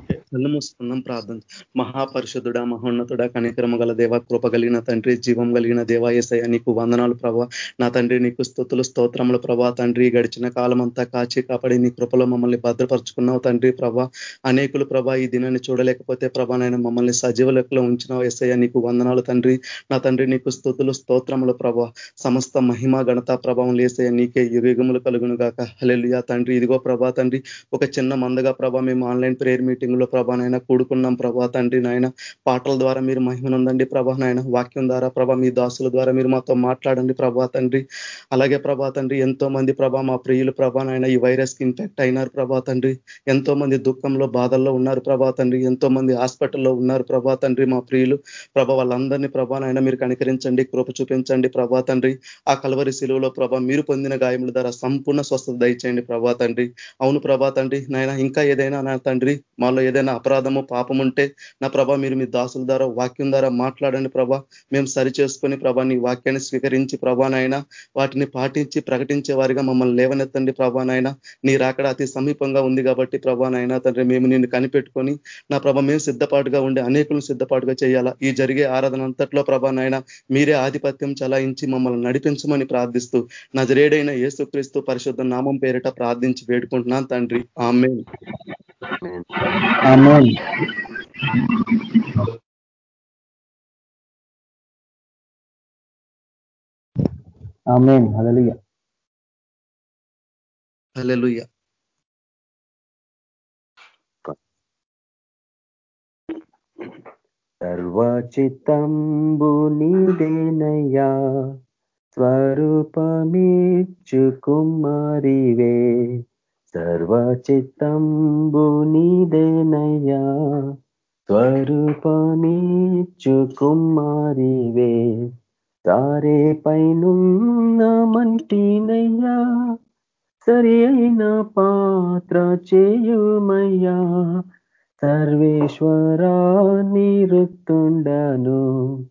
కళ్ళు మూసుకుందాం ప్రార్థన. మహాపరిషుద్ధుడ మహోన్నతుడ కనికరమ గల దేవ కృప కలిగిన తండ్రి జీవం కలిగిన దేవ ఏసయ నీకు వందనాలు ప్రభా. నా తండ్రి నీకు స్థుతులు స్తోత్రములు ప్రభా. తండ్రి గడిచిన కాలం అంతా కాచి కాపాడి నీ కృపలో మమ్మల్ని భద్రపరుచుకున్నావు తండ్రి ప్రభా. అనేకులు ప్రభా ఈ దినాన్ని చూడలేకపోతే ప్రభా నేను మమ్మల్ని సజీవ లెక్కలో ఉంచినావు ఏసయ్య నీకు వందనాలు తండ్రి. నా తండ్రి నీకు స్థుతులు స్తోత్రములు ప్రభా. సమస్త మహిమ ఘనత ప్రభావం లేసే నీకే యుగములు కలుగును గాక హలెలుయా తండ్రి. ఇదిగో ప్రభా తండ్రి ఒక చిన్న మందగా ప్రభా మేము ఆన్లైన్ ప్రేయర్ మీటింగ్ లో ప్రభా నాయన కూడుకున్నాం ప్రభా తండ్రి నాయన. పాటల ద్వారా మీరు మహిమనుందండి ప్రభా నాయన. వాక్యం ద్వారా ప్రభా మీ దాసుల ద్వారా మీరు మాతో మాట్లాడండి ప్రభా తండ్రి. అలాగే ప్రభా తండ్రి ఎంతో మంది ప్రభా మా ప్రియులు ప్రభా నాయన ఈ వైరస్కి ఇన్ఫెక్ట్ అయినారు ప్రభా తండ్రి. ఎంతో మంది దుఃఖంలో బాధల్లో ఉన్నారు ప్రభా తండ్రి. ఎంతో మంది హాస్పిటల్లో ఉన్నారు ప్రభా తండ్రి మా ప్రియులు. ప్రభా వాళ్ళందరినీ ప్రభా నాయన మీరు కనికరించండి కృప చూపించండి ప్రభా తండ్రి. ఆ కలవరి శిలువలో ప్రభా మీరు పొందిన గాయముల ద్వారా సంపూర్ణ స్వస్థత దయచేయండి ప్రభా తండ్రి. అవును ప్రభా తండ్రి నాయన ఇంకా ఏదైనా నా తండ్రి మాలో ఏదైనా అపరాధము పాపం ఉంటే నా ప్రభా మీరు మీ దాసుల ద్వారా వాక్యం ద్వారా మాట్లాడండి ప్రభా. మేము సరి చేసుకొని ప్రభా నీ వాక్యాన్ని స్వీకరించి ప్రభానైనా వాటిని పాటించి ప్రకటించే వారిగా మమ్మల్ని లేవనెత్తండి ప్రభానైనా నీ రాకడ అతి సమీపంగా ఉంది కాబట్టి ప్రభానైనా తండ్రి మేము నిన్ను కనిపెట్టుకొని నా ప్రభ మేము సిద్ధపాటుగా ఉండే అనేకులను సిద్ధపాటుగా చేయాలా? ఈ జరిగే ఆరాధన అంతట్లో ప్రభానైనా మీరే ఆధిపత్యం చలాయించి మమ్మల్ని నడిపించమని ప్రార్థిస్తూ నజరేడైన యేసుక్రీస్తు పరిశుద్ధ నామం పేరిట ప్రార్థించి వేడుకుంటున్నాను తండ్రి. ఆమె ఆమెన్. హలలుయ హలలుయ సర్వచిత్తంబు నీదేనయ్యా స్వరూపమిచ్చు కుమారివే. సర్వచిత్తంబు నీదేనయ్యా స్వరూపమిచ్చు కుమారివే సారే పైనున్న మంటినయ్యా. సరి అయిన పాత్ర చేయుమయ్యా. సర్వేశ్వరా నిరుతుండను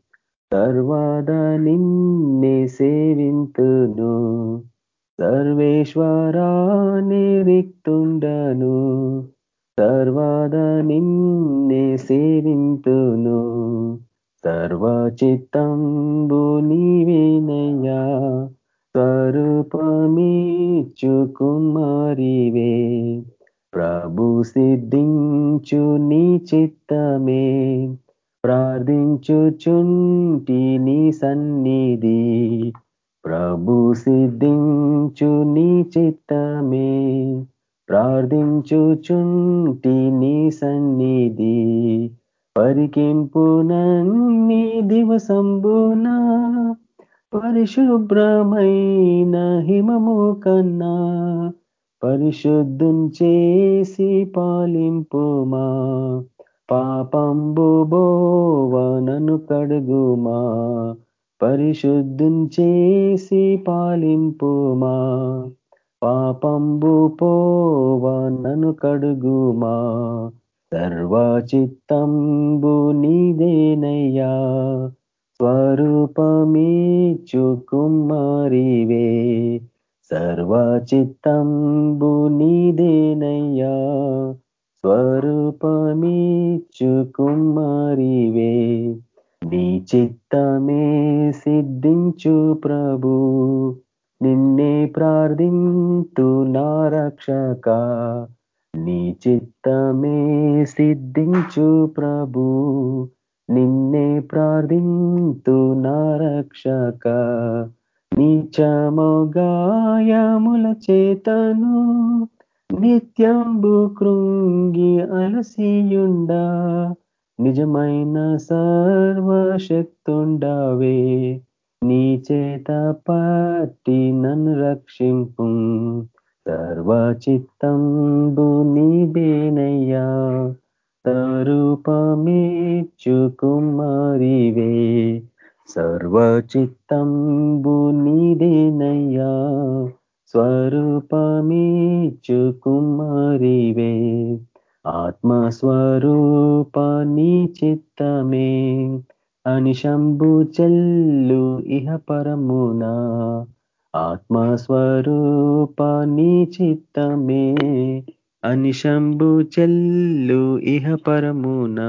సర్వాద నిన్నే సేవింతును. సర్వేశ్వరా నిరిక్తుండను సర్వాద నిన్నే సేవింతును సర్వచిత్తంబు నీవేనయ్యా స్వరూపమీచు కుమారివే ప్రభు సిద్ధించు నీ చిత్తమే ప్రార్థించుచుంటి నీ సన్నిధి. ప్రభు సిద్ధించు నీ చిత్తమే. ప్రార్థించుచుంటి నీ సన్నిధి. పరికింపునన్ని దివసంబున. పరిశుభ్రమైన హిమము కన్నా. పరిశుద్ధం చేసి పాలింపుమా. పాపంబు బోవనను కడుగుమా. పరిశుద్ధం చేసి పాలింపుమా. పాపంబు పోవనను కడుగుమా. సర్వచిత్తంబు నీదేనయ్యా. స్వరూపమీచు కుమారివే సర్వచిత్తంబు నీదేనయ్యా. స్వరూపమీచు కుమారివే నీ చిత్తమే సిద్ధించు ప్రభు. నిన్నే ప్రార్థింతు నా రక్షక. నీ చిత్తమే సిద్ధించు ప్రభు. నిన్నే ప్రార్థింతు నా రక్షక. నీచమోగాయముల చేతను నిత్యంబు కృంగి అలసియుండా. నిజమైన సర్వశక్తుండవే. నీ చేత పట్టి నన్ను రక్షింపు. సర్వచిత్తంబు నీదేనయ్యా. తరూపమేచ్చు కుమారివే. సర్వచిత్తంబు నీదేనయ్యా. స్వరూపమేచ్చు కుమారివే. ఆత్మస్వరూప నీ చిత్తమే. అనిశంభు చెల్లు ఇహ పరమున. ఆత్మస్వరూప నీ చిత్తమే. అనిశంబు చెల్లు ఇహ పరమున.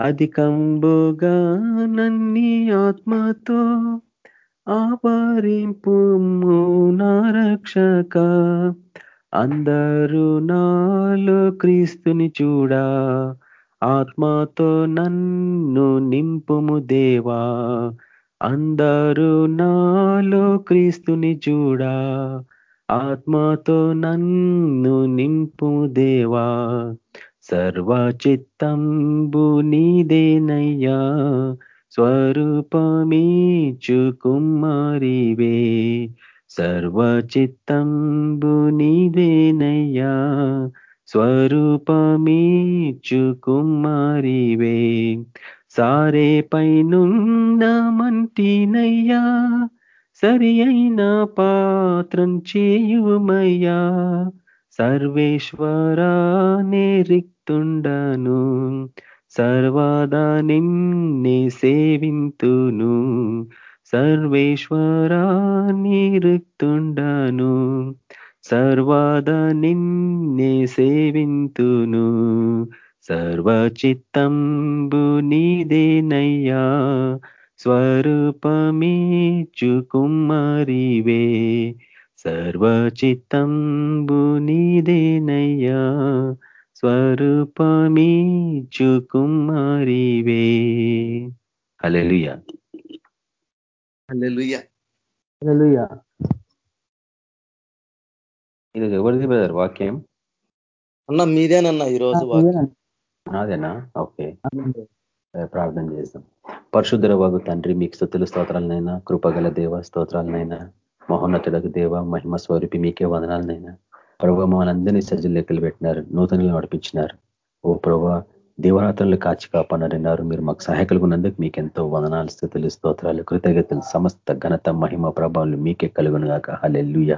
అధికంబుగా నన్ని ఆత్మతో ఆవరింపు నా రక్షక. అందరూ నాలో క్రీస్తుని చూడా. ఆత్మతో నన్ను నింపుము దేవా. అందరూ నాలో క్రీస్తుని చూడా. ఆత్మతో నన్ను నింపు దేవా. సర్వ చిత్తంబు నీదేనయ్యా. స్వరూపమీచు కుమారివే. సర్వ స్వరూపమీచు కుమారివే. సారే పైనున్న మంటినయ్యా సరి అయిన పాత్రం చేయుమయ్యా. సర్వేశ్వరా రిక్తుండను సర్వదా నిన్నే సేవింతును. సర్వేశ్వరా నిరుక్తుండను సర్వాద నిన్నే సేవింతును సర్వచిత్తంబు నీదేనయ్యా స్వరూపమీచు కుమ్మరివే సర్వచిత్తంబు నీదేనయ్యా స్వరూపమీచు కుమ్మరివే. అలెలుయా హల్లెలూయా హల్లెలూయా ఇది ఎవరిది బ్రదర్ వాక్యం? అన్న మీదేనన్న ఈరోజు వాక్యం? నాదేనా? ఓకే. ప్రార్థన చేస్తాం పరిశుద్ధర వాగు తండ్రి మీకు స్థుతులు స్తోత్రాలనైనా కృపగల దేవ స్తోత్రాలనైనా మహోన్నతులకు దేవ మహిమ స్వరూపి మీకే వదనాలనైనా ప్రభావ మనందరినీ సజ్జలు లెక్కలు పెట్టినారు నూతనలు నడిపించినారు. ఓ ప్రభా దేవరాత్రులు కాచి కాపాడన్నారు మీరు మాకు సహాయకులు ఉన్నందుకు మీకు ఎంతో వదనాలు స్థితులు స్తోత్రాలు కృతజ్ఞతలు. సమస్త ఘనత మహిమ ప్రభావాలు మీకే కలుగునుగాక. హలెల్లుయ.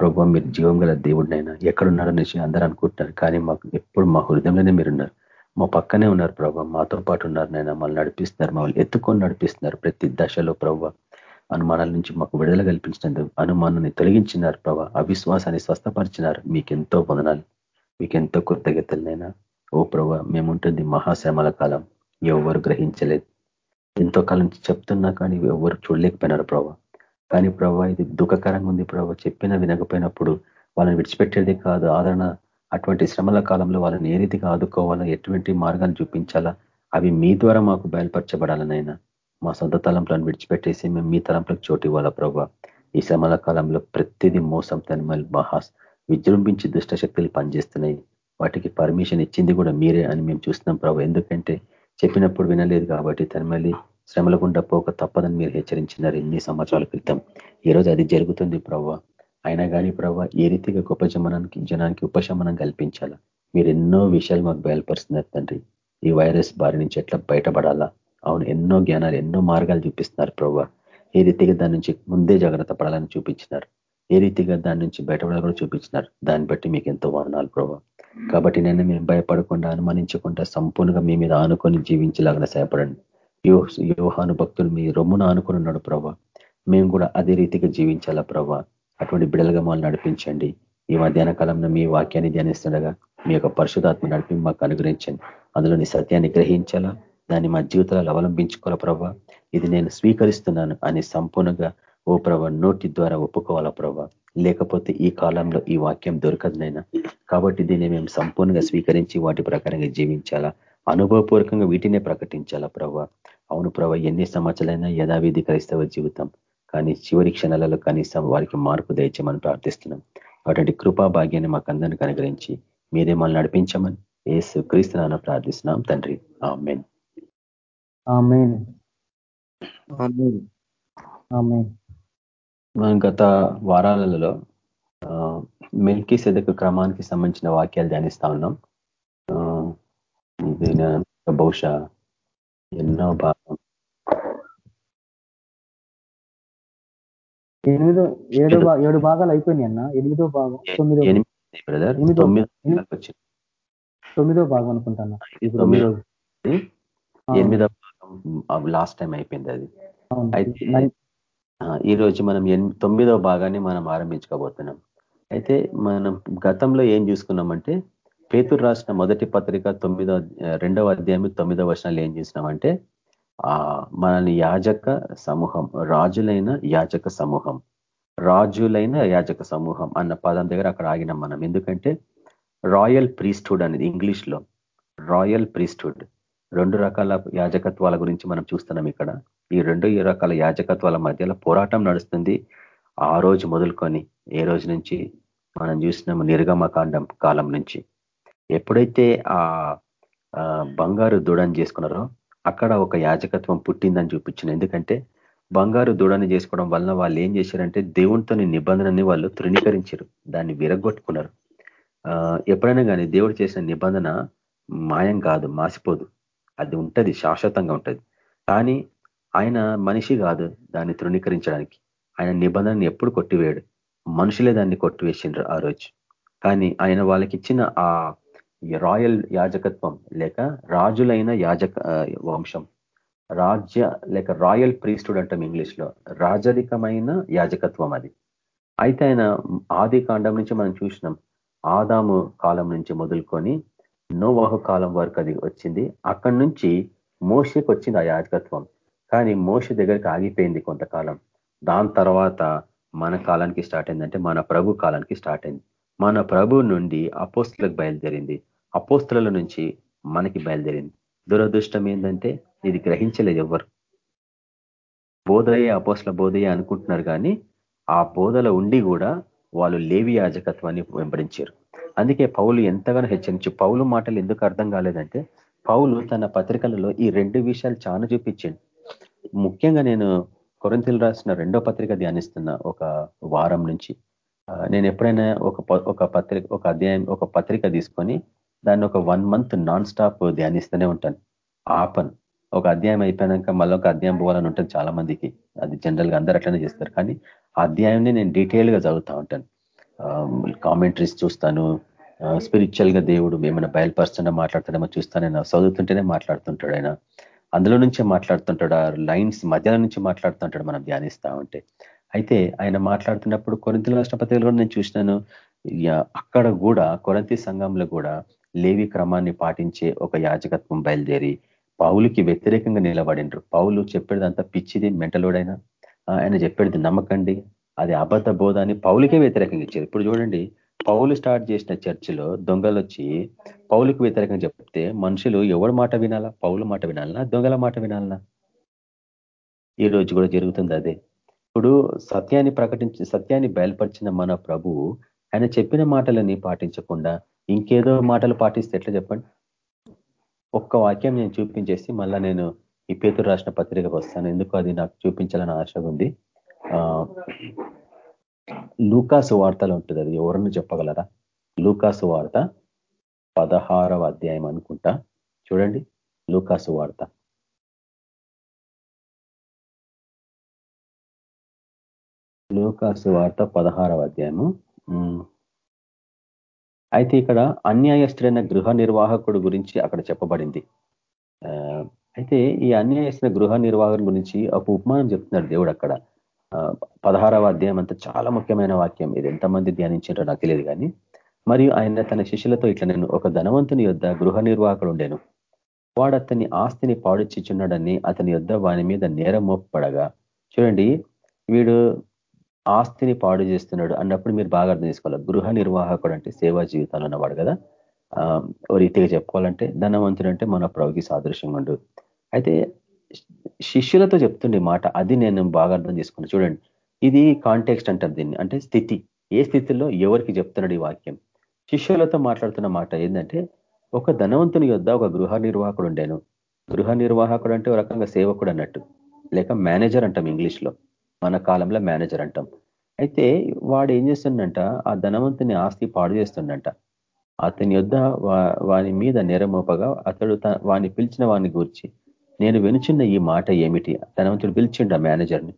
ప్రభావ మీరు జీవం గల దేవుడినైనా ఎక్కడున్నారనేసి అందరూ అనుకుంటున్నారు. కానీ మాకు ఎప్పుడు మా హృదయంలోనే మీరున్నారు. మా పక్కనే ఉన్నారు ప్రభావ మాతో పాటు ఉన్నారు నైనా మమ్మల్ని నడిపిస్తున్నారు. మమ్మల్ని ఎత్తుకొని నడిపిస్తున్నారు ప్రతి దశలో ప్రభావ అనుమానాల నుంచి మాకు విడుదల కల్పించినందుకు అనుమానాన్ని తొలగించినారు ప్రభా. అవిశ్వాసాన్ని స్వస్థపరిచినారు. మీకెంతో పొందనాలు మీకెంతో కృతజ్ఞతలనైనా ఓ ప్రభా మేముంటుంది మహాశ్రమల కాలం. ఎవరు గ్రహించలేదు. ఎంతో కాలం చెప్తున్నా కానీ ఎవరు చూడలేకపోయినారు ప్రభా. కానీ ప్రభా ఇది దుఃఖకరంగా ఉంది ప్రభా. చెప్పినా వినకపోయినప్పుడు వాళ్ళని విడిచిపెట్టేది కాదు. ఆదరణ అటువంటి శ్రమల కాలంలో వాళ్ళని ఏ రీతిగా ఆదుకోవాలా ఎటువంటి మార్గాలు చూపించాలా అవి మీ ద్వారా మాకు బయలుపరచబడాలనైనా మా సొంత తలంపులను విడిచిపెట్టేసి మేము మీ తలంపులకు చోటు ఇవ్వాలా ప్రభా? ఈ శ్రమల కాలంలో ప్రతిదీ మోసం తనిమల్ మహాస్ విజృంభించి దుష్ట శక్తులు పనిచేస్తున్నాయి. వాటికి పర్మిషన్ ఇచ్చింది కూడా మీరే అని మేము చూస్తున్నాం ప్రభు. ఎందుకంటే చెప్పినప్పుడు వినలేదు కాబట్టి తనిమల్లి శ్రమల గుండా పోక తప్పదని మీరు హెచ్చరించినారు ఎన్ని సంవత్సరాల క్రితం. ఈరోజు అది జరుగుతుంది ప్రవ్వ అయినా కానీ ప్రవ్వ ఏ రీతిగా గొప్ప జమనానికి జనానికి ఉపశమనం కల్పించాలా? మీరు ఎన్నో విషయాలు మాకు బయలుపరుస్తున్నారు తండ్రి. ఈ వైరస్ బారి నుంచి ఎట్లా బయటపడాలా? అవును ఎన్నో జ్ఞానాలు ఎన్నో మార్గాలు చూపిస్తున్నారు ప్రవ్వ ఏ రీతిగా దాని నుంచి ముందే జాగ్రత్త పడాలని చూపించినారు. ఏ రీతిగా దాని నుంచి బయటపడాలి కూడా చూపించినారు. దాన్ని బట్టి మీకు ఎంతో వర్ణాలు ప్రభావ కాబట్టి నేను మేము భయపడకుండా అనుమానించకుండా సంపూర్ణంగా మీ మీద ఆనుకొని జీవించలాగా సహాయపడండి. యోహాను భక్తులు మీ రొమ్మును ఆనుకుని ఉన్నాడు ప్రభా. మేము కూడా అదే రీతిగా జీవించాలా ప్రభా. అటువంటి బిడలుగా మమ్మల్ని నడిపించండి. ఈ మధ్యాహ్న కాలంలో మీ వాక్యాన్ని ధ్యానిస్తుండగా మీ యొక్క పరిశుధాత్మ నడిపి మాకు అనుగ్రహించండి. అందులోని సత్యాన్ని గ్రహించాలా? దాన్ని మా జీవితాలు అవలంబించుకోవాలా ప్రభా? ఇది నేను స్వీకరిస్తున్నాను అని సంపూర్ణంగా ఓ ప్రభ నోటి ద్వారా ఒప్పుకోవాలా ప్రభా? లేకపోతే ఈ కాలంలో ఈ వాక్యం దొరకదునైనా కాబట్టి దీన్ని మేము సంపూర్ణంగా స్వీకరించి వాటి ప్రకారంగా జీవించాలా? అనుభవపూర్వకంగా వీటినే ప్రకటించాలా ప్రభా? అవును ప్రభ ఎన్ని సంవత్సరాలైనా యథావిధి క్రైస్తవ జీవితం కానీ చివరి క్షణాలలో కనీసం వారికి మార్పు దయచేయమని ప్రార్థిస్తున్నాం. అటువంటి కృపా భాగ్యాన్ని మాకు అందరినీ కనుగరించి మీరే మళ్ళీ నడిపించమని ఏసు క్రీస్తునాన ప్రార్థిస్తున్నాం తండ్రి. మనం గత వారాలలో మిల్కీ సెదక క్రమానికి సంబంధించిన వాక్యాలు ధ్యానిస్తా ఉన్నాం. బహుశా ఎన్నో భాగం. ఎనిమిదో ఏడు ఏడు భాగాలు అయిపోయినాయి అన్న. ఎనిమిదో భాగం తొమ్మిదో ఎనిమిదో తొమ్మిదో భాగం అనుకుంటాను? ఎనిమిదో భాగం లాస్ట్ టైం అయిపోయింది అది. అయితే ఈ రోజు మనం తొమ్మిదవ భాగాన్ని మనం ఆరంభించుకోబోతున్నాం. అయితే మనం గతంలో ఏం చూసుకున్నామంటే పేతురు రాసిన మొదటి పత్రిక తొమ్మిదో రెండవ అధ్యాయం తొమ్మిదవ వర్షాలు ఏం చేసినామంటే ఆ మనల్ని యాజక సమూహం రాజులైన యాజక సమూహం రాజులైన యాజక సమూహం అన్న పదం దగ్గర అక్కడ ఆగినాం మనం. ఎందుకంటే రాయల్ ప్రీస్టుడ్ అనేది ఇంగ్లీష్లో రాయల్ ప్రీస్టుడ్. రెండు రకాల యాజకత్వాల గురించి మనం చూస్తున్నాం ఇక్కడ. ఈ రెండు రకాల యాజకత్వాల మధ్యలో పోరాటం నడుస్తుంది. ఆ రోజు మొదలుకొని ఏ రోజు నుంచి మనం చూసినాము నిర్గమకాండం కాలం నుంచి. ఎప్పుడైతే ఆ బంగారు దూడని చేసుకున్నారో అక్కడ ఒక యాజకత్వం పుట్టిందని చూపించింది. ఎందుకంటే బంగారు దూడని చేసుకోవడం వలన వాళ్ళు ఏం చేశారంటే దేవునితోని నిబంధనని వాళ్ళు తృణీకరించారు. దాన్ని విరగొట్టుకున్నారు. ఎప్పుడైనా కానీ దేవుడు చేసిన నిబంధన మాయం కాదు మాసిపోదు. అది ఉంటది శాశ్వతంగా ఉంటది. కానీ ఆయన మనిషి కాదు దాన్ని తృణీకరించడానికి. ఆయన నిబంధనని ఎప్పుడు కొట్టివేయడు. మనుషులే దాన్ని కొట్టివేసిండ్రు ఆ రోజు. కానీ ఆయన వాళ్ళకి ఇచ్చిన ఆ రాయల్ యాజకత్వం లేక రాజులైన యాజక వంశం రాజ్య లేక రాయల్ ప్రీస్టుడ్ అంటాం ఇంగ్లీష్లో రాజరికమైన యాజకత్వం అది. అయితే ఆయన ఆది కాండం నుంచి మనం చూసినాం. ఆదాము కాలం నుంచి మొదలుకొని నోవాహు కాలం వరకు అది వచ్చింది. అక్కడి నుంచి మోసకి వచ్చింది ఆ యాజకత్వం. కానీ మోస దగ్గరికి ఆగిపోయింది కొంతకాలం. దాని తర్వాత మన కాలానికి స్టార్ట్ అయిందంటే మన ప్రభు కాలానికి స్టార్ట్ అయింది. మన ప్రభు నుండి అపోస్తులకు బయలుదేరింది. అపోస్తుల నుంచి మనకి బయలుదేరింది. దురదృష్టం ఏంటంటే ఇది గ్రహించలేదు ఎవరు. బోధయ్యే అపోస్ల బోధయే అనుకుంటున్నారు కానీ ఆ బోధలో ఉండి కూడా వాళ్ళు లేవి యాజకత్వాన్ని వెంబడించారు. అందుకే పౌలు ఎంతగానో హెచ్చరించు పౌలు మాటలు ఎందుకు అర్థం కాలేదంటే పౌలు తన పత్రికలలో ఈ రెండు విషయాలు చాలా చూపించండి. ముఖ్యంగా నేను కొరంతిలు రాసిన రెండో పత్రిక ధ్యానిస్తున్న ఒక వారం నుంచి నేను ఎప్పుడైనా ఒక ఒక పత్రిక ఒక అధ్యాయం ఒక పత్రిక తీసుకొని దాన్ని ఒక వన్ మంత్ నాన్ స్టాప్ ధ్యానిస్తూనే ఉంటాను. ఆపన్. ఒక అధ్యాయం అయిపోయాక మళ్ళీ ఒక అధ్యాయం పోవాలని ఉంటుంది చాలా మందికి అది జనరల్గా అందరు అట్లనే చేస్తారు. కానీ ఆ అధ్యాయాన్ని నేను డీటెయిల్గా చదువుతూ ఉంటాను. కామెంటరీస్ చూస్తాను. స్పిరిచువల్గా దేవుడు ఏమైనా బయలుపరుస్తున్నా మాట్లాడుతాడేమో చూస్తానైనా చదువుతుంటేనే మాట్లాడుతుంటాడు ఆయన. అందులో నుంచే మాట్లాడుతుంటాడు. ఆ లైన్స్ మధ్యలో నుంచి మాట్లాడుతుంటాడు మనం ధ్యానిస్తా ఉంటే. అయితే ఆయన మాట్లాడుతున్నప్పుడు కొరింతల రాష్ట్రపతిలో కూడా నేను చూసినాను. అక్కడ కూడా కొరంతి సంఘంలో కూడా లేవి క్రమాన్ని పాటించే ఒక యాజకత్వం బయలుదేరి పౌలుకి వ్యతిరేకంగా నిలబడిండ్రు. పౌలు చెప్పేదంతా పిచ్చిది మెంటలోడైనా ఆయన చెప్పేది నమ్మకండి అది అబద్ధ బోధ అని పౌలికే వ్యతిరేకంగా ఇచ్చారు. ఇప్పుడు చూడండి పౌలు స్టార్ట్ చేసిన చర్చిలో దొంగలు వచ్చి పౌలుకి వ్యతిరేకంగా చెప్తే మనుషులు ఎవడు మాట వినాలా? పౌలు మాట వినాలనా? దొంగల మాట వినాలనా? ఈ రోజు కూడా జరుగుతుంది అదే. ఇప్పుడు సత్యాన్ని ప్రకటించి సత్యాన్ని బయలుపరిచిన మన ప్రభువు ఆయన చెప్పిన మాటలని పాటించకుండా ఇంకేదో మాటలు పాటిస్తే ఎట్లా చెప్పండి? ఒక్క వాక్యం నేను చూపించేసి మళ్ళా నేను ఈ పేతురు రాసిన పత్రికకు వస్తాను. ఎందుకు అది నాకు చూపించాలని ఆశ ఉంది? లూకాసు వార్తలు ఉంటుంది అది. ఎవరన్నా చెప్పగలరా? లూకాసు వార్త పదహారవ అధ్యాయం అనుకుంటా. చూడండి లూకాసు వార్త. లూకాసు వార్త పదహారవ అధ్యాయము. అయితే ఇక్కడ అన్యాయస్తుడైన గృహ నిర్వాహకుడు గురించి అక్కడ చెప్పబడింది. అయితే ఈ అన్యాయస్తున్న గృహ నిర్వాహకుడు గురించి ఒక ఉపమానం చెప్తున్నాడు దేవుడు అక్కడ. పదహారవ అధ్యాయం అంతా చాలా ముఖ్యమైన వాక్యం. ఇది ఎంతమంది ధ్యానించారో నాకు తెలియదు కానీ మరియు ఆయన తన శిష్యులతో ఇట్లా నేను ఒక ధనవంతుని యొద్ గృహ నిర్వాహకుడు ఉండేను. వాడు అతని ఆస్తిని పాడుచిచ్చున్నాడని అతని యొద్ వాని మీద నేరం మోపడగా చూడండి వీడు ఆస్తిని పాడు చేస్తున్నాడు అన్నప్పుడు మీరు బాగా అర్థం చేసుకోవాలి. గృహ నిర్వాహకుడు అంటే సేవా జీవితాలు అన్నవాడు కదా. రీతిగా చెప్పుకోవాలంటే ధనవంతుడు అంటే మన ప్రభుకి సాదృశ్యంగా ఉండు. అయితే శిష్యులతో చెప్తుండే మాట అది నేను బాగా అర్థం చేసుకున్నాను చూడండి ఇది కాంటెక్స్ట్ అంటారు దీన్ని. అంటే స్థితి. ఏ స్థితిలో ఎవరికి చెప్తున్నాడు ఈ వాక్యం? శిష్యులతో మాట్లాడుతున్న మాట ఏంటంటే ఒక ధనవంతుని యొద్ ఒక గృహ నిర్వాహకుడు ఉండేను. గృహ నిర్వాహకుడు అంటే ఒక రకంగా సేవకుడు అన్నట్టు. లేక మేనేజర్ అంటాం ఇంగ్లీష్లో. మన కాలంలో మేనేజర్ అంటాం. అయితే వాడు ఏం చేస్తుండంట ఆ ధనవంతుని ఆస్తి పాడు చేస్తుండంట. అతని యొద్ వాని మీద నేరమోపగా అతడు వాని పిలిచిన వాని గూర్చి నేను వెనుచున్న ఈ మాట ఏమిటి? ధనవంతుడు పిలిచిండు ఆ మేనేజర్ని.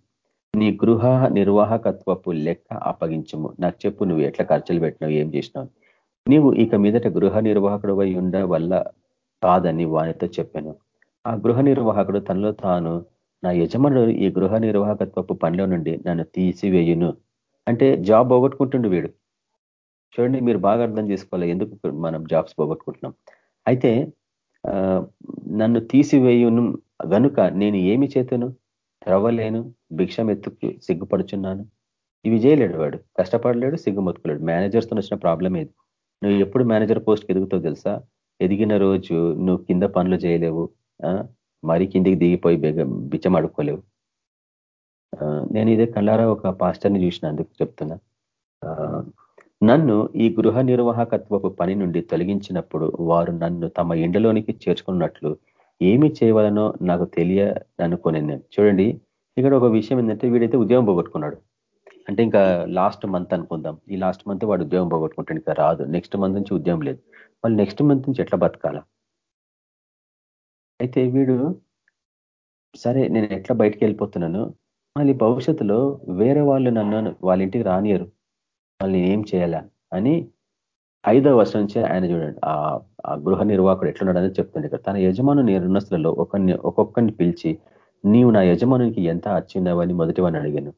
నీ గృహ నిర్వాహకత్వపు లెక్క అప్పగించము. నాకు చెప్పు నువ్వు ఎట్లా ఖర్చులు పెట్టినావు ఏం చేసినావు? నీవు ఇక మీదట గృహ నిర్వాహకుడు ఉండ వల్ల కాదని వానితో చెప్పాను. ఆ గృహ నిర్వాహకుడు తనలో తాను నా యజమానుడు ఈ గృహ నిర్వాహకత్వపు పనిలో నుండి నన్ను తీసివేయును. అంటే జాబ్ పోగొట్టుకుంటుండు వీడు. చూడండి మీరు బాగా అర్థం చేసుకోవాలి ఎందుకు మనం జాబ్స్ పోగొట్టుకుంటున్నాం. అయితే నన్ను తీసివేయును గనుక నేను ఏమి చేతును? త్రవ్వలేను భిక్షం ఎత్తుకు సిగ్గుపడుచున్నాను. ఇవి చేయలేడు వాడు. కష్టపడలేడు సిగ్గుమొత్తుకోలేడు. మేనేజర్స్తో వచ్చిన ప్రాబ్లం ఏది నువ్వు ఎప్పుడు మేనేజర్ పోస్ట్కి ఎదుగుతావు తెలుసా? ఎదిగిన రోజు నువ్వు కింద పనులు చేయలేవు మరీ కిందికి దిగిపోయి బిచ్చం అడుక్కోలేవు నేను ఇదే కళ్ళారా ఒక పాస్టర్ని చూసిన అందుకు చెప్తున్నా. నన్ను ఈ గృహ నిర్వాహకత్వపు పని నుండి తొలగించినప్పుడు వారు నన్ను తమ ఇండలోనికి చేర్చుకున్నట్లు ఏమి చేయవలనో నాకు తెలియ నేను చూడండి ఇక్కడ ఒక విషయం ఏంటంటే వీడైతే ఉద్యోగం పోగొట్టుకున్నాడు. అంటే ఇంకా లాస్ట్ మంత్ అనుకుందాం. ఈ లాస్ట్ మంత్ వాడు ఉద్యోగం పోగొట్టుకుంటాడు ఇంకా రాదు. నెక్స్ట్ మంత్ నుంచి ఉద్యోగం లేదు. వాళ్ళు నెక్స్ట్ మంత్ నుంచి ఎట్లా బతకాలా? అయితే వీడు సరే నేను ఎట్లా బయటికి వెళ్ళిపోతున్నాను? మళ్ళీ భవిష్యత్తులో వేరే వాళ్ళు నన్ను వాళ్ళ ఇంటికి రానియరు మళ్ళీ ఏం చేయాలా? అని ఐదవ వర్షం నుంచి ఆయన చూడండి. ఆ గృహ నిర్వాహకుడు ఎట్లున్నాడు అనేది చెప్తుండే తన యజమాను నిర్ణస్తులలో ఒకరిని ఒక్కొక్కరిని పిలిచి నీవు నా యజమానునికి ఎంత అచ్చిందావని మొదటివని అడిగాను.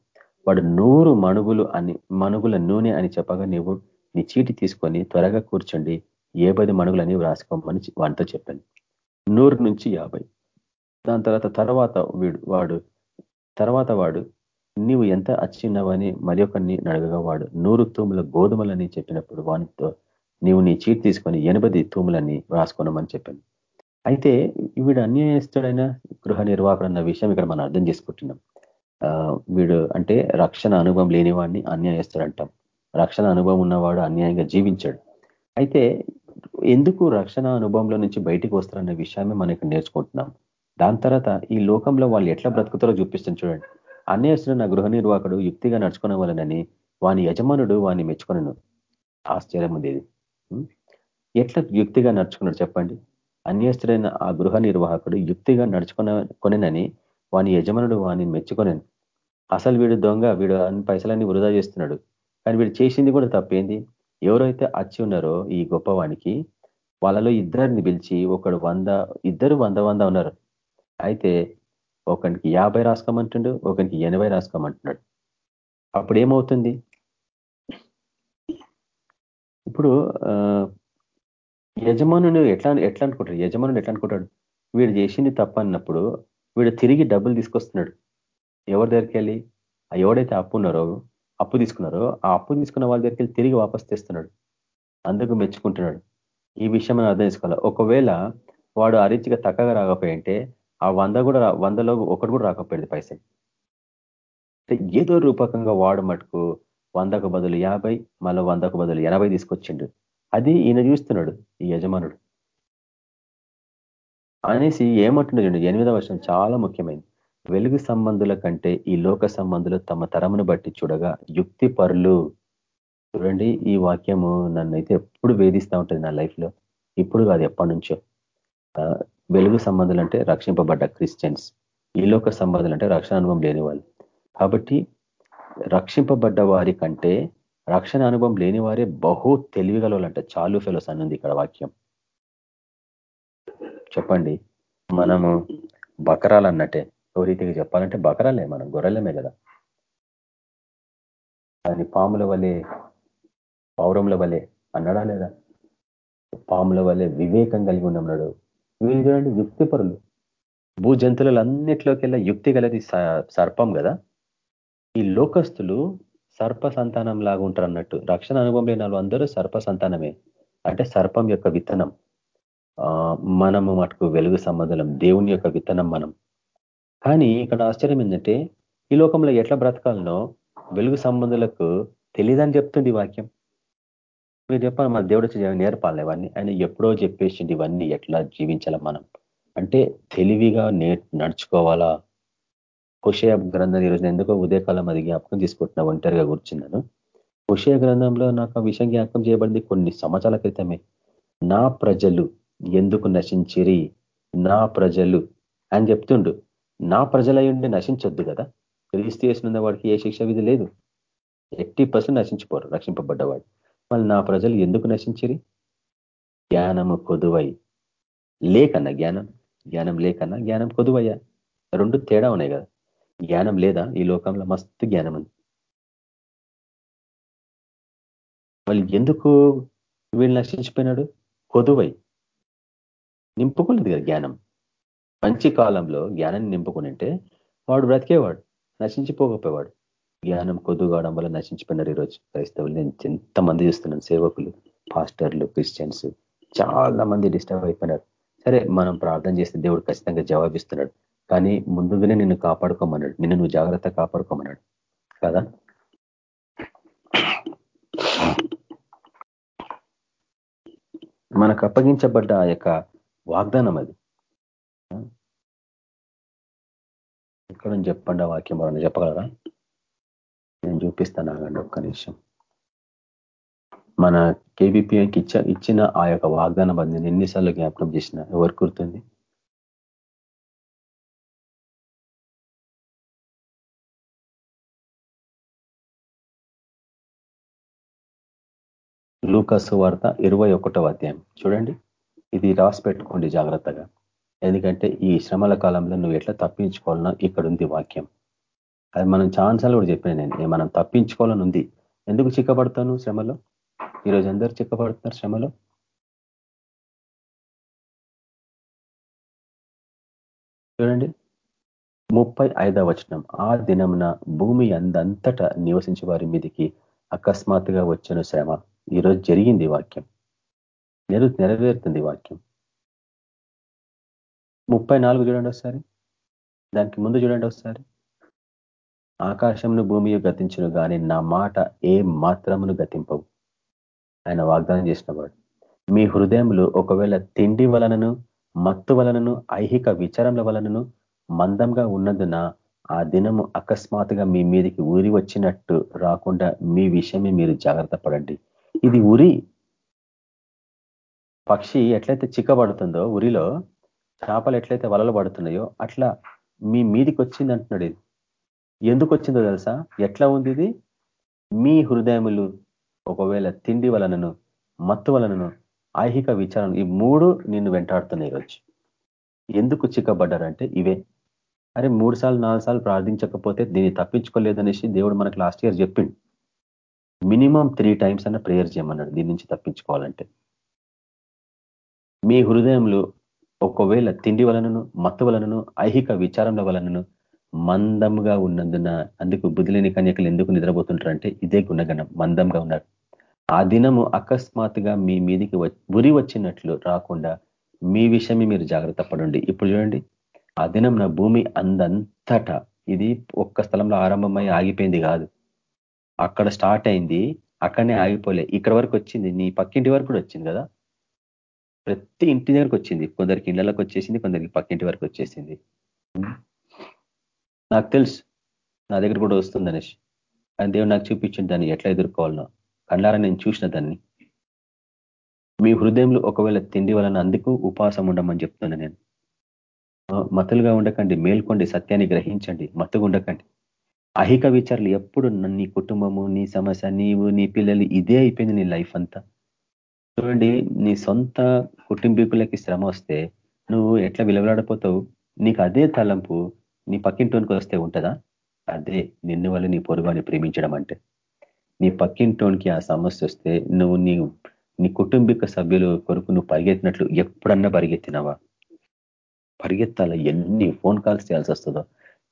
వాడు నూరు మణుగులు అని మణుగుల నూనె అని చెప్పగా నీవు నీ చీటి తీసుకొని త్వరగా కూర్చోండి. ఏ పది మణుగులని వ్రాసుకోమని వాడితో చెప్పాను. నూరు నుంచి యాభై. దాని తర్వాత తర్వాత వీడు వాడు తర్వాత వాడు నీవు ఎంత అచ్చినవని మరి ఒకరిని నడగగా వాడు. నూరు తూముల గోధుమలని చెప్పినప్పుడు వానితో నీవు నీ చీట్ తీసుకొని ఎనభది తూములని రాసుకోనమని చెప్పాను. అయితే వీడు అన్యాయస్తుడైన గృహ నిర్వాహకుడు అన్న విషయం ఇక్కడ మనం అర్థం చేసుకుంటున్నాం. వీడు అంటే రక్షణ అనుభవం లేనివాడిని అన్యాయస్తుడు అంటాం. రక్షణ అనుభవం ఉన్నవాడు అన్యాయంగా జీవించాడు. అయితే ఎందుకు రక్షణ అనుభవంలో నుంచి బయటికి వస్తారన్న విషయాన్ని మనం ఇక్కడ నేర్చుకుంటున్నాం. దాని తర్వాత ఈ లోకంలో వాళ్ళు ఎట్లా బ్రతుకుతారో చూపిస్తుంది చూడండి. అన్యాయస్తుడు నా గృహ నిర్వాహకుడు యుక్తిగా నడుచుకునే వాళ్ళనని వాని యజమానుడు వాని మెచ్చుకొనను. ఆశ్చర్యం ఉంది ఎట్లా యుక్తిగా నడుచుకున్నాడు చెప్పండి. అన్యస్తుడైన ఆ గృహ నిర్వాహకుడు యుక్తిగా నడుచుకున్న కొనినని వాని యజమానుడు వాని మెచ్చుకొనను. అసలు వీడు దొంగ వీడు అన్ని పైసలన్నీ వృధా చేస్తున్నాడు. కానీ వీడు చేసింది కూడా తప్పేంది? ఎవరైతే అచ్చి ఉన్నారో ఈ గొప్పవానికి వాళ్ళలో ఇద్దరిని పిలిచి ఒకడు వంద ఇద్దరు వంద వంద ఉన్నారు. అయితే ఒకనికి యాభై రాసుకోమంటుండు ఒకనికి ఎనభై రాసుకోమంటున్నాడు అప్పుడు ఏమవుతుంది? ఇప్పుడు యజమానుడు ఎట్లా ఎట్లా అనుకుంటాడు? యజమానుడు ఎట్లా అనుకుంటాడు? వీడు చేసింది తప్ప అన్నప్పుడు వీడు తిరిగి డబ్బులు తీసుకొస్తున్నాడు. ఎవరి దగ్గరికి వెళ్ళి? ఎవడైతే అప్పు ఉన్నారో అప్పు తీసుకున్నారో. ఆ అప్పు తీసుకున్న వాళ్ళ దగ్గరికి వెళ్ళి తిరిగి వాపస్ తెస్తున్నాడు. అందుకు మెచ్చుకుంటున్నాడు. ఈ విషయం మనం అర్థం చేసుకోవాలి. ఒకవేళ వాడు అరిచిగా తక్కగా రాకపోయింటే ఆ వంద కూడా వందలో ఒకటి కూడా రాకపోయింది పైసలు. ఏదో రూపకంగా వాడు మటుకు వందకు బదులు యాభై మళ్ళీ వందకు బదులు ఎనభై తీసుకొచ్చిండు. అది ఈయన చూస్తున్నాడు ఈ యజమానుడు. అనేసి ఏమంటున్నాడు ఎనిమిదవ వర్షం చాలా ముఖ్యమైనది. వెలుగు సంబంధుల కంటే ఈ లోక సంబంధులు తమ తరమును బట్టి చూడగా యుక్తి పరులు. చూడండి ఈ వాక్యము నన్నైతే ఎప్పుడు వేధిస్తూ ఉంటుంది నా లైఫ్లో ఇప్పుడు కాదు ఎప్పటి నుంచో. వెలుగు సంబంధాలు అంటే రక్షింపబడ్డ క్రిస్టియన్స్ ఈ లోక సంబంధులు అంటే రక్షణ అనుభవం లేని వాళ్ళు. కాబట్టి రక్షింపబడ్డ వారి కంటే రక్షణ అనుభవం లేని వారే బహు తెలివిగలవాలంట చాలు ఫెలోస్ అన్నది ఇక్కడ వాక్యం. చెప్పండి. మనము బకరాలు అన్నట్టే. ఓ రీతిగా చెప్పాలంటే బకరాలే మనం గొర్రెలమే కదా. దాన్ని పాముల వలె పౌరముల వలె అన్నడా లేదా? పాముల వలె వివేకం కలిగి ఉన్నాడు వీళ్ళు చూడండి యుక్తిపరులు. భూ జంతువులన్నిటిలోకెల్లా యుక్తి గలది సర్పం కదా. ఈ లోకస్తులు సర్ప సంతానం లాగా ఉంటారు అన్నట్టు రక్షణ అనుభవం లేని వాళ్ళు అందరూ సర్ప సంతానమే అంటే సర్పం యొక్క విత్తనం. మనము మటుకు వెలుగు సంబంధం దేవుని యొక్క విత్తనం మనం. కానీ ఇక్కడ ఆశ్చర్యం ఏంటంటే ఈ లోకంలో ఎట్లా బ్రతకాలనో వెలుగు సంబంధులకు తెలియదని చెప్తుంది వాక్యం. మీరు చెప్పాలి మన దేవుడు నేర్పాలి ఇవన్నీ? ఆయన ఎప్పుడో చెప్పేసింది ఇవన్నీ ఎట్లా జీవించాల మనం? అంటే తెలివిగా నే నడుచుకోవాలా? హుషయ గ్రంథం ఈరోజు ఎందుకో ఉదయకాలం అది జ్ఞాపకం తీసుకుంటున్నా ఒంటరిగా కూర్చున్నాను. హుషయ గ్రంథంలో నాకు విషయం జ్ఞాపకం చేయబడింది కొన్ని సంవత్సరాల క్రితమే. నా ప్రజలు ఎందుకు నశించిరి? నా ప్రజలు అని చెప్తుండు. నా ప్రజలయ్యుండి నశించొద్దు కదా. క్రీస్తు చేసిన వాడికి ఏ శిక్ష విధి లేదు. ఎట్టి పర్సెంట్ నశించిపోరు రక్షింపబడ్డవాడు. మళ్ళీ నా ప్రజలు ఎందుకు నశించిరి? జ్ఞానము కొదువై. లేకన్నా జ్ఞానం జ్ఞానం లేకన్నా జ్ఞానం కొదువయ్యా. రెండు తేడా ఉన్నాయి కదా. జ్ఞానం లేదా? ఈ లోకంలో మస్తు జ్ఞానం ఉంది. వాళ్ళు ఎందుకు వీళ్ళు నశించిపోయినాడు? కొదువై. నింపుకోలేదు కదా జ్ఞానం. మంచి కాలంలో జ్ఞానాన్ని నింపుకునింటే వాడు బ్రతికేవాడు నశించిపోకపోయేవాడు. జ్ఞానం కొద్దుగావడం వల్ల నశించిపోయినారు ఈరోజు క్రైస్తవులు. నేను ఎంతమంది చూస్తున్నాను సేవకులు పాస్టర్లు క్రిస్టియన్స్ చాలా మంది డిస్టర్బ్ అయిపోయినారు. సరే మనం ప్రార్థన చేస్తే దేవుడు ఖచ్చితంగా జవాబిస్తున్నాడు. కానీ ముందుగానే నిన్ను కాపాడుకోమన్నాడు. నిన్ను నువ్వు జాగ్రత్త కాపాడుకోమన్నాడు. కదా? మనకు అప్పగించబడ్డ ఆ యొక్క వాగ్దానం అది. ఎక్కడ చెప్పండి ఆ వాక్యం ఎవరన్నా చెప్పగలరా? నేను చూపిస్తాను ఆగండి ఒక్క నిమిషం. మన కేబిపిఐకి ఇచ్చ ఇచ్చిన ఆ యొక్క వాగ్దాన బంధిని నేను ఎన్నిసార్లు జ్ఞాపకం చేసిన? ఎవరు గుర్తుంది? లూకస్ వార్త ఇరవై ఒకటో అధ్యాయం. చూడండి. ఇది రాసి పెట్టుకోండి జాగ్రత్తగా. ఎందుకంటే ఈ శ్రమల కాలంలో నువ్వు ఎట్లా తప్పించుకోవాలన్నా ఇక్కడ ఉంది వాక్యం. అది మనం ఛాన్సాలు కూడా చెప్పాను నేను మనం తప్పించుకోవాలని ఉంది. ఎందుకు చిక్కబడతాను శ్రమలో? ఈరోజు అందరు చిక్కబడుతున్నారు శ్రమలో? చూడండి. ముప్పై ఐదవ వచనం. ఆ దినమున భూమి అందంతటా నివసించే వారి మీదికి అకస్మాత్తుగా వచ్చిన శ్రమ. ఈరోజు జరిగింది వాక్యం. నెరు నెరవేరుతుంది వాక్యం. ముప్పై నాలుగు చూడండి ఒకసారి. దానికి ముందు చూడండి ఒకసారి. ఆకాశంను భూమి గతించును కానీ నా మాట ఏ మాత్రమును గతింపవు. ఆయన వాగ్దానం చేసినవాడు. మీ హృదయములు ఒకవేళ తిండి వలనను మత్తు వలనను ఐహిక విచారముల వలనను మందంగా ఉన్నందున ఆ దినము అకస్మాత్తుగా మీ మీదకి ఊరి వచ్చినట్టు రాకుండా మీ విషయమే మీరు జాగ్రత్త పడండి. ఇది ఉరి. పక్షి ఎట్లయితే చిక్కబడుతుందో ఉరిలో చేపలు ఎట్లయితే వలలు పడుతున్నాయో అట్లా మీ మీదికి వచ్చింది అంటున్నాడు ఇది. ఎందుకు వచ్చిందో తెలుసా? ఎట్లా ఉంది ఇది? మీ హృదయములు ఒకవేళ తిండి వలనను మత్తు వలనను ఐహిక విచారణ ఈ మూడు నిన్ను వెంటాడుతున్నాయి ఈరోజు. ఎందుకు చిక్కబడ్డారంటే ఇవే. అరే మూడు సార్లు నాలుగు సార్లు ప్రార్థించకపోతే దీన్ని తప్పించుకోలేదనేసి దేవుడు మనకు లాస్ట్ ఇయర్ చెప్పిండు. మినిమం త్రీ టైమ్స్ అన్న ప్రేయర్ చేయమన్నాడు దీని నుంచి తప్పించుకోవాలంటే. మీ హృదయంలో ఒకవేళ తిండి వలనను మత్తు వలనను ఐహిక విచారముల వలనను మందంగా ఉన్నందున అందుకు బుద్ధిలేని కన్యకలు ఎందుకు నిద్రపోతుంటారంటే ఇదే గుణగణం మందంగా ఉన్నారు. ఆ దినము అకస్మాత్తుగా మీ మీదికి ఉరి వచ్చినట్లు రాకుండా మీ విషయమే మీరు జాగ్రత్త పడండి. ఇప్పుడు చూడండి ఆ దినం నా భూమి అందంతటా ఇది ఒక్క స్థలంలో ఆరంభమై ఆగిపోయింది కాదు. అక్కడ స్టార్ట్ అయింది అక్కడనే ఆగిపోలే. ఇక్కడ వరకు వచ్చింది నీ పక్కింటి వరకు కూడా వచ్చింది కదా? ప్రతి ఇంటి దగ్గరకు వచ్చింది. కొందరికి ఇళ్ళలోకి వచ్చేసింది కొందరికి పక్కింటి వరకు వచ్చేసింది. నాకు తెలుసు. నా దగ్గర కూడా వస్తుంది అనేసి అని దేవుడు నాకు చూపించింది దాన్ని ఎట్లా ఎదుర్కోవాలనో. కళ్ళారా నేను చూసిన దాన్ని. మీ హృదయంలో ఒకవేళ తిండి వలన అందుకు ఉపాసం ఉండమని చెప్తున్నా నేను. మతులుగా ఉండకండి మేల్కోండి సత్యాన్ని గ్రహించండి మత్తుగా ఉండకండి. అహిక విచారాలు ఎప్పుడు నీ కుటుంబము నీ సమస్య నీవు నీ పిల్లలు ఇదే అయిపోయింది నీ లైఫ్ అంతా. చూడండి నీ సొంత కుటుంబీకులకి శ్రమ వస్తే నువ్వు ఎట్లా విలువలాడిపోతావు? నీకు అదే తలంపు నీ పక్కింటోనికి వస్తే ఉంటుందా? అదే నిన్ను వల్ల నీ పొరుగుని ప్రేమించడం అంటే. నీ పక్కింటోనికి ఆ సమస్య వస్తే నువ్వు నీ నీ కుటుంబిక సభ్యులు కొరకు నువ్వు పరిగెత్తినట్లు ఎప్పుడన్నా పరిగెత్తినావా? పరిగెత్తాల? ఎన్ని ఫోన్ కాల్స్ చేయాల్సి వస్తుందో.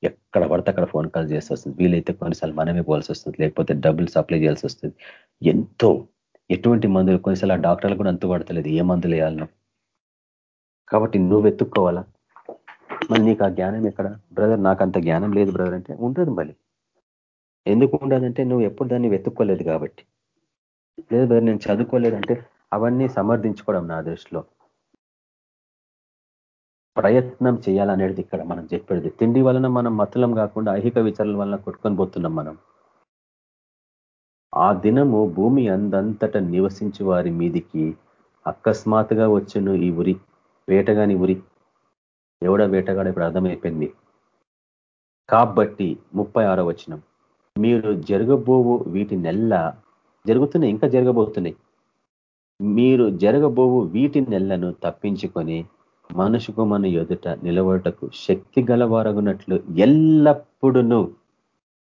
ఎక్కడ పడితే అక్కడ ఫోన్ కాల్ చేసి వస్తుంది. వీలైతే కొన్నిసార్లు మనమే పోవాల్సి వస్తుంది. లేకపోతే డబ్బులు సప్లై చేయాల్సి వస్తుంది. ఎంతో ఎటువంటి మందులు కొన్నిసార్లు ఆ డాక్టర్లు కూడా అంతు పడతలేదు ఏ మందులు వేయాలను కాబట్టి నువ్వు వెతుక్కోవాలా? మరి నీకు ఆ జ్ఞానం ఎక్కడ? బ్రదర్ నాకు అంత జ్ఞానం లేదు బ్రదర్ అంటే ఉండదు మళ్ళీ ఎందుకు ఉండదంటే నువ్వు ఎప్పుడు దాన్ని వెతుక్కోలేదు కాబట్టి. లేదు బ్రదర్ నేను చదువుకోలేదంటే అవన్నీ సమర్థించుకోవడం నా దృష్టిలో. ప్రయత్నం చేయాలనేది ఇక్కడ మనం చెప్పేది. తిండి వలన మనం మతులం కాకుండా ఐహిక విచారాల వలన కొట్టుకొని పోతున్నాం మనం. ఆ దినము భూమి అందంతట నివసించి వారి మీదికి అకస్మాత్తుగా వచ్చును ఈ ఉరి వేటగాని ఉరి. ఎవడ వేటగాడ ఇప్పుడు అర్థమైపోయింది. కాబట్టి ముప్పై ఆరో వచనం. మీరు జరగబోవు వీటి నెల్ల జరుగుతున్నాయి ఇంకా జరగబోతున్నాయి. మీరు జరగబోవు వీటి నెల్లను తప్పించుకొని మనుషుకు మన ఎదుట నిలబడటకు శక్తి గలవారగునట్లు ఎల్లప్పుడును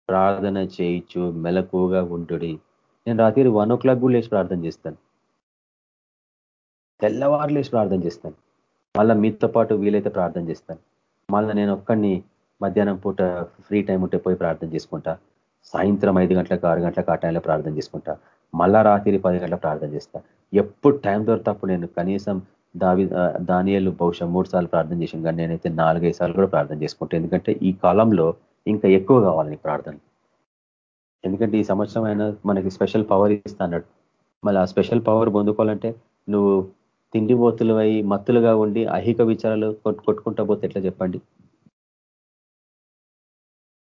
ప్రార్థన చేయించు మెలకువగా ఉంటుడి నేను రాత్రి వన్ ఓ క్లాక్ కూడా లేచి ప్రార్థన చేస్తాను. తెల్లవారు లేచి ప్రార్థన చేస్తాను. మళ్ళీ మీతో పాటు వీలైతే ప్రార్థన చేస్తాను. మళ్ళీ నేను ఒక్కడిని మధ్యాహ్నం పూట ఫ్రీ టైం ఉంటే పోయి ప్రార్థన చేసుకుంటా. సాయంత్రం ఐదు గంటలకు ఆరు గంటలకు ఆ టైంలో ప్రార్థన చేసుకుంటా. మళ్ళా రాత్రి పది గంటల ప్రార్థన చేస్తా. ఎప్పుడు టైం దొరికినప్పుడు నేను కనీసం దావి దానియాలు బహుశా మూడు సార్లు ప్రార్థన చేసిన కానీ నేనైతే నాలుగైదు సార్లు కూడా ప్రార్థన చేసుకుంటాను ఎందుకంటే ఈ కాలంలో ఇంకా ఎక్కువ కావాలి ప్రార్థన. ఎందుకంటే ఈ సంవత్సరం అయినా మనకి స్పెషల్ పవర్ ఇస్తాడు మళ్ళీ ఆ స్పెషల్ పవర్ పొందుకోవాలంటే నువ్వు తిండి బోతులు అయి మత్తులుగా ఉండి అహిక విచారాలు కొట్టుకుంటా పోతే ఎట్లా చెప్పండి?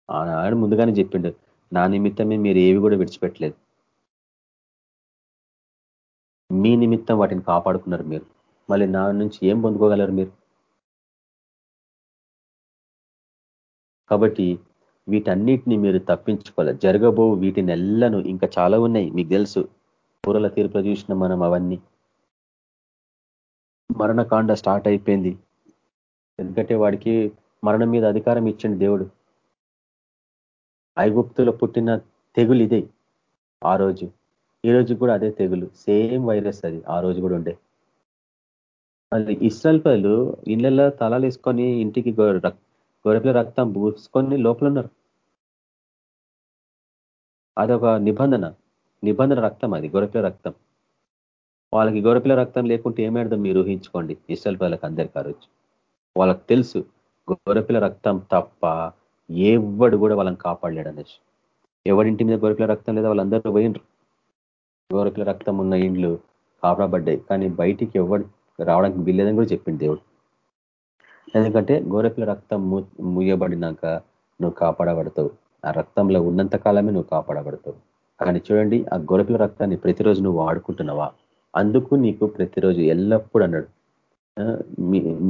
ఆయన ముందుగానే చెప్పిండు. నా నిమిత్తమే మీరు ఏవి కూడా విడిచిపెట్టలేదు. మీ నిమిత్తం వాటిని కాపాడుకున్నారు మీరు. మళ్ళీ నా నుంచి ఏం పొందుకోగలరు మీరు? కాబట్టి వీటన్నిటిని మీరు తప్పించుకోవాలి. జరగబో వీటిని ఎల్లను ఇంకా చాలా ఉన్నాయి. మీకు తెలుసు పూరల తీర్పు చూసిన మనం అవన్నీ. మరణకాండ స్టార్ట్ అయిపోయింది. ఎందుకంటే వాడికి మరణం మీద అధికారం ఇచ్చింది దేవుడు. ఐగుప్తులో పుట్టిన తెగులు ఇదే ఆ రోజు. ఈ రోజు కూడా అదే తెగులు. సేమ్ వైరస్ అది. ఆ రోజు కూడా ఉండే. మళ్ళీ ఇస్రాయల్ పనులు ఇళ్ళల్లో తలాలు వేసుకొని ఇంటికి గొరపిల రక్తం పూసుకొని లోపల ఉన్నారు అదొక నిబంధన నిబంధన రక్తం అది గొరపిల రక్తం. వాళ్ళకి గొరపిల రక్తం లేకుంటే ఏమేడదో మీరు ఊహించుకోండి? ఇష్టల పనులకు అందరికీ వాళ్ళకి తెలుసు గొరపిల రక్తం తప్ప ఎవడు కూడా వాళ్ళని కాపాడలేడు అనేసి. ఎవడింటి మీద గొరపిల రక్తం లేదా వాళ్ళందరూ పోయినరు. గొరపిల రక్తం ఉన్న ఇండ్లు కాపాడబడ్డాయి. కానీ బయటికి ఎవడు రావడానికి వీల్లేదని కూడా చెప్పింది దేవుడు. ఎందుకంటే గోరపిల రక్తం ముయ్యబడినాక నువ్వు కాపాడబడతావు. ఆ రక్తంలో ఉన్నంత కాలమే నువ్వు కాపాడబడతావు. కానీ చూడండి ఆ గొరపిల రక్తాన్ని ప్రతిరోజు నువ్వు వాడుకుంటున్నావా? అందుకు నీకు ప్రతిరోజు ఎల్లప్పుడూ అన్నాడు.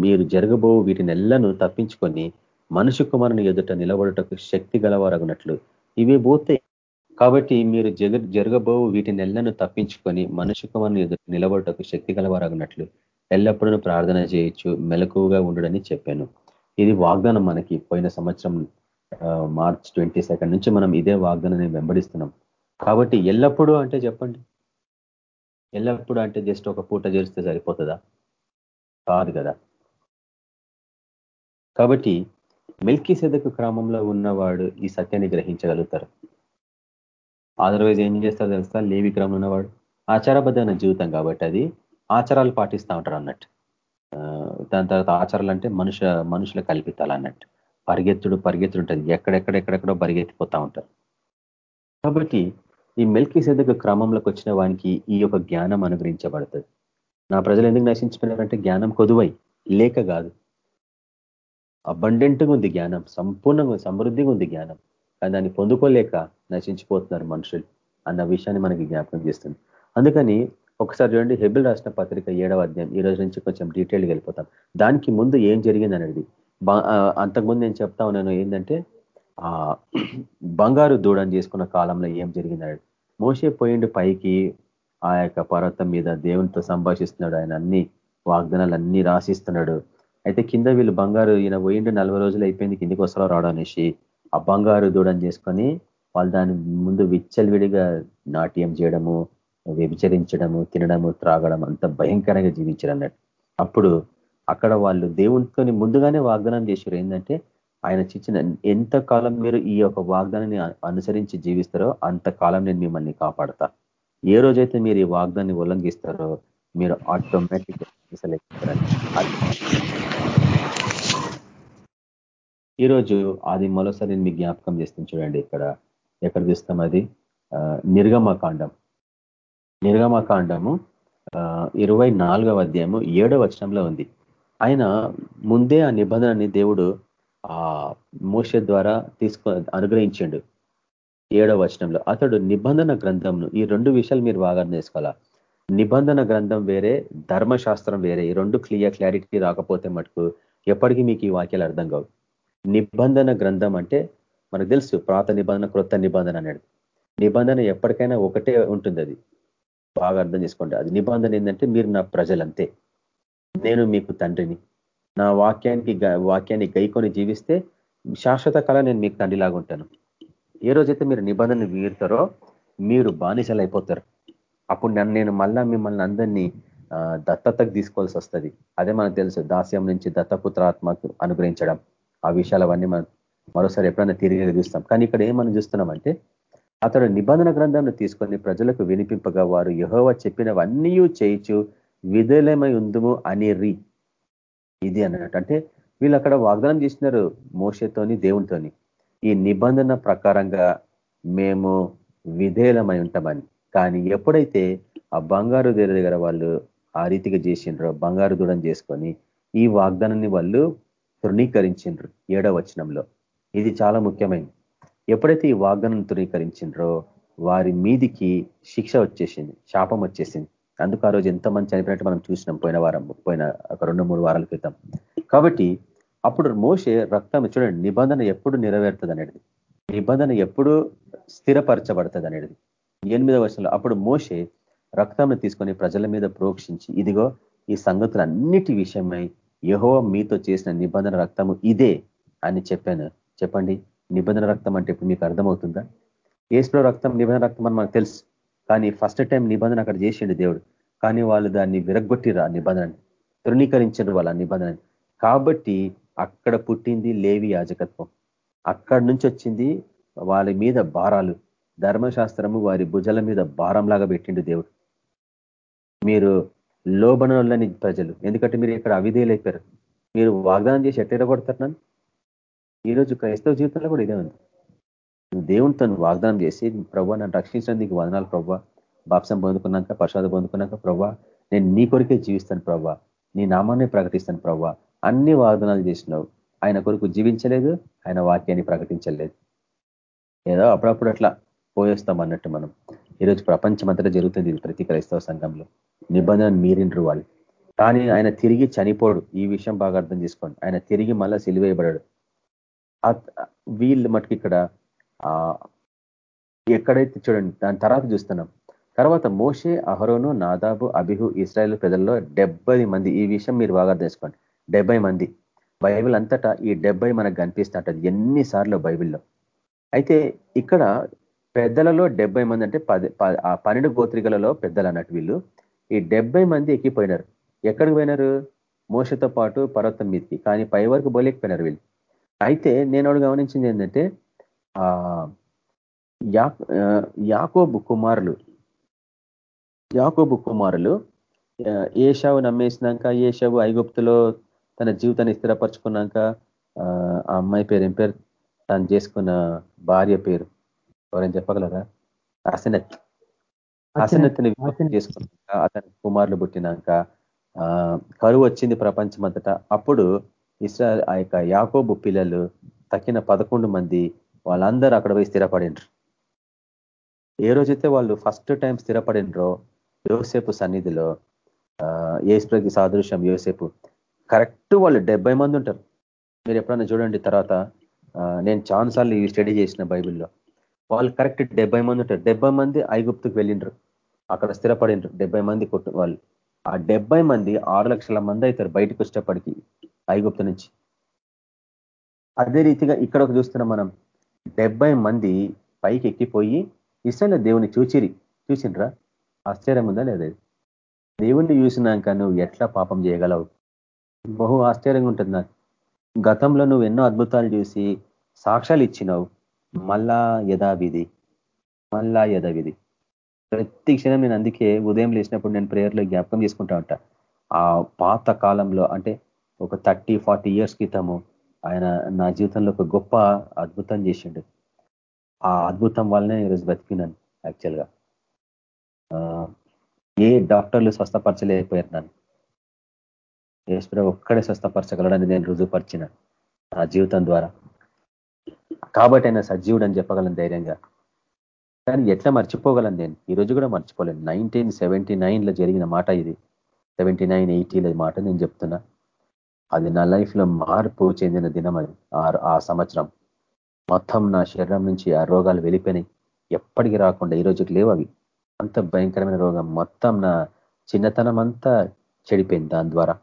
మీరు జరగబో వీటిని ఎల్లను తప్పించుకొని మనుషు కుమారుని ఎదుట నిలబడుటకు శక్తి గలవారగునట్లు. ఇవే పోతే కాబట్టి మీరు జగ జరగబో వీటి ఎల్లను తప్పించుకొని మనుషు కుమారుని ఎదుట నిలబడుటకు శక్తి గలవారగునట్లు. ఎల్లప్పుడూ ప్రార్థన చేయొచ్చు మెలకువగా ఉండడని చెప్పాను. ఇది వాగ్దానం మనకి. పోయిన సంవత్సరం మార్చ్ ట్వంటీ సెకండ్ నుంచి మనం ఇదే వాగ్దానాన్ని వెంబడిస్తున్నాం. కాబట్టి ఎల్లప్పుడూ అంటే చెప్పండి. ఎల్లప్పుడూ అంటే జస్ట్ ఒక పూట చేస్తే సరిపోతుందా? కాదు కదా. కాబట్టి మిల్కీ సెదకు క్రమంలో ఉన్నవాడు ఈ సత్యాన్ని గ్రహించగలుగుతారు. అదర్వైజ్ ఏం చేస్తారు తెలుస్తా లేవి క్రమంలో ఉన్నవాడు. ఆచారబద్ధమైన జీవితం కాబట్టి అది. ఆచారాలు పాటిస్తూ ఉంటారు అన్నట్టు. దాని తర్వాత ఆచారాలు అంటే మనుష మనుషుల కల్పితాలు అన్నట్టు. పరిగెత్తుడు పరిగెత్తుడు ఉంటుంది ఎక్కడెక్కడెక్కడెక్కడో పరిగెత్తిపోతూ ఉంటారు. కాబట్టి ఈ మెల్కీ సెదక క్రమంలోకి వచ్చిన వానికి ఈ యొక్క జ్ఞానం అనుగ్రహించబడుతుంది. నా ప్రజలు ఎందుకు నశించుకున్నారంటే జ్ఞానం కొదువై లేక కాదు. అబండెంట్గా ఉంది జ్ఞానం సంపూర్ణంగా సమృద్ధిగా ఉంది జ్ఞానం. కానీ దాన్ని పొందుకోలేక నశించిపోతున్నారు మనుషులు అన్న విషయాన్ని మనకి జ్ఞాపకం చేస్తుంది. అందుకని ఒకసారి చూడండి హెబిల్ రాసిన పత్రిక ఏడవ అధ్యాయం. ఈ రోజు నుంచి కొంచెం డీటెయిల్గా వెళ్ళిపోతాం. దానికి ముందు ఏం జరిగింది అనేది. అంతకుముందు నేను చెప్తా ఉన్నాను ఏంటంటే ఆ బంగారు దూడని చేసుకున్న కాలంలో ఏం జరిగింది అనేది. మోసే పోయిండు పైకి ఆ యొక్క పర్వతం మీద దేవునితో సంభాషిస్తున్నాడు. ఆయన అన్ని వాగ్దానాలు అన్ని రాసిస్తున్నాడు. అయితే కింద వీళ్ళు బంగారు ఈయన పోయిండు నలభై రోజులు అయిపోయింది కిందికి వస్తారో రావడం అనేసి. ఆ బంగారు దూడని చేసుకొని వాళ్ళు దాని ముందు విచ్చలవిడిగా నాట్యం చేయడము వ్యభిచరించడము తినడము త్రాగడం అంత భయంకరంగా జీవించారు అన్నట్టు. అప్పుడు అక్కడ వాళ్ళు దేవునితో ముందుగానే వాగ్దానం చేశారు. ఏంటంటే ఆయన చిచ్చిన ఎంత కాలం మీరు ఈ యొక్క వాగ్దానాన్ని అనుసరించి జీవిస్తారో అంత కాలం నేను మిమ్మల్ని కాపాడతా. ఏ రోజైతే మీరు ఈ వాగ్దాన్ని ఉల్లంఘిస్తారో మీరు ఆటోమేటిక్ ఈరోజు అది మరోసారి మీ జ్ఞాపకం చేస్తాను చూడండి. ఇక్కడ ఎక్కడ చూస్తాం అది? నిర్గమకాండం. నిర్గమకాండము ఇరవై నాలుగవ అధ్యాయము ఏడవ వచనంలో ఉంది. ఆయన ముందే ఆ నిబంధనని దేవుడు ఆ మోస ద్వారా తీసుకు అనుగ్రహించండు. ఏడవ వచనంలో అతడు నిబంధన గ్రంథంను ఈ రెండు విషయాలు మీరు బాగా నేర్చుకోవాలా నిబంధన గ్రంథం వేరే ధర్మశాస్త్రం వేరే ఈ రెండు క్లియర్ క్లారిటీ రాకపోతే మటుకు ఎప్పటికీ మీకు ఈ వాక్యాలు అర్థం కావు. నిబంధన గ్రంథం అంటే మనకు తెలుసు ప్రాత నిబంధన క్రొత్త నిబంధన అనేది. నిబంధన ఎప్పటికైనా ఒకటే ఉంటుంది అది. బాగా అర్థం చేసుకోండి అది నిబంధన ఏంటంటే మీరు నా ప్రజలంతే. నేను మీకు తండ్రిని. నా వాక్యానికి వాక్యాన్ని గైకొని జీవిస్తే శాశ్వత కళ నేను మీకు తండ్రిలాగా ఉంటాను. ఏ రోజైతే మీరు నిబంధన వీరుతారో మీరు బానిసలు అయిపోతారు అప్పుడు నన్ను నేను మళ్ళా మిమ్మల్ని అందరినీ దత్తతకు తీసుకోవాల్సి వస్తుంది. అదే మనకు తెలుసు దాస్యం నుంచి దత్తపుత్రాత్మకు అనుగ్రహించడం. ఆ విషయాలవన్నీ మనం మరోసారి ఎప్పుడైనా తిరిగి చూస్తాం. కానీ ఇక్కడ ఏమని చూస్తున్నామంటే అతడు నిబంధన గ్రంథంలో తీసుకొని ప్రజలకు వినిపింపగా వారు యహోవ చెప్పినవన్నీ చేయించు విధులమై ఉందుము అని రి ఇది అన్నట్టు. అంటే వీళ్ళు అక్కడ వాగ్దానం చేసినారు మోసతోని దేవునితోని. ఈ నిబంధన ప్రకారంగా మేము విధేయులమై ఉంటామని. కానీ ఎప్పుడైతే ఆ బంగారు దగ్గర వాళ్ళు ఆ రీతిగా చేసిండ్రో బంగారు దూడం చేసుకొని ఈ వాగ్దానాన్ని వాళ్ళు తృణీకరించిండ్రు ఏడవ వచనంలో. ఇది చాలా ముఖ్యమైనది. ఎప్పుడైతే ఈ వాగ్దానం ధృవీకరించిండ్రో వారి మీదికి శిక్ష వచ్చేసింది శాపం వచ్చేసింది. అందుకు ఆ రోజు ఎంతమంది చనిపోయినట్టు మనం చూసినాం పోయిన వారం పోయిన ఒక రెండు మూడు వారాల క్రితం. కాబట్టి అప్పుడు మోసే రక్తం చూడండి నిబంధన ఎప్పుడు నెరవేరుతుంది అనేది నిబంధన ఎప్పుడు స్థిరపరచబడుతుంది అనేది ఎనిమిదవ వర్షంలో అప్పుడు మోసే రక్తంను తీసుకొని ప్రజల మీద ప్రోక్షించి ఇదిగో ఈ సంగతులన్నిటి విషయమై యహో మీతో చేసిన నిబంధన రక్తము ఇదే అని చెప్పాను. చెప్పండి. నిబంధన రక్తం అంటే ఇప్పుడు మీకు అర్థమవుతుందా? ఏసులో రక్తం నిబంధన రక్తం అని మనకు తెలుసు. కానీ ఫస్ట్ టైం నిబంధన అక్కడ చేసిండు దేవుడు. కానీ వాళ్ళు దాన్ని విరగొట్టిరు ఆ నిబంధనని. తృణీకరించారు వాళ్ళ నిబంధనని. కాబట్టి అక్కడ పుట్టింది లేవి యాజకత్వం. అక్కడి నుంచి వచ్చింది వాళ్ళ మీద భారాలు. ధర్మశాస్త్రము వారి భుజల మీద భారంలాగా పెట్టిండు దేవుడు. మీరు లోబనలని ప్రజలు. ఎందుకంటే మీరు ఇక్కడ అవిధేయులైపోయారు. మీరు వాగ్దానం చేసి ఎట్ట కొడతారు నన్ను? ఈరోజు క్రైస్తవ జీవితంలో కూడా ఇదే ఉంది. దేవునితో వాగ్దానం చేసి ప్రభా నన్ను రక్షించడానికి వదనాలు ప్రభా. బాప్సం పొందుకున్నాక ప్రసాదం పొందుకున్నాక ప్రభా. నేను నీ కొరికే జీవిస్తాను ప్రభా. నీ నామాన్ని ప్రకటిస్తాను ప్రభా. అన్ని వాగ్దానాలు చేసినావు. ఆయన కొరకు జీవించలేదు ఆయన వాక్యాన్ని ప్రకటించలేదు. ఏదో అప్పుడప్పుడు అట్లా పోయేస్తాం అన్నట్టు మనం. ఈరోజు ప్రపంచమంతటా జరుగుతుంది ఇది ప్రతి క్రైస్తవ సంఘంలో. నిబంధన మీరిండ్రు వాళ్ళు. కానీ ఆయన తిరిగి చనిపోడు. ఈ విషయం బాగా అర్థం చేసుకోండి. ఆయన తిరిగి మళ్ళా సిలివేయబడాడు వీళ్ళు మటుకు ఇక్కడ ఎక్కడైతే చూడండి దాని తర్వాత చూస్తున్నాం. తర్వాత మోషే అహరోను నాదాబు అభిహు ఇస్రాయల్ ప్రజల్లో డెబ్బై మంది. ఈ విషయం మీరు బాగా తెలుసుకోండి. డెబ్బై మంది. బైబిల్ అంతటా ఈ డెబ్బై మనకు కనిపిస్తుంటది ఎన్నిసార్లు బైబిల్లో. అయితే ఇక్కడ పెద్దలలో డెబ్బై మంది అంటే పది ఆ పన్నెండు గోత్రికలలో పెద్దలు అన్నట్టు వీళ్ళు. ఈ డెబ్బై మంది ఎక్కిపోయినారు. ఎక్కడికి పోయినారు? మోసతో పాటు పర్వతం మీదకి. కానీ పై వరకు పోలేకపోయినారు వీళ్ళు. అయితే నేను గమనించింది ఏంటంటే ఆ యాకోబు కుమారులు యాకోబు కుమారులు ఏషావు నమ్మేసినాక ఏషావు ఐగుప్తులో తన జీవితాన్ని స్థిరపరచుకున్నాక ఆ అమ్మాయి పేరు ఏం పేరు? తను చేసుకున్న భార్య పేరు. ఎవరైనా చెప్పగలరా? అసనత్. అసనత్ని చేసుకున్నాక అతని కుమారులు పుట్టినాక కరువు వచ్చింది ప్రపంచమంతటా. అప్పుడు ఇస్రా ఆ యొక్క యాకోబు పిల్లలు తక్కిన పదకొండు మంది వాళ్ళందరూ అక్కడ పోయి స్థిరపడినరు. ఏ రోజైతే వాళ్ళు ఫస్ట్ టైం స్థిరపడినరో యోసేపు సన్నిధిలో ఏసుప్రకి సాదృశ్యం యోసేపు. కరెక్ట్ వాళ్ళు డెబ్బై మంది ఉంటారు. మీరు ఎప్పుడన్నా చూడండి తర్వాత నేను చాలాసార్లు ఈ స్టడీ చేసిన బైబిల్లో. వాళ్ళు కరెక్ట్ డెబ్బై మంది ఉంటారు. డెబ్బై మంది ఐగుప్తుకు వెళ్ళిండ్రు. అక్కడ స్థిరపడిండ్రు డెబ్బై మంది కొట్టు వాళ్ళు. ఆ డెబ్బై మంది ఆరు లక్షల మంది అవుతారు బయటకు వచ్చేటప్పటికి. ఐగుప్తు నుంచి. అదే రీతిగా ఇక్కడ చూస్తున్నాం మనం. డెబ్బై మంది పైకి ఎక్కిపోయి ఇసల దేవుని చూచిరి. చూసిండ్రా ఆశ్చర్యం ఉందా లేదా దేవుణ్ణి చూసినాక నువ్వు ఎట్లా పాపం చేయగలవు? బహు ఆశ్చర్యంగా ఉంటుంది నాకు. గతంలో నువ్వు ఎన్నో అద్భుతాలు చూసి సాక్ష్యాలు ఇచ్చినావు. మళ్ళా యథావిధి. మళ్ళా యథావిధి. ప్రతి క్షణం నేను అందుకే ఉదయం లేచినప్పుడు నేను ప్రేయర్లో జ్ఞాపకం చేసుకుంటా ఉంటా. ఆ పాత కాలంలో అంటే ఒక థర్టీ ఫార్టీ ఇయర్స్ క్రితము ఆయన నా జీవితంలో ఒక గొప్ప అద్భుతం చేసిండు. ఆ అద్భుతం వల్లనే ఈరోజు బతికినాను యాక్చువల్గా ఏ డాక్టర్లు స్వస్థపరచలేకపోయారు నన్ను. ఈశ్వర ఒక్కడే స్వస్థపరచగలడని నేను రుజువుపరిచిన నా జీవితం ద్వారా. కాబట్టి ఆయన సజీవుడు అని చెప్పగలను ధైర్యంగా. కానీ ఎట్లా మర్చిపోగలను నేను? ఈరోజు కూడా మర్చిపోలేను. నైన్టీన్ సెవెంటీ నైన్లో జరిగిన మాట ఇది. సెవెంటీ నైన్ ఎయిటీలో మాట నేను చెప్తున్నా. అది నా లైఫ్లో మార్పు చెందిన దినం అది. ఆ సంవత్సరం మొత్తం నా శరీరం నుంచి ఆ రోగాలు వెళ్ళిపోయినాయి. ఎప్పటికీ రాకుండా ఈ రోజుకి లేవు అవి. అంత భయంకరమైన రోగం. మొత్తం నా చిన్నతనం అంతా చెడిపోయింది దాని ద్వారా.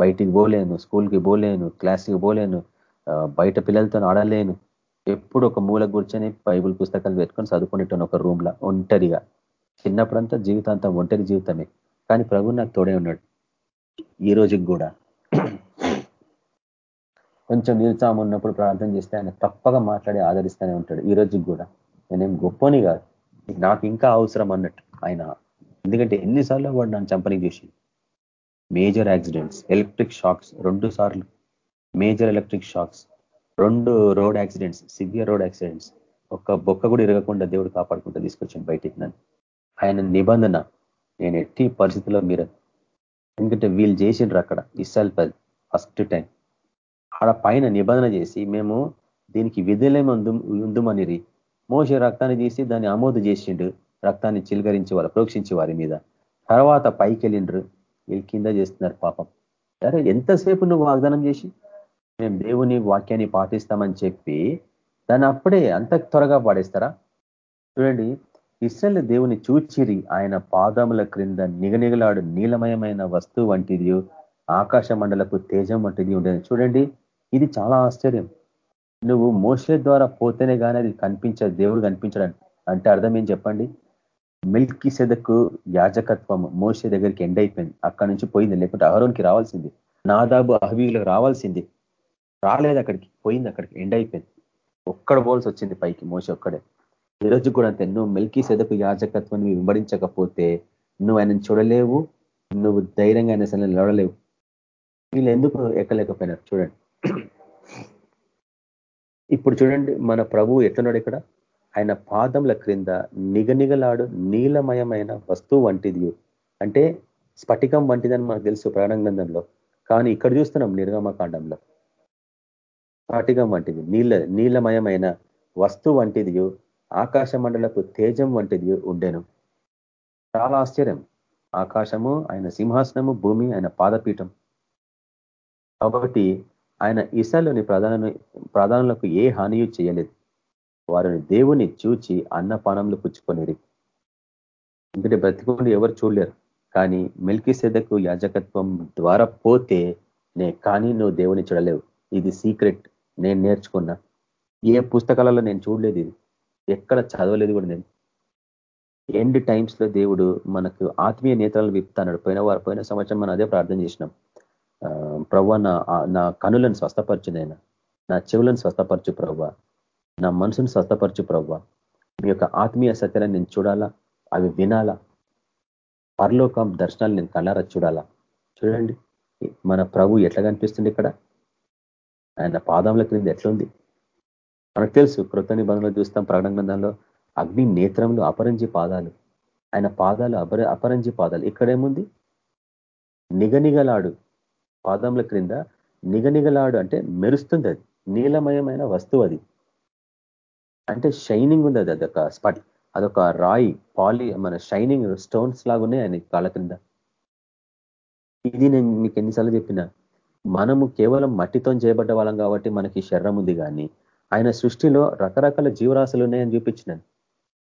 బయటికి పోలేను స్కూల్కి పోలేను క్లాస్కి పోలేను బయట పిల్లలతో ఆడలేను. ఎప్పుడు ఒక మూల కూర్చొని బైబుల్ పుస్తకాలు పెట్టుకొని చదువుకునేటాను ఒక రూమ్లో ఒంటరిగా. చిన్నప్పుడంతా జీవితాంతం ఒంటరి జీవితమే. కానీ ప్రభు నాకు తోడే ఉన్నాడు. ఈ రోజుకి కూడా. కొంచెం నిరుత్సాహం ఉన్నప్పుడు ప్రార్థన చేస్తే ఆయన తప్పగా మాట్లాడి ఆదరిస్తూనే ఉంటాడు. ఈ రోజుకి కూడా. నేనేం గొప్పని కాదు. నాకు ఇంకా అవసరం అన్నట్టు ఆయన. ఎందుకంటే ఎన్నిసార్లు వాడు నన్ను చంపని చూసి మేజర్ యాక్సిడెంట్స్ ఎలక్ట్రిక్ షాక్స్ రెండు సార్లు. మేజర్ ఎలక్ట్రిక్ షాక్స్ రెండు road accidents severe road accidents ఒక్క బొక్క కూడా ఇరగకుండా దేవుడు కాపాడుకుంటూ తీసుకొచ్చాను బయటికి నన్ను. ఆయన నిబంధన నేను ఎట్టి పరిస్థితుల్లో మీరు ఎందుకంటే వీళ్ళు చేసిండ్రు అక్కడ ఇస్సాల్ ఫస్ట్ టైం ఆడ పైన నిబంధన చేసి మేము దీనికి విధులే ఉందుమనిరి. మోస రక్తాన్ని తీసి దాన్ని ఆమోదు చేసిండు. రక్తాన్ని చిలకరించి వాళ్ళు ప్రోక్షించి వారి మీద. తర్వాత పైకి వెళ్ళిండ్రు వీళ్ళు కింద చేస్తున్నారు పాపం. సరే ఎంతసేపు నువ్వు వాగ్దానం చేసి? మేము దేవుని వాక్యాన్ని పాటిస్తామని చెప్పి దాన్ని అప్పుడే అంత త్వరగా పాడేస్తారా? చూడండి ఇస్రాయల్ దేవుని చూచిరి. ఆయన పాదముల క్రింద నిగనిగలాడు నీలమయమైన వస్తువు వంటిది ఆకాశ మండలకు తేజం వంటిది ఉండేది. చూడండి ఇది చాలా ఆశ్చర్యం. నువ్వు మోసే ద్వారా పోతేనే కానీ అది కనిపించదు దేవుడు కనిపించడం అంటే అర్థం ఏం చెప్పండి? మిల్కీ సెదకు యాజకత్వం మోసే దగ్గరికి ఎండ్ అయిపోయింది. అక్కడి నుంచి పోయింది లేకుంటే అహరోన్కి రావాల్సింది. నాదాబు అహబీలకు రావాల్సింది. రాలేదు అక్కడికి పోయింది అక్కడికి ఎండ్ అయిపోయింది. ఒక్కడ పోల్సి వచ్చింది పైకి మోస ఒక్కడే. ఈరోజు కూడా అంతే నువ్వు మిల్కీ సెదకు యాజకత్వం వింబడించకపోతే నువ్వు ఆయన చూడలేవు నువ్వు ధైర్యంగా ఆయన సరే నిలవలేవు వీళ్ళు ఎందుకు ఎక్కలేకపోయినారు? చూడండి. ఇప్పుడు చూడండి మన ప్రభువు ఎట్లున్నాడు ఇక్కడ? ఆయన పాదముల క్రింద నిగనిగలాడు నీలమయమైన వస్తువు వంటిది. అంటే స్ఫటికం వంటిదని మనకు తెలుసు ప్రాణ గ్రంథంలో. కానీ ఇక్కడ చూస్తున్నాం నిర్గమకాండంలో. స్ఫటికం వంటిది నీళ్ళ నీలమయమైన వస్తువు వంటిది ఆకాశ మండలకు తేజం వంటిది ఉండెను. చాలా ఆశ్చర్యం. ఆకాశము ఆయన సింహాసనము భూమి ఆయన పాదపీఠం. కాబట్టి ఆయన ఇసాలోని ప్రధాన ప్రధానులకు ఏ హానియు చేయలేదు. వారిని దేవుని చూచి అన్నపానంలో పుచ్చుకొనిరి. ఎందుకంటే బ్రతికుండి ఎవరు చూడలేరు. కానీ మిల్కీ సెదకు యాజకత్వం ద్వారా పోతే నే కానీ నువ్వు దేవుని చూడలేవు. ఇది సీక్రెట్. నేను నేర్చుకున్నా. ఏ పుస్తకాలలో నేను చూడలేదు ఇది. ఎక్కడ చదవలేదు కూడా నేను. ఎండ్ టైమ్స్లో దేవుడు మనకు ఆత్మీయ నేతలను విప్తాడు పోయిన వారు పోయిన సంవత్సరం మనం అదే ప్రార్థన చేసినాం. ప్రభు నా నా కనులను స్వస్థపరచునైనా నా చెవులను స్వస్థపరచు ప్రభు నా మనసును స్వస్థపరచు ప్రభు మీ యొక్క ఆత్మీయ సత్యాలను నేను చూడాలా? అవి వినాలా? పరలోకం దర్శనాలు నేను కళ్ళారా చూడాలా? చూడండి మన ప్రభు ఎట్లా కనిపిస్తుంది ఇక్కడ? ఆయన పాదముల క్రింద ఎట్లుంది? మనకు తెలుసు కృత నిబంధనలు చూస్తాం ప్రకటన గ్రంథంలో అగ్ని నేత్రములు అపరంజి పాదాలు. ఆయన పాదాలు అపర అపరంజి పాదాలు. ఇక్కడేముంది? నిగనిగలాడు. పాదముల క్రింద నిగనిగలాడు అంటే మెరుస్తుంది అది. నీలమయమైన వస్తువు అది. అంటే షైనింగ్ ఉంది అది అదొక స్పట్ అదొక రాయి పాలి మన షైనింగ్ స్టోన్స్ లాగున్నాయి ఆయన కాళ్ళ క్రింద. ఇది నేను మీకు ఎన్నిసార్లు చెప్పిన మనము కేవలం మట్టితో చేయబడ్డ వాళ్ళం కాబట్టి మనకి శరీరం ఉంది కానీ ఆయన సృష్టిలో రకరకాల జీవరాశులు ఉన్నాయని చూపించినాను.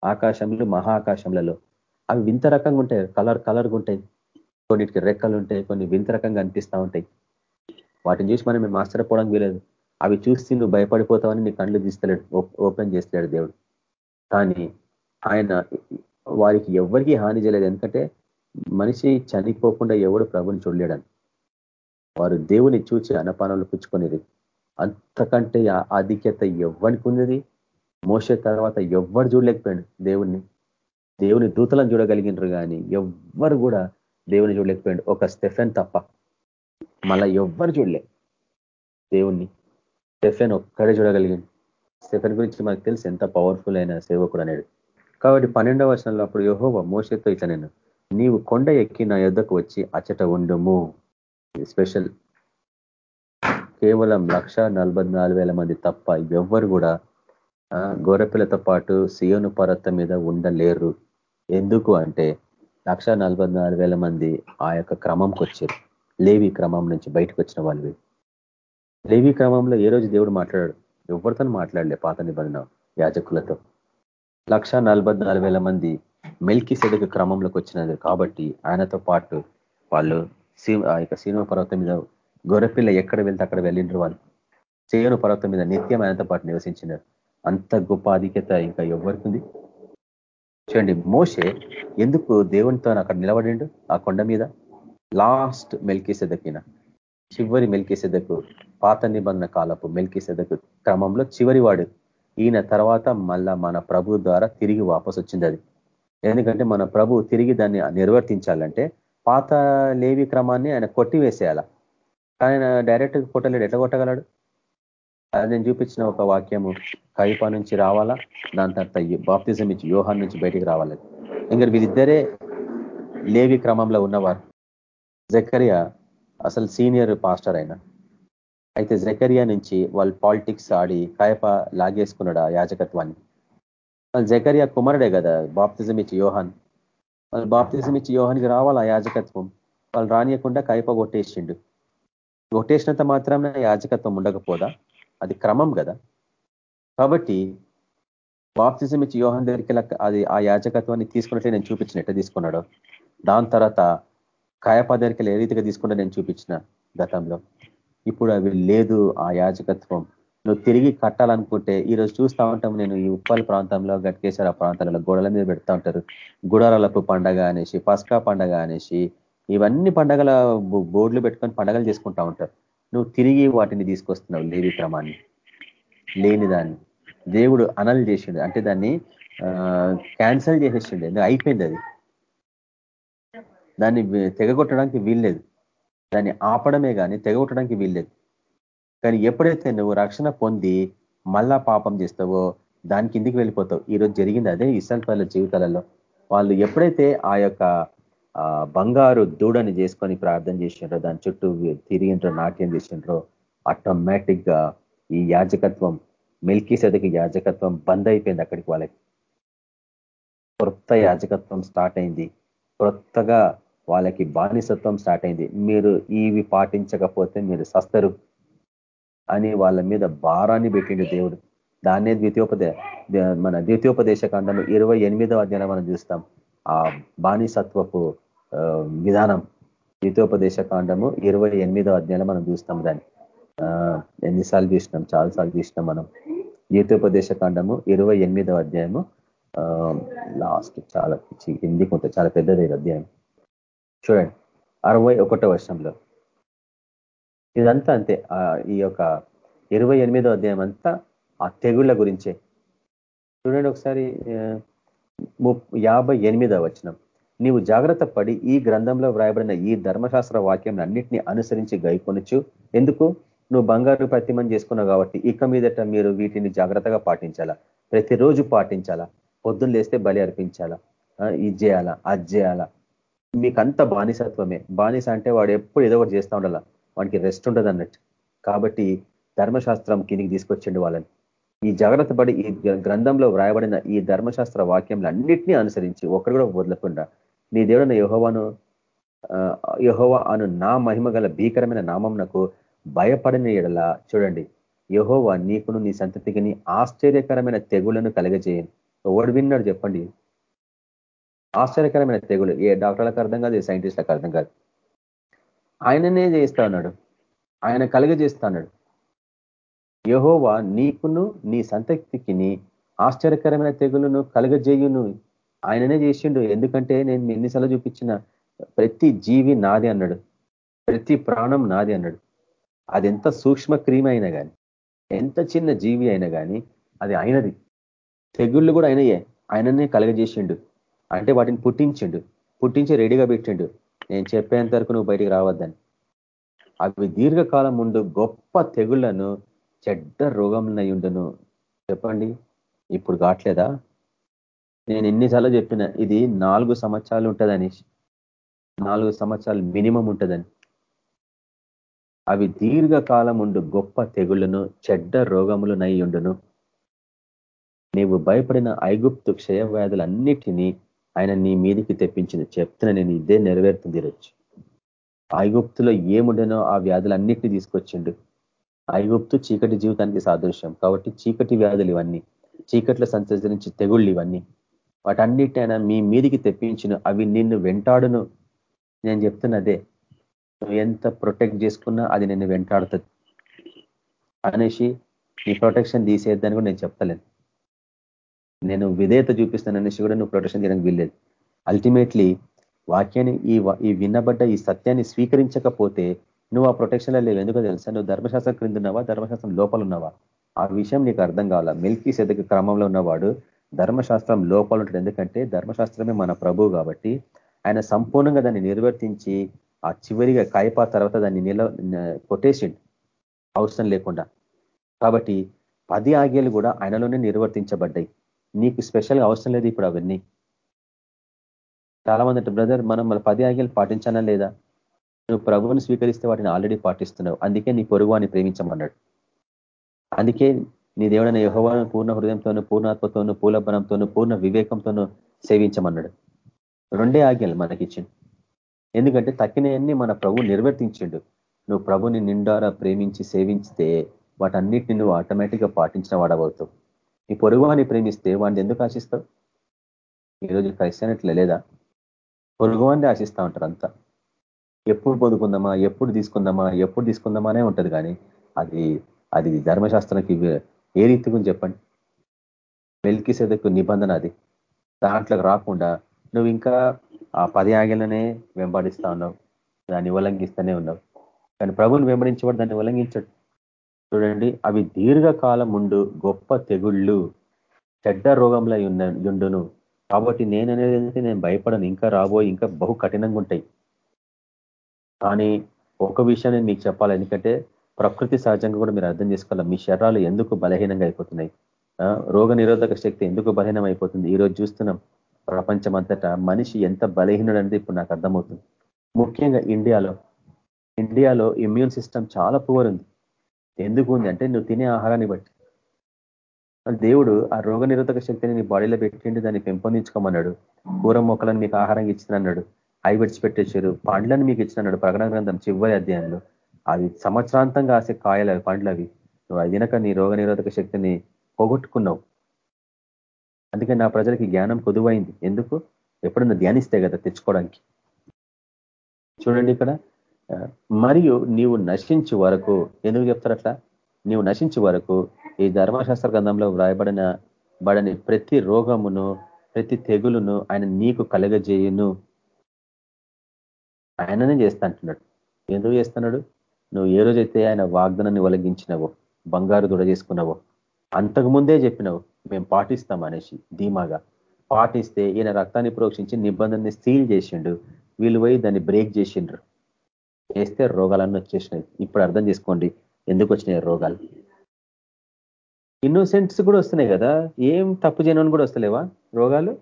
ఆకాశంలో మహా ఆకాశంలలో అవి వింత రకంగా ఉంటాయి కలర్ కలర్గా ఉంటాయి. కొన్నిటికి రెక్కలు ఉంటాయి కొన్ని వింత రకంగా అనిపిస్తూ ఉంటాయి. వాటిని చూసి మనం మేము ఆశ్చర్యపోవడానికి వీలేదు అవి చూసి నువ్వు భయపడిపోతావని నీ కళ్ళు తీస్తలేడు. ఓపెన్ చేస్తాడు దేవుడు. కానీ ఆయన వారికి ఎవరికి హాని చేయలేదు. ఎందుకంటే మనిషి చనిపోకుండా ఎవడు ప్రభుని చూడలేడని. వారు దేవుని చూచి అనపానంలో పుచ్చుకునేది. అంతకంటే ఆధిక్యత ఎవ్వరికి ఉన్నది. మోసే తర్వాత ఎవ్వరు చూడలేకపోయాడు దేవుణ్ణి. దేవుని దూతలను చూడగలిగినారు కానీ ఎవ్వరు కూడా దేవుని చూడలేకపోయాడు ఒక స్టెఫెన్ తప్ప. మళ్ళా ఎవ్వరు చూడలే. దేవుణ్ణి. స్టెఫెన్ ఒక్కడే చూడగలిగింది స్టెఫెన్ గురించి మనకు తెలుసు ఎంత పవర్ఫుల్ అయిన సేవకుడు అనేది కాబట్టి పన్నెండవ వర్షంలో అప్పుడు యహోవ మోసతో ఇట్లా నేను నీవు కొండ ఎక్కి నా యుద్ధకు వచ్చి అచ్చట ఉండుము. స్పెషల్ కేవలం లక్ష మంది తప్ప ఎవ్వరు కూడా గోరపిల్లతో పాటు సియోను పర్వతం మీద ఉండలేరు. ఎందుకు అంటే లక్ష మంది ఆ యొక్క క్రమంకి వచ్చారు. లేవి క్రమం నుంచి బయటకు వచ్చిన వాళ్ళు. లేవి క్రమంలో ఏ రోజు దేవుడు మాట్లాడాడు? ఎవరితో మాట్లాడలే పాత నిబంధన యాజకులతో. లక్ష మంది మెల్కి సెదక క్రమంలోకి వచ్చినది కాబట్టి ఆయనతో పాటు వాళ్ళు ఆ యొక్క సీమ పర్వతం మీద గొర్రెపిల్ల ఎక్కడ వెళ్తే అక్కడ వెళ్ళిండ్రు వాళ్ళు. చేయను పర్వతం మీద నిత్యం ఆయనతో పాటు నివసించినారు. అంత గొప్ప ఆధిక్యత ఇంకా ఎవరికి ఉంది? చూడండి మోసే ఎందుకు దేవునితో అక్కడ నిలబడిండు? ఆ కొండ మీద? లాస్ట్ మెల్కీసెదకిన. చివరి మెల్కీసెదకు పాత నిబంధన కాలపు మెల్కీసెదకు క్రమంలో చివరి వాడు. ఈయన తర్వాత మళ్ళా మన ప్రభు ద్వారా తిరిగి వాపసు వచ్చింది అది. ఎందుకంటే మన ప్రభు తిరిగి దాన్ని నిర్వర్తించాలంటే పాత లేవి క్రమాన్ని ఆయన కొట్టివేసేయాల. ఆయన డైరెక్ట్ కొట్టలేడు. ఎట్లా కొట్టగలడు? అది నేను చూపించిన ఒక వాక్యము కైపా నుంచి రావాలా? దాని తర్వాత బాప్తిజం ఇచ్చి వ్యూహాన్ నుంచి బయటికి రావాలి? ఇంకా వీరిద్దరే లేవి క్రమంలో ఉన్నవారు. జకరియా అసలు సీనియర్ పాస్టర్ అయినా. అయితే జకరియా నుంచి వాళ్ళు పాలిటిక్స్ ఆడి కాయప లాగేసుకున్నాడు ఆ యాజకత్వాన్ని. వాళ్ళు జకరియా కుమారుడే కదా బాప్తిజం ఇచ్చి యోహాన్. వాళ్ళు బాప్తిజం ఇచ్చి యోహానికి రావాలి ఆ యాజకత్వం? వాళ్ళు రానియకుండా కాయప కొట్టేసిండు. కొట్టేసినంత మాత్రం యాజకత్వం ఉండకపోదా? అది క్రమం కదా. కాబట్టి బాప్తిజం ఇచ్చి యోహన్ దగ్గరికి అది ఆ యాజకత్వాన్ని తీసుకున్నట్టే నేను చూపించిన ఎట్ట తీసుకున్నాడు. దాని తర్వాత కాయప దగ్గరికి ఏ రీతిగా తీసుకుంటే నేను చూపించిన గతంలో. ఇప్పుడు అవి లేదు ఆ యాజకత్వం. నువ్వు తిరిగి కట్టాలనుకుంటే ఈరోజు చూస్తూ ఉంటాం నేను ఈ ఉప్పల్ ప్రాంతంలో గట్కేశ్వర ప్రాంతాలలో గోడల మీద పెడతా ఉంటారు. గుడారాలకు పండగ అనేసి పస్కా పండగ అనేసి ఇవన్నీ పండగల బోర్డులు పెట్టుకొని పండగలు చేసుకుంటా ఉంటారు. నువ్వు తిరిగి వాటిని తీసుకొస్తున్నావు లేవి క్రమాన్ని లేని దాన్ని దేవుడు అనల్ చేసిండు అంటే దాన్ని క్యాన్సల్ చేసేసిండు అయిపోయింది అది. దాన్ని తెగగొట్టడానికి వీల్లేదు. దాన్ని ఆపడమే కానీ తెగగొట్టడానికి వీల్లేదు. కానీ ఎప్పుడైతే నువ్వు రక్షణ పొంది మళ్ళా పాపం చేస్తావో దాని కిందికి వెళ్ళిపోతావు. ఈరోజు జరిగింది అదే ఇసల్ జీవితాలలో. వాళ్ళు ఎప్పుడైతే ఆ యొక్క బంగారు దూడని చేసుకొని ప్రార్థన చేసిండ్రో దాని చుట్టూ తిరిగిండ్రో నాట్యం చేసిండ్రో ఆటోమేటిక్గా ఈ యాజకత్వం మిల్కీ సదికి యాజకత్వం బంద్ అయిపోయింది అక్కడికి వాళ్ళకి. కొత్త యాజకత్వం స్టార్ట్ అయింది. కొత్తగా వాళ్ళకి బానిసత్వం స్టార్ట్ అయింది. మీరు ఇవి పాటించకపోతే మీరు సస్తరు అని వాళ్ళ మీద భారాన్ని పెట్టిండు దేవుడు. దాన్నే ద్వితీయోపదే మన ద్వితీయోపదేశ కాండంలో ఇరవై ఎనిమిదవ అధ్యాయం మనం చూస్తాం. ఆ బానిసత్వపు విధానం హితోపదేశ కాండము ఇరవై ఎనిమిదో అధ్యాయంలో మనం చూస్తాం దాన్ని. ఎన్నిసార్లు చూసినాం? చాలాసార్లు చూసినాం మనం. ద్వితీయోపదేశ కాండము ఇరవై ఎనిమిదవ అధ్యాయము. లాస్ట్ చాలా హిందీకి ఉంటుంది చాలా పెద్దది అధ్యాయం. చూడండి అరవై ఒకటో వర్షంలో. ఇదంతా అంతే. ఈ యొక్క ఇరవై ఎనిమిదో అధ్యాయం అంతా ఆ తెగుళ్ళ గురించే. చూడండి ఒకసారి యాభై ఎనిమిదో వచనం. నీవు జాగ్రత్త పడి ఈ గ్రంథంలో వ్రాయబడిన ఈ ధర్మశాస్త్ర వాక్యం అన్నింటినీ అనుసరించి గైకొనొచ్చు ఎందుకు? నువ్వు బంగారు ప్రతిమని చేసుకున్నావు కాబట్టి ఇక మీదట మీరు వీటిని జాగ్రత్తగా పాటించాలా. ప్రతిరోజు పాటించాలా. పొద్దున్న లేస్తే బలి అర్పించాలా. ఇది చేయాలా అది చేయాలా. మీకంత బానిసత్వమే. బానిస అంటే వాడు ఎప్పుడు ఏదో ఒకటి చేస్తూ ఉండాల. వానికి రెస్ట్ ఉండదు అన్నట్టు. కాబట్టి ధర్మశాస్త్రం కిందికి తీసుకొచ్చిండు వాళ్ళని. ఈ జాగ్రత్త పడి ఈ గ్రంథంలో వ్రాయబడిన ఈ ధర్మశాస్త్ర వాక్యంలు అన్నింటినీ అనుసరించి ఒకరు కూడా వదలకుండా నీ దేవుడైన యహోవాను యహోవా అను నా మహిమ గల భీకరమైన నామంనకు భయపడిన ఎడల చూడండి. యహోవా నీకును నీ సంతతికి ఆశ్చర్యకరమైన తెగులను కలగజేయను. ఓడి విన్నాడు చెప్పండి? ఆశ్చర్యకరమైన తెగులు. ఏ డాక్టర్లకు అర్థం కాదు ఏ సైంటిస్టులకు అర్థం కాదు. ఆయననే చేస్తా ఉన్నాడు ఆయన కలుగజేస్తా ఉన్నాడు యహోవా నీకును నీ సంతక్తికిని ఆశ్చర్యకరమైన తెగులను కలుగజేయును. ఆయననే చేసిండు. ఎందుకంటే నేను ఎన్నిసార్లు చూపించిన ప్రతి జీవి నాది అన్నాడు. ప్రతి ప్రాణం నాది అన్నాడు. అది ఎంత సూక్ష్మ క్రీమ అయినా కానీ ఎంత చిన్న జీవి అయినా కానీ అది అయినది తెగుళ్ళు కూడా ఆయనయే. ఆయననే కలగజేసిండు. అంటే వాటిని పుట్టించిండు. పుట్టించి రెడీగా పెట్టిండు. నేను చెప్పేంత వరకు నువ్వు బయటికి రావద్దని. అవి దీర్ఘకాలం ముందు గొప్ప తెగుళ్ళను చెడ్డ రోగంనయుండును చెప్పండి. ఇప్పుడు కావట్లేదా? నేను ఎన్నిసార్లు చెప్పిన ఇది నాలుగు సంవత్సరాలు ఉంటుందని. నాలుగు సంవత్సరాలు మినిమం ఉంటుందని. అవి దీర్ఘకాలం ఉండు గొప్ప తెగుళ్ళను చెడ్డ రోగములు నయ్యుండును నీవు భయపడిన ఐగుప్తు క్షయవ్యాధులన్నిటినీ ఆయన నీ మీదికి తెప్పించింది చెప్తున్న నేను ఇదే నెరవేరుతుంది ఈరోజు ఐగుప్తులో ఏముండనో ఆ వ్యాధులన్నిటినీ తీసుకొచ్చిండు. ఐగుప్తు చీకటి జీవితానికి సాదృశ్యం. కాబట్టి చీకటి వ్యాధులు ఇవన్నీ చీకట్ల సంచరించి తెగుళ్ళు ఇవన్నీ. వాటన్నిటి మీ మీదికి తెప్పించిన. అవి నిన్ను వెంటాడును. నేను చెప్తున్నదే నువ్వు ఎంత ప్రొటెక్ట్ చేసుకున్నా అది నిన్ను వెంటాడుతుంది. అనేసి నీ ప్రొటెక్షన్ తీసేద్దని కూడా నేను చెప్తలేను నేను విధేయత చూపిస్తాననేసి కూడా నువ్వు ప్రొటెక్షన్ చేయడానికి వీల్లేదు. అల్టిమేట్లీ వాక్యాన్ని ఈ ఈ విన్నబడ్డ ఈ సత్యాన్ని స్వీకరించకపోతే నువ్వు ఆ ప్రొటెక్షన్లో లేవు. ఎందుకో తెలుసా? నువ్వు ధర్మశాస్త్రం క్రింద ఉన్నావా? ధర్మశాస్త్రం లోపల ఉన్నావా? ఆ విషయం నీకు అర్థం కావాలా? మిల్కీ సెదక క్రమంలో ఉన్నవాడు ధర్మశాస్త్రం లోపాలు ఉంటాడు ఎందుకంటే ధర్మశాస్త్రమే మన ప్రభువు కాబట్టి ఆయన సంపూర్ణంగా దాన్ని నిర్వర్తించి ఆ చివరిగా కాయపా తర్వాత దాన్ని నిల కొటేసిండు అవసరం లేకుండా. కాబట్టి పది ఆజ్ఞలు కూడా ఆయనలోనే నిర్వర్తించబడ్డాయి. నీకు స్పెషల్గా అవసరం లేదు ఇప్పుడు అవన్నీ. చాలా మంది బ్రదర్ మనం మన పది ఆజ్ఞలు పాటించానా లేదా? నువ్వు ప్రభువుని స్వీకరిస్తే వాటిని ఆల్రెడీ పాటిస్తున్నావు. అందుకే నీ పొరుగువాన్ని ప్రేమించమన్నాడు. అందుకే నీ దేవుడైన యహోవాను పూర్ణ హృదయంతోనూ పూర్ణాత్మతోనూ పూలబలంతోనూ పూర్ణ వివేకంతోనూ సేవించమన్నాడు. రెండే ఆజ్ఞలు మనకిచ్చిండు. ఎందుకంటే తక్కినవన్నీ మన ప్రభు నిర్వర్తించిండు. నువ్వు ప్రభుని నిండారా ప్రేమించి సేవించితే వాటన్నిటిని నువ్వు ఆటోమేటిక్గా పాటించిన వాడవవుతావు. నీ పొరుగువాని ప్రేమిస్తే వాడిని ఎందుకు ఆశిస్తావు? ఈరోజు క్రైస్తనట్లే లేదా? పొరుగువాన్ని ఆశిస్తూ ఉంటారు అంతా. ఎప్పుడు పొదుకుందామా? ఎప్పుడు తీసుకుందామా? ఎప్పుడు తీసుకుందామా అనే ఉంటుంది కానీ అది అది ధర్మశాస్త్రానికి ఏ రీతి గురించి చెప్పండి? వెలికి సెదకు నిబంధన అది. దాంట్లోకి రాకుండా నువ్వు ఇంకా ఆ పది ఆగలనే వెంబడిస్తా ఉన్నావు. దాన్ని ఉల్లంఘిస్తూనే ఉన్నావు. కానీ ప్రభుని వెంబడించేవాడు దాన్ని ఉల్లంఘించడు. చూడండి అవి దీర్ఘకాలం ఉండు గొప్ప తెగుళ్ళు చెడ్డ రోగంలో ఉండును కాబట్టి నేననేది ఏంటంటే నేను భయపడను. ఇంకా రాబోయి ఇంకా బహు కఠినంగా ఉంటాయి. కానీ ఒక విషయాన్ని మీకు చెప్పాలి. ఎందుకంటే ప్రకృతి సహజంగా కూడా మీరు అర్థం చేసుకోవాలి? మీ శరీరాలు ఎందుకు బలహీనంగా అయిపోతున్నాయి? రోగ నిరోధక శక్తి ఎందుకు బలహీనం అయిపోతుంది? ఈ రోజు చూస్తున్నాం ప్రపంచం అంతటా మనిషి ఎంత బలహీనుడు అనేది ఇప్పుడు నాకు అర్థమవుతుంది. ముఖ్యంగా ఇండియాలో ఇండియాలో ఇమ్యూన్ సిస్టమ్ చాలా పువర్ ఉంది. ఎందుకు ఉంది అంటే నువ్వు తినే ఆహారాన్ని బట్టి. దేవుడు ఆ రోగ నిరోధక శక్తిని నీ బాడీలో పెట్టిండి దాన్ని పెంపొందించుకోమన్నాడు. కూర మొక్కలను మీకు ఆహారంగా ఇచ్చినన్నాడు. అవి విడిచిపెట్టేశారు పండ్లను మీకు ఇచ్చినన్నాడు. ప్రకటన గ్రంథం చివరి అధ్యాయంలో. అది సంవత్సరాంతంగా ఆసే కాయలు అవి పండ్లు అవి. నువ్వు అది వినక నీ రోగ నిరోధక శక్తిని పోగొట్టుకున్నావు. అందుకే నా ప్రజలకి జ్ఞానం కొదువైంది. ఎందుకు? ఎప్పుడన్నా ధ్యానిస్తే కదా తెచ్చుకోవడానికి. చూడండి ఇక్కడ. మరియు నీవు నశించే వరకు ఎందుకు చెప్తారు అట్లా? నీవు నశించే వరకు ఈ ధర్మశాస్త్ర గ్రంథంలో వ్రాయబడిన బడని ప్రతి రోగమును ప్రతి తెగులును ఆయన నీకు కలగజేయును. ఆయననే చేస్తా అంటున్నాడు. ఎందుకు చేస్తున్నాడు? నువ్వు ఏ రోజైతే ఆయన వాగ్దానాన్ని ఒలగించినవో బంగారు దుడ చేసుకున్నావో అంతకు ముందే చెప్పినావు మేము పాటిస్తాం అనేసి ధీమాగా. పాటిస్తే ఈయన రక్తాన్ని ప్రోక్షించి నిబంధనని సీల్ చేసిండు. వీళ్ళు పోయి దాన్ని బ్రేక్ చేసిండ్రు. చేస్తే రోగాలన్నీ వచ్చేసినాయి. ఇప్పుడు అర్థం చేసుకోండి ఎందుకు వచ్చినాయి రోగాలు? ఇన్నోసెంట్స్ కూడా వస్తున్నాయి కదా. ఏం తప్పు చేయనని కూడా వస్తలేవా రోగాలు?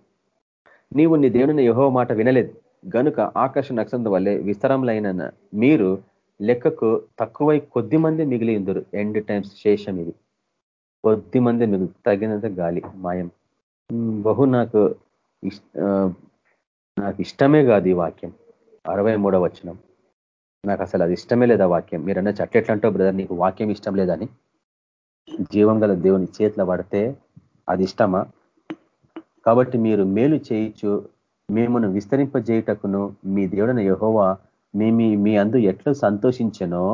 నీవు నీ దేవుని యహో మాట వినలేదు. గనుక ఆకర్షణ నక్షత్రం వల్లే విస్తరంలైన మీరు లెక్కకు తక్కువై కొద్ది మంది మిగిలి ఉందరు. ఎండ్ టైమ్స్ శేషం ఇది. కొద్ది మంది మిగిలి తగినంత గాలి మాయం. బహు నాకు నాకు ఇష్టమే కాదు ఈ వాక్యం. అరవై మూడవ వచనం. నాకు అసలు అది ఇష్టమే లేదా వాక్యం? మీరన్నా చట్టెట్లంటో బ్రదర్ నీకు వాక్యం ఇష్టం లేదని జీవం గల దేవుని చేతిలో పడితే అది ఇష్టమా? కాబట్టి మీరు మేలు చేయొచ్చు మేమును విస్తరింపజేయుటకును మీ దేవుడైన యహోవా మేము మీ అందు ఎట్లు సంతోషించనో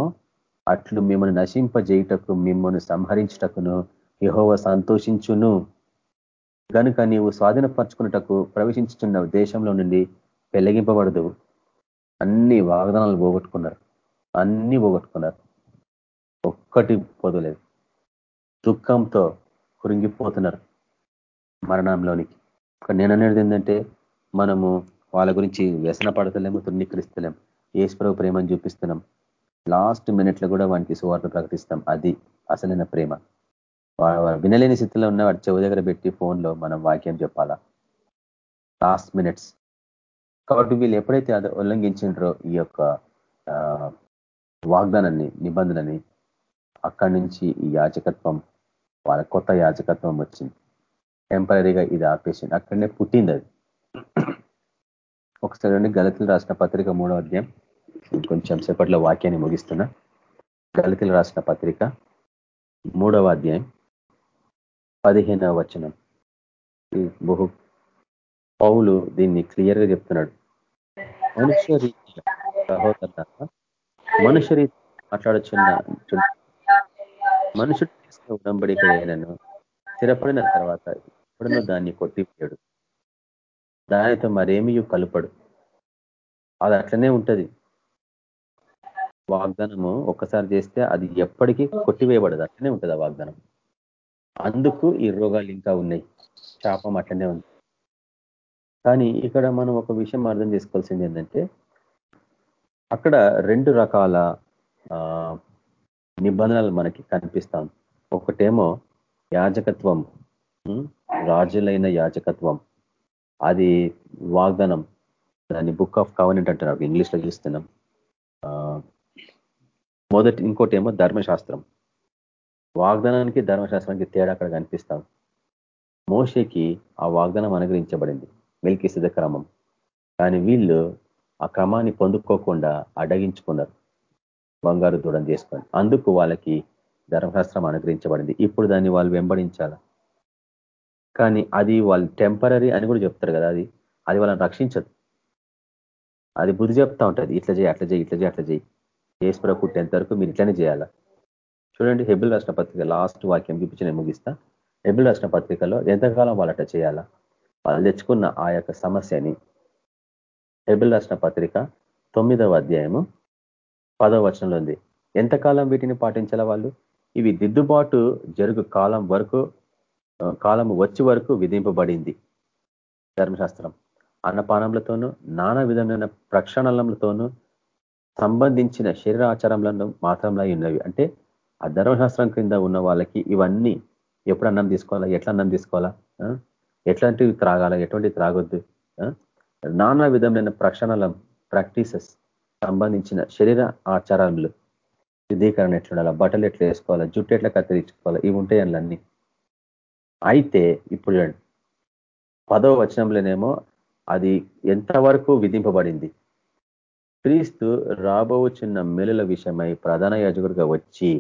అట్లు మిమ్మల్ని నశింపజేయుటకు మిమ్మల్ని సంహరించుటకును యహోవ సంతోషించును. కనుక నీవు స్వాధీనపరచుకున్నటకు ప్రవేశించుతున్న దేశంలో నుండి పెళ్ళగింపబడదు అన్ని వాగ్దానాలు పోగొట్టుకున్నారు. అన్ని పోగొట్టుకున్నారు. ఒక్కటి పొదలేదు. దుఃఖంతో కురింగిపోతున్నారు మరణంలోనికి. నేను అనేది ఏంటంటే మనము వాళ్ళ గురించి వ్యసన పడతలేము తృణీకరిస్తలేం ఏశ్వరవు ప్రేమను చూపిస్తున్నాం. లాస్ట్ మినిట్లో కూడా వానికి సువార్త ప్రకటిస్తాం. అది అసలైన ప్రేమ. వినలేని స్థితిలో ఉన్న వాడు చెవి దగ్గర పెట్టి ఫోన్లో మనం వాక్యం చెప్పాలా? లాస్ట్ మినిట్స్ కాబట్టి వీళ్ళు ఎప్పుడైతే అది ఉల్లంఘించిండ్రో ఈ యొక్క వాగ్దానాన్ని నిబంధనని అక్కడి నుంచి ఈ యాచకత్వం వాళ్ళ కొత్త యాచకత్వం వచ్చింది. టెంపరీగా ఇది ఆపేసింది. అక్కడనే పుట్టింది అది. ఒకసారి గలతులు రాసిన పత్రిక మూడో అధ్యాయం. కొంచెం సేపట్లో వాక్యాన్ని ముగిస్తున్నా. గలతులు రాసిన పత్రిక మూడవ అధ్యాయం పదిహేనవ వచనం. బహు పౌలు దీన్ని క్లియర్గా చెప్తున్నాడు. మనుష్య రీతిగా సహోదర మనుష్య రీతి మాట్లాడుచున్న మనుషుడు చేసిన ఉడంబడిక అయినను స్థిరపడిన తర్వాత ఇప్పుడున్న దాన్ని కొట్టిపోయాడు దానితో మరేమీ కలుపడు. అది అట్లనే ఉంటది. వాగ్దానము ఒక్కసారి చేస్తే అది ఎప్పటికీ కొట్టివేయబడదు. అట్లనే ఉంటుంది ఆ వాగ్దానం. అందుకు ఈ రోగాలు ఇంకా ఉన్నాయి. శాపం అట్లనే ఉంది. కానీ ఇక్కడ మనం ఒక విషయం అర్థం చేసుకోవాల్సింది ఏంటంటే అక్కడ రెండు రకాల నిబంధనలు మనకి కనిపిస్తాం. ఒకటేమో యాజకత్వం రాజులైన యాజకత్వం. అది వాగ్దానం. దాన్ని బుక్ ఆఫ్ కవనెంట్ అంటున్నారు ఇంగ్లీష్లో చూస్తున్నాం. మొదటి ఇంకోటి ఏమో ధర్మశాస్త్రం. వాగ్దానానికి ధర్మశాస్త్రానికి తేడా అక్కడ కనిపిస్తాం. మోషేకి ఆ వాగ్దానం అనుగ్రహించబడింది. సిద్ధ క్రమం. కానీ వీళ్ళు ఆ క్రమాన్ని పొందుకోకుండా అడగించుకున్నారు బంగారు దూడం చేసుకొని అందుకు వాళ్ళకి ధర్మశాస్త్రం అనుగ్రహించబడింది. ఇప్పుడు దాన్ని వాళ్ళు వెంబడించాల? కానీ అది వాళ్ళు టెంపరీ అని కూడా చెప్తారు కదా అది. అది వాళ్ళని రక్షించదు. అది బుద్ధి చెప్తా ఉంటుంది. ఇట్లా చేయి అట్లా చేయి ఇట్లా చేయి అట్లా చేయి. ఏసుప్ర పుట్టేంత వరకు మీరు ఇట్లనే చేయాలా? చూడండి హెబిల్ రాసిన పత్రిక లాస్ట్ వాక్యం చూపించి నేను ముగిస్తా. హెబిల్ రాసిన పత్రికలో ఎంతకాలం వాళ్ళట చేయాలా? వాళ్ళు తెచ్చుకున్న ఆ యొక్క సమస్యని హెబిల్ రాసిన పత్రిక తొమ్మిదవ అధ్యాయము పదవ వచనంలో ఉంది. ఎంతకాలం వీటిని పాటించాల వాళ్ళు? ఇవి దిద్దుబాటు జరుగు కాలం వరకు కాలం వచ్చి వరకు విధింపబడింది. ధర్మశాస్త్రం. అన్నపానములతోనూ నానా విధమైన ప్రక్షాళనలతోనూ సంబంధించిన శరీర ఆచారంలో మాత్రంలో ఉన్నవి. అంటే ఆ ధర్మశాస్త్రం కింద ఉన్న వాళ్ళకి ఇవన్నీ ఎప్పుడు అన్నం తీసుకోవాలా ఎట్లా అన్నం తీసుకోవాలా ఎట్లాంటివి త్రాగాల ఎటువంటివి త్రాగొద్దు నానా విధమైన ప్రక్షణల ప్రాక్టీసెస్ సంబంధించిన శరీర ఆచారాలు శుద్ధీకరణ ఎట్లుండాలా బట్టలు ఎట్లా వేసుకోవాలా జుట్టు ఎట్లా కత్తిరించుకోవాలా ఇవి ఉంటాయి అన్నీ. అయితే ఇప్పుడు పదవ వచనంలోనేమో అది ఎంతవరకు విధింపబడింది? క్రీస్తు రాబోచున్న మెలుల విషయమై ప్రధాన యాజకుడిగా వచ్చి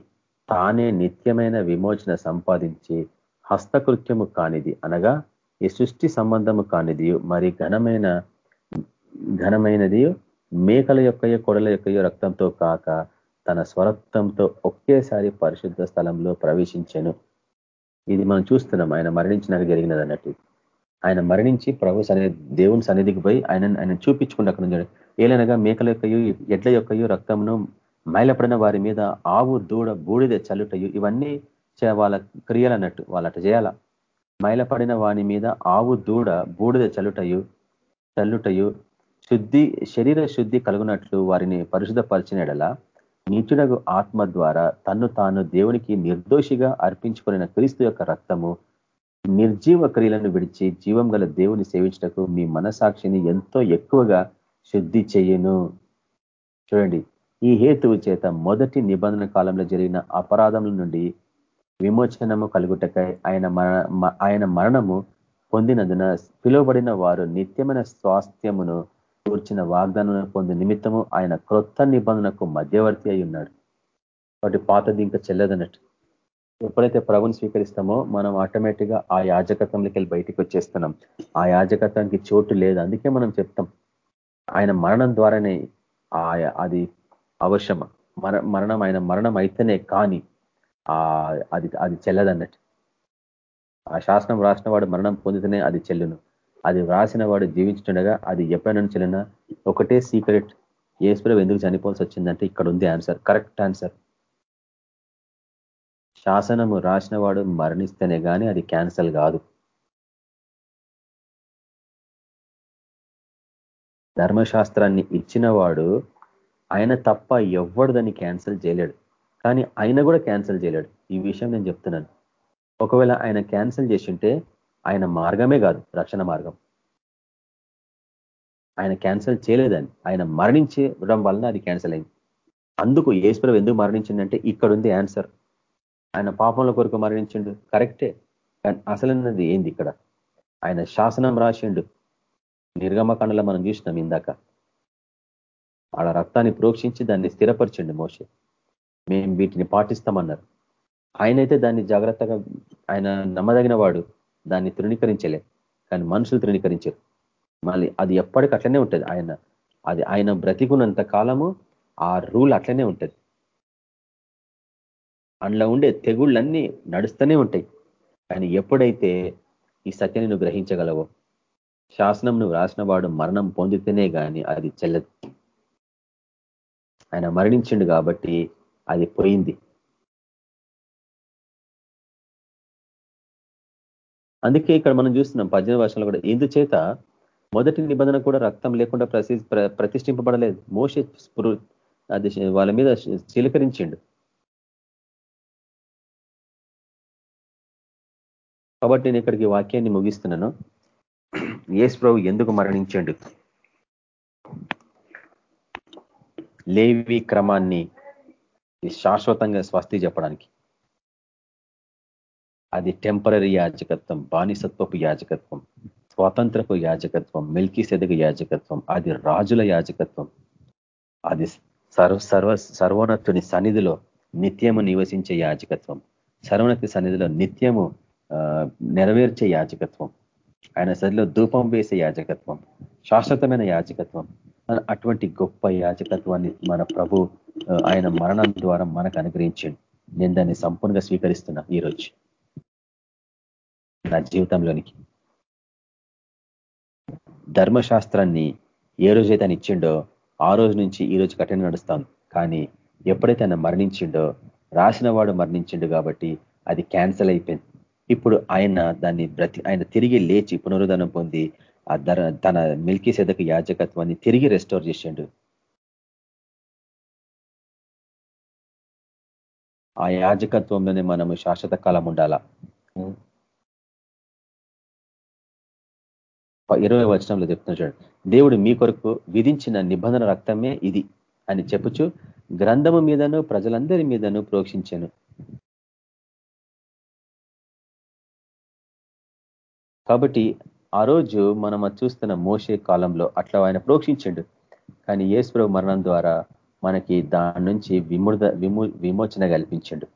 తానే నిత్యమైన విమోచన సంపాదించి హస్తకృత్యము కానిది అనగా ఈ సృష్టి సంబంధము కానిది మరి ఘనమైన ఘనమైనది మేకల యొక్కయో కొడల యొక్కయో రక్తంతో కాక తన స్వరక్తంతో ఒకేసారి పరిశుద్ధ స్థలంలో ప్రవేశించను. ఇది మనం చూస్తున్నాం. ఆయన మరణించినాక జరిగినది అన్నట్టు. ఆయన మరణించి ప్రభు సన్నిధి దేవుని సన్నిధికి పోయి ఆయన ఆయన చూపించుకుంటే అక్కడ నుంచి ఏలనగా మేకల యొక్కయు ఎడ్ల యొక్కయు రక్తంను మైలపడిన వారి మీద ఆవు దూడ బూడిద చల్లుటయు ఇవన్నీ వాళ్ళ క్రియలు అన్నట్టు వాళ్ళట చేయాల. మైలపడిన వాని మీద ఆవు దూడ బూడిద చల్లుటయు చల్లుటయు శుద్ధి శరీర శుద్ధి కలుగునట్లు వారిని పరిశుద్ధపరిచినడలా నీచుడగు ఆత్మ ద్వారా తన్ను తాను దేవునికి నిర్దోషిగా అర్పించుకున్న క్రీస్తు యొక్క రక్తము నిర్జీవ క్రియలను విడిచి జీవం గల దేవుని సేవించటకు మీ మనసాక్షిని ఎంతో ఎక్కువగా శుద్ధి చేయను. చూడండి ఈ హేతువు చేత మొదటి నిబంధన కాలంలో జరిగిన అపరాధముల నుండి విమోచనము కలుగుటకై ఆయన ఆయన మరణము పొందినందున పిలువబడిన వారు నిత్యమైన స్వాస్థ్యమును కూర్చిన వాగ్దానం పొంది నిమిత్తము ఆయన క్రొత్త నిబంధనకు మధ్యవర్తి అయి ఉన్నాడు. వాటి పాతది ఇంకా చెల్లదన్నట్టు. ఎప్పుడైతే ప్రభుని స్వీకరిస్తామో మనం ఆటోమేటిక్గా ఆ యాజకత్వంలోకి వెళ్ళి బయటికి వచ్చేస్తున్నాం. ఆ యాజకత్వానికి చోటు లేదు అందుకే మనం చెప్తాం. ఆయన మరణం ద్వారానే అది అవశ్యం మరణం ఆయన మరణం అయితేనే కానీ అది అది చెల్లదన్నట్టు. ఆ శాసనం రాసిన వాడు మరణం పొందితేనే అది చెల్లును. అది వ్రాసిన వాడు జీవించుండగా అది ఎప్పుడైనా చెల్లినా ఒకటే సీక్రెట్. ఏసుప్రభు ఎందుకు చనిపోవాల్సి వచ్చిందంటే ఇక్కడ ఉంది ఆన్సర్ కరెక్ట్ ఆన్సర్. శాసనము రాసిన వాడు మరణిస్తేనే కానీ అది క్యాన్సల్ కాదు. ధర్మశాస్త్రాన్ని ఇచ్చినవాడు ఆయన తప్ప ఎవ్వడు దాన్ని క్యాన్సిల్ చేయలేడు. కానీ ఆయన కూడా క్యాన్సిల్ చేయలేడు. ఈ విషయం నేను చెప్తున్నాను. ఒకవేళ ఆయన క్యాన్సిల్ చేసింటే ఆయన మార్గమే కాదు రక్షణ మార్గం. ఆయన క్యాన్సిల్ చేయలేదని ఆయన మరణించడం వలన అది క్యాన్సిల్ అయింది. అందుకు ఈశ్వరం ఎందుకు మరణించిందంటే ఇక్కడ ఉంది ఆన్సర్ ఆయన పాపంలో కొరకు మరణించిండు. కరెక్టే కానీ అసలన్నది ఏంది ఇక్కడ? ఆయన శాసనం రాసిండు. నిర్గమకాండలో మనం చూసినాం ఇందాక. ఆడ రక్తాన్ని ప్రోక్షించి దాన్ని స్థిరపరిచిండు మోసే మేము వీటిని పాటిస్తామన్నారు. ఆయనైతే దాన్ని జాగ్రత్తగా ఆయన నమ్మదగిన వాడు దాన్ని తృణీకరించలే. కానీ మనుషులు తృణీకరించారు. మళ్ళీ అది ఎప్పటికి అట్లనే ఉంటుంది. ఆయన అది ఆయన బ్రతికున్నంత కాలము ఆ రూల్ అట్లనే ఉంటుంది. అందులో ఉండే తెగుళ్ళన్నీ నడుస్తూనే ఉంటాయి. కానీ ఎప్పుడైతే ఈ సత్యాన్ని నువ్వు గ్రహించగలవో శాసనం నువ్వు రాసిన వాడు మరణం పొందితేనే కానీ అది చెల్లదు. ఆయన మరణించిండు కాబట్టి అది పోయింది. అందుకే ఇక్కడ మనం చూస్తున్నాం పద్దెనిమిది వర్షాలు కూడా. ఇందుచేత మొదటి నిబంధన కూడా రక్తం లేకుండా ప్రతిష్ఠింపబడలేదు. మోసే అది వాళ్ళ మీద చిలకరించిండు కాబట్టి నేను ఇక్కడికి వాక్యాన్ని ముగిస్తున్నాను. యేసు ప్రభు ఎందుకు మరణించండు? లేవి క్రమాన్ని శాశ్వతంగా స్వస్తి చెప్పడానికి. అది టెంపరీ యాజకత్వం బానిసత్వపు యాజకత్వం స్వాతంత్రపు యాజకత్వం మిల్కీ సెదగ యాజకత్వం అది రాజుల యాజకత్వం. అది సర్వ సర్వ సర్వోన్నతుని సన్నిధిలో నిత్యము నివసించే యాజకత్వం. సర్వోన్నతి సన్నిధిలో నిత్యము నెరవేర్చే యాజకత్వం. ఆయన సరిలో ధూపం వేసే యాజకత్వం శాశ్వతమైన యాజకత్వం. అటువంటి గొప్ప యాజకత్వాన్ని మన ప్రభు ఆయన మరణం ద్వారా మనకు అనుగ్రహించండి. నేను దాన్ని సంపూర్ణంగా స్వీకరిస్తున్నా ఈరోజు. నా జీవితంలోనికి. ధర్మశాస్త్రాన్ని ఏ రోజైతే ఆయన ఇచ్చిండో ఆ రోజు నుంచి ఈ రోజు కఠిన నడుస్తాం కానీ ఎప్పుడైతే ఆయన మరణించిండో రాసిన వాడు మరణించిండు కాబట్టి అది క్యాన్సల్ అయిపోయింది. ఇప్పుడు ఆయన దాన్ని బ్రతి ఆయన తిరిగి లేచి పునరుద్ధరణ పొంది ఆ ధర తన మిల్కీ సెదక యాజకత్వాన్ని తిరిగి రెస్టోర్ చేసిండు. ఆ యాజకత్వంలోనే మనము శాశ్వత కాలం ఉండాలా? ఇరవై వచనంలో చెప్తున్నాడు చూడండి. దేవుడు మీ కొరకు విధించిన నిబంధన రక్తమే ఇది అని చెప్పుచు గ్రంథము మీదను ప్రజలందరి మీదను ప్రోక్షించాను. కాబట్టి ఆ రోజు మనం చూస్తున్న మోసే కాలంలో అట్లా ఆయన ప్రోక్షించండు. కానీ ఏశ్వరవు మరణం ద్వారా మనకి దాని నుంచి విముద విమో విమోచన కల్పించండు.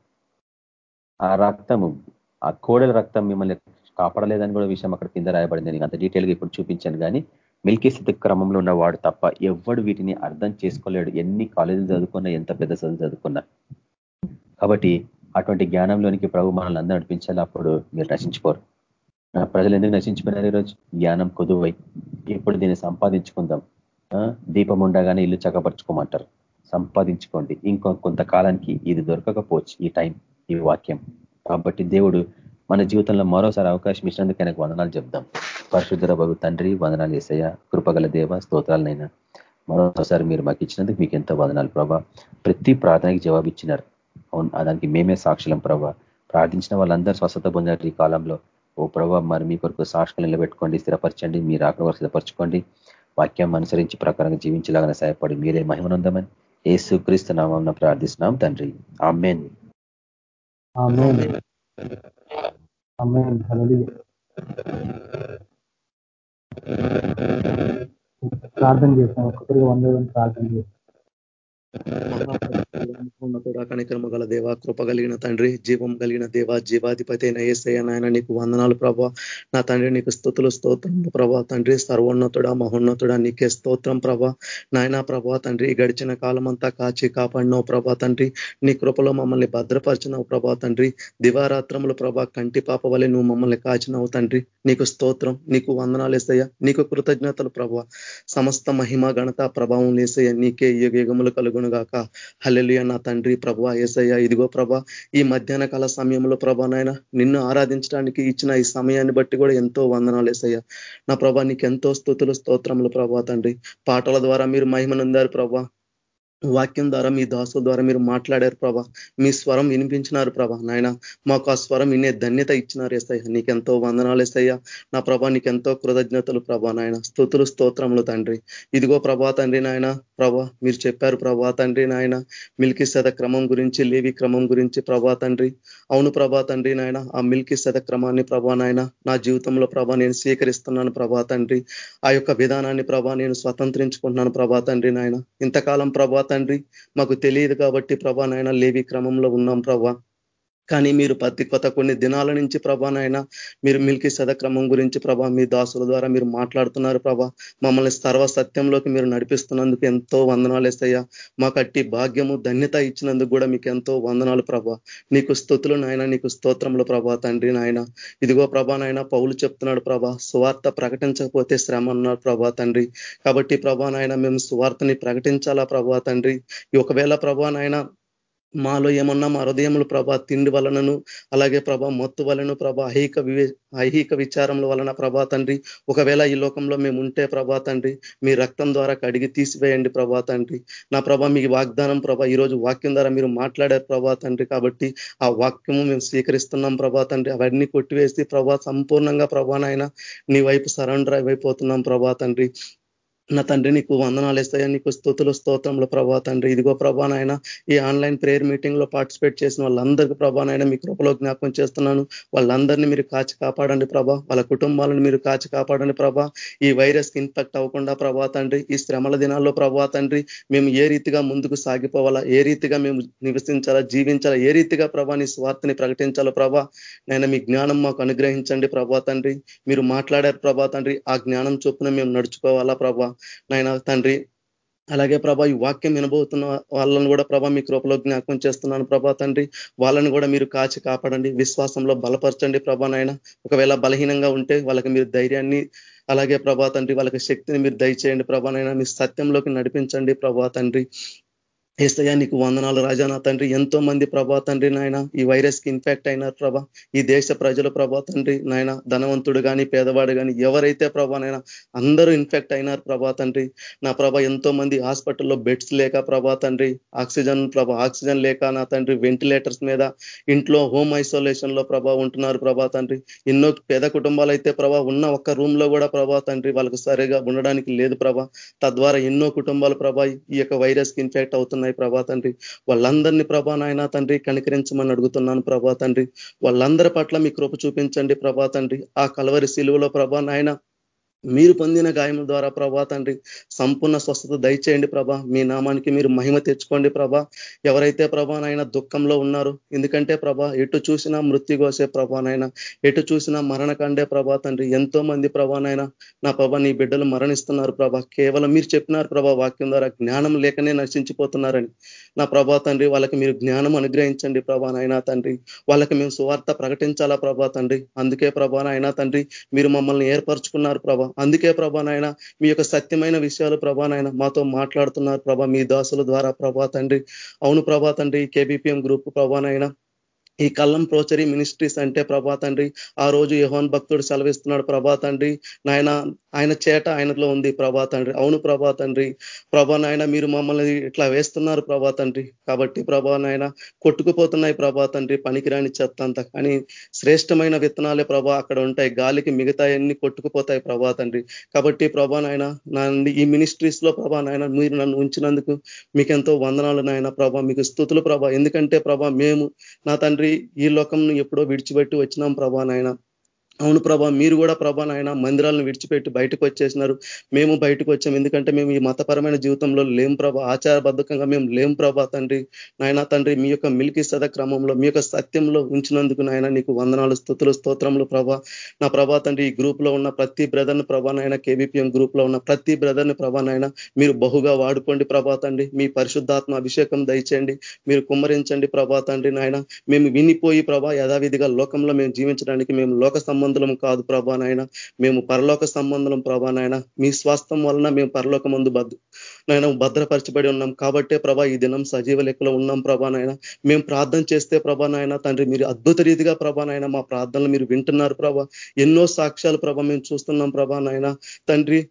ఆ రక్తము ఆ కోడల రక్తం మిమ్మల్ని కాపాడలేదని కూడా విషయం అక్కడ కింద రాయబడింది. నేను అంత డీటెయిల్గా ఇప్పుడు చూపించాను కానీ మిల్కీ స్థితి క్రమంలో ఉన్నవాడు తప్ప ఎవ్వడు వీటిని అర్థం చేసుకోలేడు. ఎన్ని కాలేజీలు చదువుకున్నా ఎంత పెద్ద చదువు చదువుకున్నా. కాబట్టి అటువంటి జ్ఞానంలోనికి ప్రభు మనల్ని అందరూ నడిపించాలి అప్పుడు మీరు నశించుకోరు ప్రజలు ఎందుకు నశించిపోయినారు ఈరోజు? జ్ఞానం కొదువై. ఇప్పుడు దీన్ని సంపాదించుకుందాం. దీపం ఉండగానే ఇల్లు చక్కపరుచుకోమంటారు. సంపాదించుకోండి. ఇంకో కొంతకాలానికి ఇది దొరకకపోవచ్చు ఈ టైం ఈ వాక్యం. కాబట్టి దేవుడు మన జీవితంలో మరోసారి అవకాశం ఇచ్చినందుకు ఆయనకు వందనాలు చెప్దాం. పరిశుద్ధర బగు తండ్రి వందనాలు ఏసయ్య. కృపగల దేవ స్తోత్రాలనైనా మరోసారి మీరు మాకు ఇచ్చినందుకు మీకు ఎంతో వదనాలు ప్రభా. ప్రతి ప్రార్థనకి జవాబు ఇచ్చినారు. అవును దానికి మేమే సాక్షులం ప్రభా. ప్రార్థించిన వాళ్ళందరూ స్వస్థత పొందారు ఈ కాలంలో. ఓ ప్రభా మరి మీ కొరకు సాక్షులు నిలబెట్టుకోండి స్థిరపరచండి మీరు ఆకలి వరకు వాక్యం అనుసరించి ప్రకారంగా జీవించలాగానే సహాయపడి మీరే మహిమనుందమని ఏసు క్రీస్తు నామం ప్రార్థిస్తున్నాం తండ్రి. ఆమెన్. ప్రార్థన చేస్తాం. ఒక్కొక్కరికి వంద ప్రార్థన చేస్తాం. కనికరమ గల దేవ కృప కలిగిన తండ్రి జీవం కలిగిన దేవ జీవాధిపతి అయిన ఏసయ నాయన నీకు వందనాలు ప్రభా. నా తండ్రి నీకు స్థుతులు స్తోత్రం ప్రభా. తండ్రి సర్వోన్నతుడ మహోన్నతుడ నీకే స్తోత్రం ప్రభా. నాయన ప్రభా తండ్రి గడిచిన కాలం అంతా కాచి కాపాడినావు ప్రభా తండ్రి. నీ కృపలో మమ్మల్ని భద్రపరిచినావు ప్రభా తండ్రి. దివారాత్రములు ప్రభా కంటి పాప వలె నువ్వు మమ్మల్ని కాచినావు తండ్రి. నీకు స్తోత్రం నీకు వందనాలు వేసయ్య నీకు కృతజ్ఞతలు ప్రభా. సమస్త మహిమ ఘనత ప్రభావం లేసయ్య నీకే యుగములు కలుగు కలుగును గాక. నా తండ్రి ప్రభా ఏసయ్య ఇదిగో ప్రభా ఈ మధ్యాహ్న కాల సమయంలో ప్రభా నాయన నిన్ను ఆరాధించడానికి ఇచ్చిన ఈ సమయాన్ని బట్టి కూడా ఎంతో వందనాలు ఏసయ్య. నా ప్రభా నీకు ఎంతో స్థుతులు స్తోత్రములు ప్రభా తండ్రి. పాటల ద్వారా మీరు మహిమనుందారు ప్రభా. వాక్యం ద్వారా మీ దాసుల ద్వారా మీరు మాట్లాడారు ప్రభా. మీ స్వరం వినిపించినారు ప్రభా. నాయన మాకు ఆ స్వరం ఇన్నే ధన్యత ఇచ్చినారు ఎస్తయ్య నీకెంతో వందనాలు ఎస్తయ్యా నా ప్రభా నీకెంతో కృతజ్ఞతలు ప్రభా నాయన. స్థుతులు స్తోత్రములు తండ్రి. ఇదిగో ప్రభా తండ్రి నాయన ప్రభా మీరు చెప్పారు ప్రభా తండ్రి నాయన. మిల్కీ శత క్రమం గురించి లేవి క్రమం గురించి ప్రభా తండ్రి. అవును ప్రభా తండ్రి నాయన ఆ మిల్కీ శత క్రమాన్ని ప్రభా నాయన నా జీవితంలో ప్రభా నేను స్వీకరిస్తున్నాను ప్రభా తండ్రి. ఆ యొక్క విధానాన్ని ప్రభా నేను స్వతంత్రించుకుంటున్నాను ప్రభా తండ్రి నాయన. ఇంతకాలం ప్రభా తండ్రి మాకు తెలియదు కాబట్టి ప్రభా నాయన లేవి క్రమంలో ఉన్నాం ప్రభా. కానీ మీరు ప్రతి కొత్త కొన్ని దినాల నుంచి ప్రభానైనా మీరు మిల్కి సదక్రమం గురించి ప్రభా మీ దాసుల ద్వారా మీరు మాట్లాడుతున్నారు ప్రభా. మమ్మల్ని సర్వ సత్యంలోకి మీరు నడిపిస్తున్నందుకు ఎంతో వందనాలు వేస్తాయా మాకు అట్టి భాగ్యము ధన్యత ఇచ్చినందుకు కూడా మీకు ఎంతో వందనాలు ప్రభా. నీకు స్థుతులు నాయన నీకు స్తోత్రములు ప్రభా తండ్రి నాయన. ఇదిగో ప్రభా నాయన పౌలు చెప్తున్నాడు ప్రభా సువార్త ప్రకటించకపోతే శ్రమ అన్నారు ప్రభా తండ్రి. కాబట్టి ప్రభా నాయన మేము సువార్తని ప్రకటించాలా ప్రభా తండ్రి? ఒకవేళ ప్రభా నాయన మాలో ఏమన్నా మా హృదయములు ప్రభా తిండి వలనను అలాగే ప్రభా మత్తు వలన ప్రభా ఐహిక ఐహిక విచారముల వలన ప్రభా తండ్రి ఒకవేళ ఈ లోకంలో మేము ఉంటే ప్రభా తండ్రి మీ రక్తం ద్వారా కడిగి తీసివేయండి ప్రభా తండ్రి. నా ప్రభా మీ వాగ్దానం ప్రభా ఈరోజు వాక్యం ద్వారా మీరు మాట్లాడారు ప్రభా తండ్రి కాబట్టి ఆ వాక్యము మేము స్వీకరిస్తున్నాం ప్రభా తండ్రి. అవన్నీ కొట్టివేసి ప్రభా సంపూర్ణంగా ప్రభానైనా నీ వైపు సరెండర్ అయిపోతున్నాం ప్రభా తండ్రి. నా తండ్రి నీకు వందనాలు ఇస్తాయా? నీకు స్థుతులు స్తోత్రంలో ప్రభా తండ్రి. ఇదిగో ప్రభానైనా ఈ ఆన్లైన్ ప్రేయర్ మీటింగ్లో పార్టిసిపేట్ చేసిన వాళ్ళందరికీ ప్రభానైనా మీ కృపలో జ్ఞాపకం చేస్తున్నాను. వాళ్ళందరినీ మీరు కాచి కాపాడండి ప్రభా. వాళ్ళ కుటుంబాలను మీరు కాచి కాపాడండి ప్రభా. ఈ వైరస్కి ఇన్ఫెక్ట్ అవ్వకుండా ప్రభా తండ్రి ఈ శ్రమల దినాల్లో ప్రభా తండ్రి మేము ఏ రీతిగా ముందుకు సాగిపోవాలా? ఏ రీతిగా మేము నివసించాలా? జీవించాలా? ఏ రీతిగా ప్రభా నీ స్వార్థని ప్రకటించాలో ప్రభా? నేను మీ జ్ఞానం మాకు అనుగ్రహించండి ప్రభా తండ్రి. మీరు మాట్లాడారు ప్రభా తండ్రి. ఆ జ్ఞానం చొప్పున మేము నడుచుకోవాలా ప్రభా? నాయన తండ్రి. అలాగే ప్రభా ఈ వాక్యం వినబోతున్న వాళ్ళని కూడా ప్రభా మీ కృపలో జ్ఞాపకం చేస్తున్నాను ప్రభా తండ్రి. వాళ్ళని కూడా మీరు కాచి కాపాడండి. విశ్వాసంలో బలపరచండి ప్రభా నాయన. ఒకవేళ బలహీనంగా ఉంటే వాళ్ళకి మీరు ధైర్యాన్ని అలాగే ప్రభా తండ్రి వాళ్ళకి శక్తిని మీరు దయచేయండి ప్రభానైనా మీ సత్యంలోకి నడిపించండి ప్రభా తండ్రి. ఏసయ్యా నీకు వందనాలు రాజా. నా తండ్రి ఎంతో మంది ప్రభా తండ్రి నాయన ఈ వైరస్కి ఇన్ఫెక్ట్ అయినారు ప్రభా. ఈ దేశ ప్రజలు ప్రభా తండ్రి నాయన ధనవంతుడు కానీ పేదవాడు కానీ ఎవరైతే ప్రభా నాయన అందరూ ఇన్ఫెక్ట్ అయినారు ప్రభా తండ్రి. నా ప్రభ ఎంతో మంది హాస్పిటల్లో బెడ్స్ లేక ప్రభా తండ్రి. ఆక్సిజన్ ప్రభా ఆక్సిజన్ లేక నా తండ్రి వెంటిలేటర్స్ మీద ఇంట్లో హోమ్ ఐసోలేషన్లో ప్రభా ఉంటున్నారు ప్రభా తండ్రి. ఎన్నో పేద కుటుంబాలు అయితే ప్రభా ఉన్న ఒక్క రూమ్లో కూడా ప్రభా తండ్రి వాళ్ళకు సరిగా ఉండడానికి లేదు ప్రభా. తద్వారా ఎన్నో కుటుంబాలు ప్రభా ఈ యొక్క వైరస్కి ఇన్ఫెక్ట్ ఉన్నాయి ప్రభా తండ్రి. వాళ్ళందరినీ ప్రభా నాయన తండ్రి కనికరించమని అడుగుతున్నాను ప్రభా తండ్రి. వాళ్ళందరి పట్ల మీ కృప చూపించండి ప్రభా తండ్రి. ఆ కలవరి శిలువలో ప్రభా నాయన మీరు పొందిన గాయముల ద్వారా ప్రభా తండ్రి సంపూర్ణ స్వస్థత దయచేయండి ప్రభా. మీ నామానికి మీరు మహిమ తెచ్చుకోండి ప్రభా. ఎవరైతే ప్రభానైనా దుఃఖంలో ఉన్నారు ఎందుకంటే ప్రభా ఎటు చూసినా మృత్యుగోసే ప్రభానైనా ఎటు చూసినా మరణకండే ప్రభా తండ్రి ఎంతో మంది ప్రభానైనా నా ప్రభా నీ బిడ్డలు మరణిస్తున్నారు ప్రభా. కేవలం మీరు చెప్పినారు ప్రభా వాక్యం ద్వారా జ్ఞానం లేకనే నశించిపోతున్నారని. నా ప్రభా తండ్రి వాళ్ళకి మీరు జ్ఞానం అనుగ్రహించండి ప్రభానైనా తండ్రి. వాళ్ళకి మేము సువార్త ప్రకటించాలా ప్రభా తండ్రి. అందుకే ప్రభానైనా తండ్రి మీరు మమ్మల్ని ఏర్పరచుకున్నారు ప్రభా. అందుకే ప్రభా నాయన మీ యొక్క సత్యమైన విషయాలు ప్రభా నాయన మాతో మాట్లాడుతున్నారు ప్రభా మీ దాసుల ద్వారా ప్రభా తండ్రి. అవును ప్రభా తండ్రి కేబిపిఎం గ్రూప్ ప్రభా నాయన ఈ కళ్ళం ప్రోచరీ మినిస్ట్రీస్ అంటే ప్రభా తండ్రి ఆ రోజు యహోన్ భక్తుడు సెలవిస్తున్నాడు ప్రభా తండ్రి నాయన ఆయన చేట ఆయనలో ఉంది ప్రభా తండ్రి. అవును ప్రభా తండ్రి. ప్రభా నాయన మీరు మమ్మల్ని ఇట్లా వేస్తున్నారు ప్రభా తండ్రి. కాబట్టి ప్రభా నాయన కొట్టుకుపోతున్నాయి ప్రభా తండ్రి పనికిరాని చెత్త అంత. కానీ శ్రేష్టమైన విత్తనాలే ప్రభా అక్కడ ఉంటాయి. గాలికి మిగతా అన్ని కొట్టుకుపోతాయి ప్రభా తండ్రి. కాబట్టి ప్రభా నాయన నా ఈ మినిస్ట్రీస్లో ప్రభా నాయన మీరు నన్ను ఉంచినందుకు మీకు ఎంతో వందనాలు నాయన. ప్రభా మీకు స్థుతులు ప్రభా. ఎందుకంటే ప్రభా మేము నా తండ్రి ఈ లోకం ఎప్పుడో విడిచిపెట్టి వచ్చినాం ప్రభా నాయన. అవును ప్రభా మీరు కూడా ప్రభా నాయన మందిరాలను విడిచిపెట్టి బయటకు వచ్చేసినారు. మేము బయటకు వచ్చాం. ఎందుకంటే మేము ఈ మతపరమైన జీవితంలో లేం ప్రభా. ఆచారబద్ధకంగా మేము లేం ప్రభా తండ్రి. నాయన తండ్రి మీ యొక్క మిల్కి సద క్రమంలో మీ యొక్క సత్యంలో ఉంచినందుకు నాయన నీకు వందనాలు స్థుతులు స్తోత్రములు ప్రభా. నా ప్రభా తండ్రి ఈ గ్రూప్లో ఉన్న ప్రతి బ్రదర్ని ప్రభా నాయన కేబీపీఎం గ్రూప్లో ఉన్న ప్రతి బ్రదర్ని ప్రభా నాయన మీరు బహుగా వాడుకోండి ప్రభా తండ్రి. మీ పరిశుద్ధాత్మ అభిషేకం దయచేయండి. మీరు కుమ్మరించండి ప్రభా తండ్రి నాయన. మేము వినిపోయి ప్రభా యథావిధిగా లోకంలో మేము జీవించడానికి మేము లోక సంబంధం కాదు ప్రభా నాయన మేము పరలోక సంబంధం ప్రభా నాయన మీ స్వాస్థం వలన మేము పరలోక మందు నాయన భద్రపరచబడి ఉన్నాం. కాబట్టే ప్రభా ఈ దినం సజీవ లెక్కలో ఉన్నాం ప్రభా నాయన మేము ప్రార్థన చేస్తే ప్రభా నాయన తండ్రి మీరు అద్భుత రీతిగా ప్రభా నాయన మా ప్రార్థనలు మీరు వింటున్నారు ప్రభా. ఎన్నో సాక్ష్యాలు ప్రభా మేము చూస్తున్నాం ప్రభా నాయన తండ్రి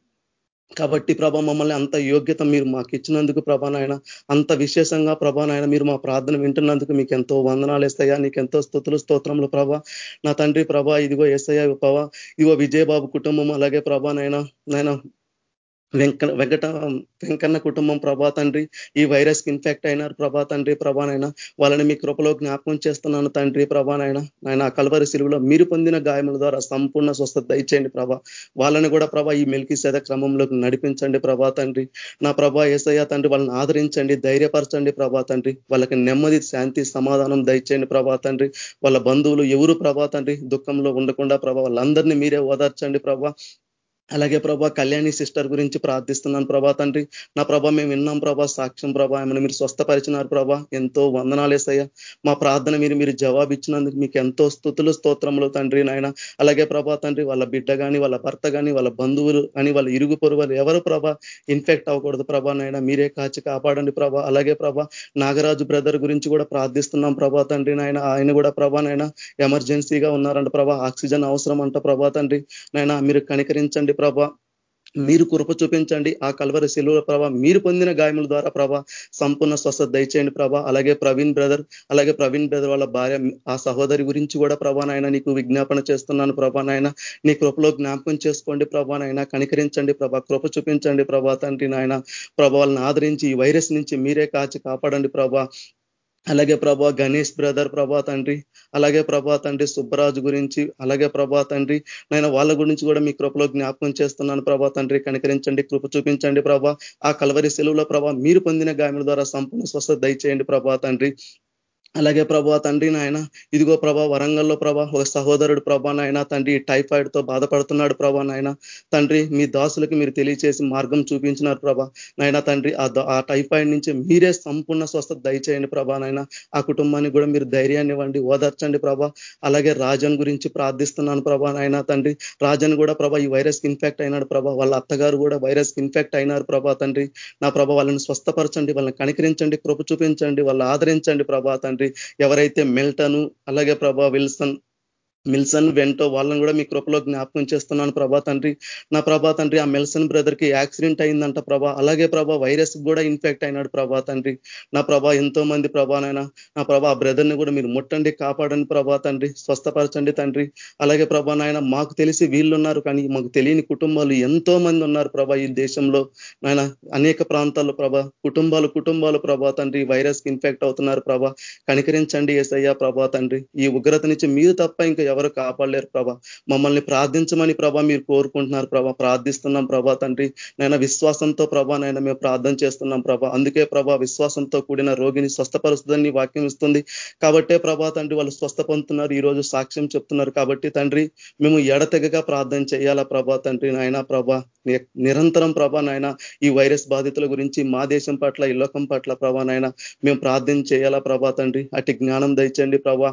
కాబట్టి ప్రభా మమ్మల్ని అంత యోగ్యత మీరు మాకు ఇచ్చినందుకు ప్రభానాయన అంత విశేషంగా ప్రభానాయన మీరు మా ప్రార్థన వింటున్నందుకు మీకు ఎంతో వందనాలు వేస్తాయా నీకు ఎంతో స్థుతులు స్తోత్రములు ప్రభా. నా తండ్రి ప్రభా ఇదిగో ఎస్ఐ ప్రభా ఇదిగో విజయబాబు కుటుంబం అలాగే ప్రభా నైనా నాయన వెంక వెంకట వెంకన్న కుటుంబం ప్రభా తండ్రి ఈ వైరస్కి ఇన్ఫెక్ట్ అయినారు ప్రభా తండ్రి ప్రభానైనా వాళ్ళని మీ కృపలో జ్ఞాపకం చేస్తున్నాను తండ్రి ప్రభానైనా నాయన. కలవరి సిలువులో మీరు పొందిన గాయముల ద్వారా సంపూర్ణ స్వస్థత దయచేయండి ప్రభా. వాళ్ళని కూడా ప్రభా ఈ మెలికి సేద క్రమంలోకి నడిపించండి ప్రభా తండ్రి. నా ప్రభా ఏసయ్య తండ్రి వాళ్ళని ఆదరించండి ధైర్యపరచండి ప్రభా తండ్రి. వాళ్ళకి నెమ్మది శాంతి సమాధానం దయచేయండి ప్రభా తండ్రి. వాళ్ళ బంధువులు ఎవరు ప్రభా తండ్రి? దుఃఖంలో ఉండకుండా ప్రభా వాళ్ళందరినీ మీరే ఓదార్చండి ప్రభా. అలాగే ప్రభా కళ్యాణి సిస్టర్ గురించి ప్రార్థిస్తున్నాను ప్రభా తండ్రి. నా ప్రభా మేము విన్నాం ప్రభా సాక్ష్యం ప్రభా ఏమైనా మీరు స్వస్థపరిచినారు ప్రభా. ఎంతో వందనాలేసయ్యా మా ప్రార్థన మీరు మీరు జవాబు ఇచ్చినందుకు మీకు ఎంతో స్థుతులు స్తోత్రములు తండ్రి నాయన. అలాగే ప్రభా తండ్రి వాళ్ళ బిడ్డ కానీ వాళ్ళ భర్త కానీ వాళ్ళ బంధువులు అని వాళ్ళ ఇరుగు పొరుగు ఎవరు ప్రభా ఇన్ఫెక్ట్ అవ్వకూడదు ప్రభా నాయన. మీరే కాచి కాపాడండి ప్రభా. అలాగే ప్రభా నాగరాజు బ్రదర్ గురించి కూడా ప్రార్థిస్తున్నాం ప్రభా తండ్రి నాయన. ఆయన కూడా ప్రభా నాయన ఎమర్జెన్సీగా ఉన్నారంట ప్రభా. ఆక్సిజన్ అవసరం అంట ప్రభా తండ్రి. నాయన మీరు కనికరించండి ప్రభా మీరు కృప చూపించండి. ఆ కలవరి శిలువుల ప్రభా మీరు పొందిన గాయముల ద్వారా ప్రభా సంపూర్ణ స్వస్థత దయచేయండి ప్రభా. అలాగే ప్రవీణ్ బ్రదర్ అలాగే ప్రవీణ్ బ్రదర్ వాళ్ళ భార్య ఆ సహోదరి గురించి కూడా ప్రభా నాయన నీకు విజ్ఞాపన చేస్తున్నాను ప్రభా నాయన. నీ కృపలో జ్ఞాపకం చేసుకోండి ప్రభా నాయన. కనికరించండి ప్రభా. కృప చూపించండి ప్రభా తండ్రి నాయన. ప్రభా వాళ్ళని ఆదరించి ఈ వైరస్ నుంచి మీరే కాచి కాపాడండి ప్రభా. అలాగే ప్రభా గణేష్ బ్రదర్ ప్రభా తండ్రి అలాగే ప్రభా తండ్రి సుబ్బరాజు గురించి అలాగే ప్రభా తండ్రి నేను వాళ్ళ గురించి కూడా మీ కృపలో జ్ఞాపకం చేస్తున్నాను ప్రభా తండ్రి. కనికరించండి కృప చూపించండి ప్రభా. ఆ కలవరి సెలవులో ప్రభా మీరు పొందిన గాయముల ద్వారా సంపూర్ణ స్వస్థత దయచేయండి ప్రభా తండ్రి. అలాగే ప్రభా తండ్రి నాయన ఇదిగో ప్రభా వరంగల్లో ప్రభా ఒక సహోదరుడు ప్రభా నాయన తండ్రి టైఫాయిడ్తో బాధపడుతున్నాడు ప్రభా నాయన. తండ్రి మీ దాసులకు మీరు తెలియచేసి మార్గం చూపించినారు ప్రభా నాయన తండ్రి. ఆ టైఫాయిడ్ నుంచి మీరే సంపూర్ణ స్వస్థత దయచేయండి ప్రభా నాయన. ఆ కుటుంబానికి కూడా మీరు ధైర్యాన్ని ఇవ్వండి ఓదార్చండి ప్రభా. అలాగే రాజన్ గురించి ప్రార్థిస్తున్నాను ప్రభా నాయన తండ్రి. రాజన్ కూడా ప్రభా ఈ వైరస్కి ఇన్ఫెక్ట్ అయినాడు ప్రభా. వాళ్ళ అత్తగారు కూడా వైరస్కి ఇన్ఫెక్ట్ అయినారు ప్రభా తండ్రి. నా ప్రభా వాళ్ళని స్వస్థపరచండి వాళ్ళని కనికరించండి కృప చూపించండి వాళ్ళని ఆదరించండి ప్రభా తండ్రి. ఎవరైతే మిల్టను అలాగే ప్రభా విల్సన్ మిల్సన్ వెంటో వాళ్ళని కూడా మీ కృపలో జ్ఞాపకం చేస్తున్నాను ప్రభా తండ్రి. నా ప్రభా తండ్రి ఆ మిల్సన్ బ్రదర్కి యాక్సిడెంట్ అయిందంట ప్రభా. అలాగే ప్రభా వైరస్ కూడా ఇన్ఫెక్ట్ అయినాడు ప్రభా తండ్రి. నా ప్రభా ఎంతో మంది ప్రభానైనా నా ప్రభా ఆ బ్రదర్ని కూడా మీరు ముట్టండి కాపాడండి ప్రభా తండ్రి. స్వస్థపరచండి తండ్రి. అలాగే ప్రభా నాయన మాకు తెలిసి వీళ్ళు ఉన్నారు కానీ మాకు తెలియని కుటుంబాలు ఎంతో మంది ఉన్నారు ప్రభా ఈ దేశంలో. నాయన అనేక ప్రాంతాల్లో ప్రభా కుటుంబాలు కుటుంబాలు ప్రభా తండ్రి వైరస్కి ఇన్ఫెక్ట్ అవుతున్నారు ప్రభా. కనికరించండి ఏసయ్యా ప్రభా తండ్రి. ఈ ఉగ్రత నుంచి మీరు తప్ప ఇంకా ఎవరు కాపాడలేరు ప్రభా. మమ్మల్ని ప్రార్థించమని ప్రభా మీరు కోరుకుంటున్నారు ప్రభా. ప్రార్థిస్తున్నాం ప్రభా తండ్రి. నైనా విశ్వాసంతో ప్రభా నైనా మేము ప్రార్థన చేస్తున్నాం ప్రభా. అందుకే ప్రభా విశ్వాసంతో కూడిన రోగిని స్వస్థపరుస్తుందని వాక్యం ఇస్తుంది. కాబట్టే ప్రభా తండ్రి వాళ్ళు స్వస్థ పొందుతున్నారు ఈరోజు సాక్ష్యం చెప్తున్నారు కాబట్టి తండ్రి మేము ఎడతెగగా ప్రార్థన చేయాలా ప్రభా తండ్రి? నాయన ప్రభా నిరంతరం ప్రభా నాయన ఈ వైరస్ బాధితుల గురించి మా దేశం పట్ల ఈ లోకం పట్ల ప్రభా నాయన మేము ప్రార్థన చేయాలా ప్రభా తండ్రి? అటు జ్ఞానం దయచండి ప్రభా.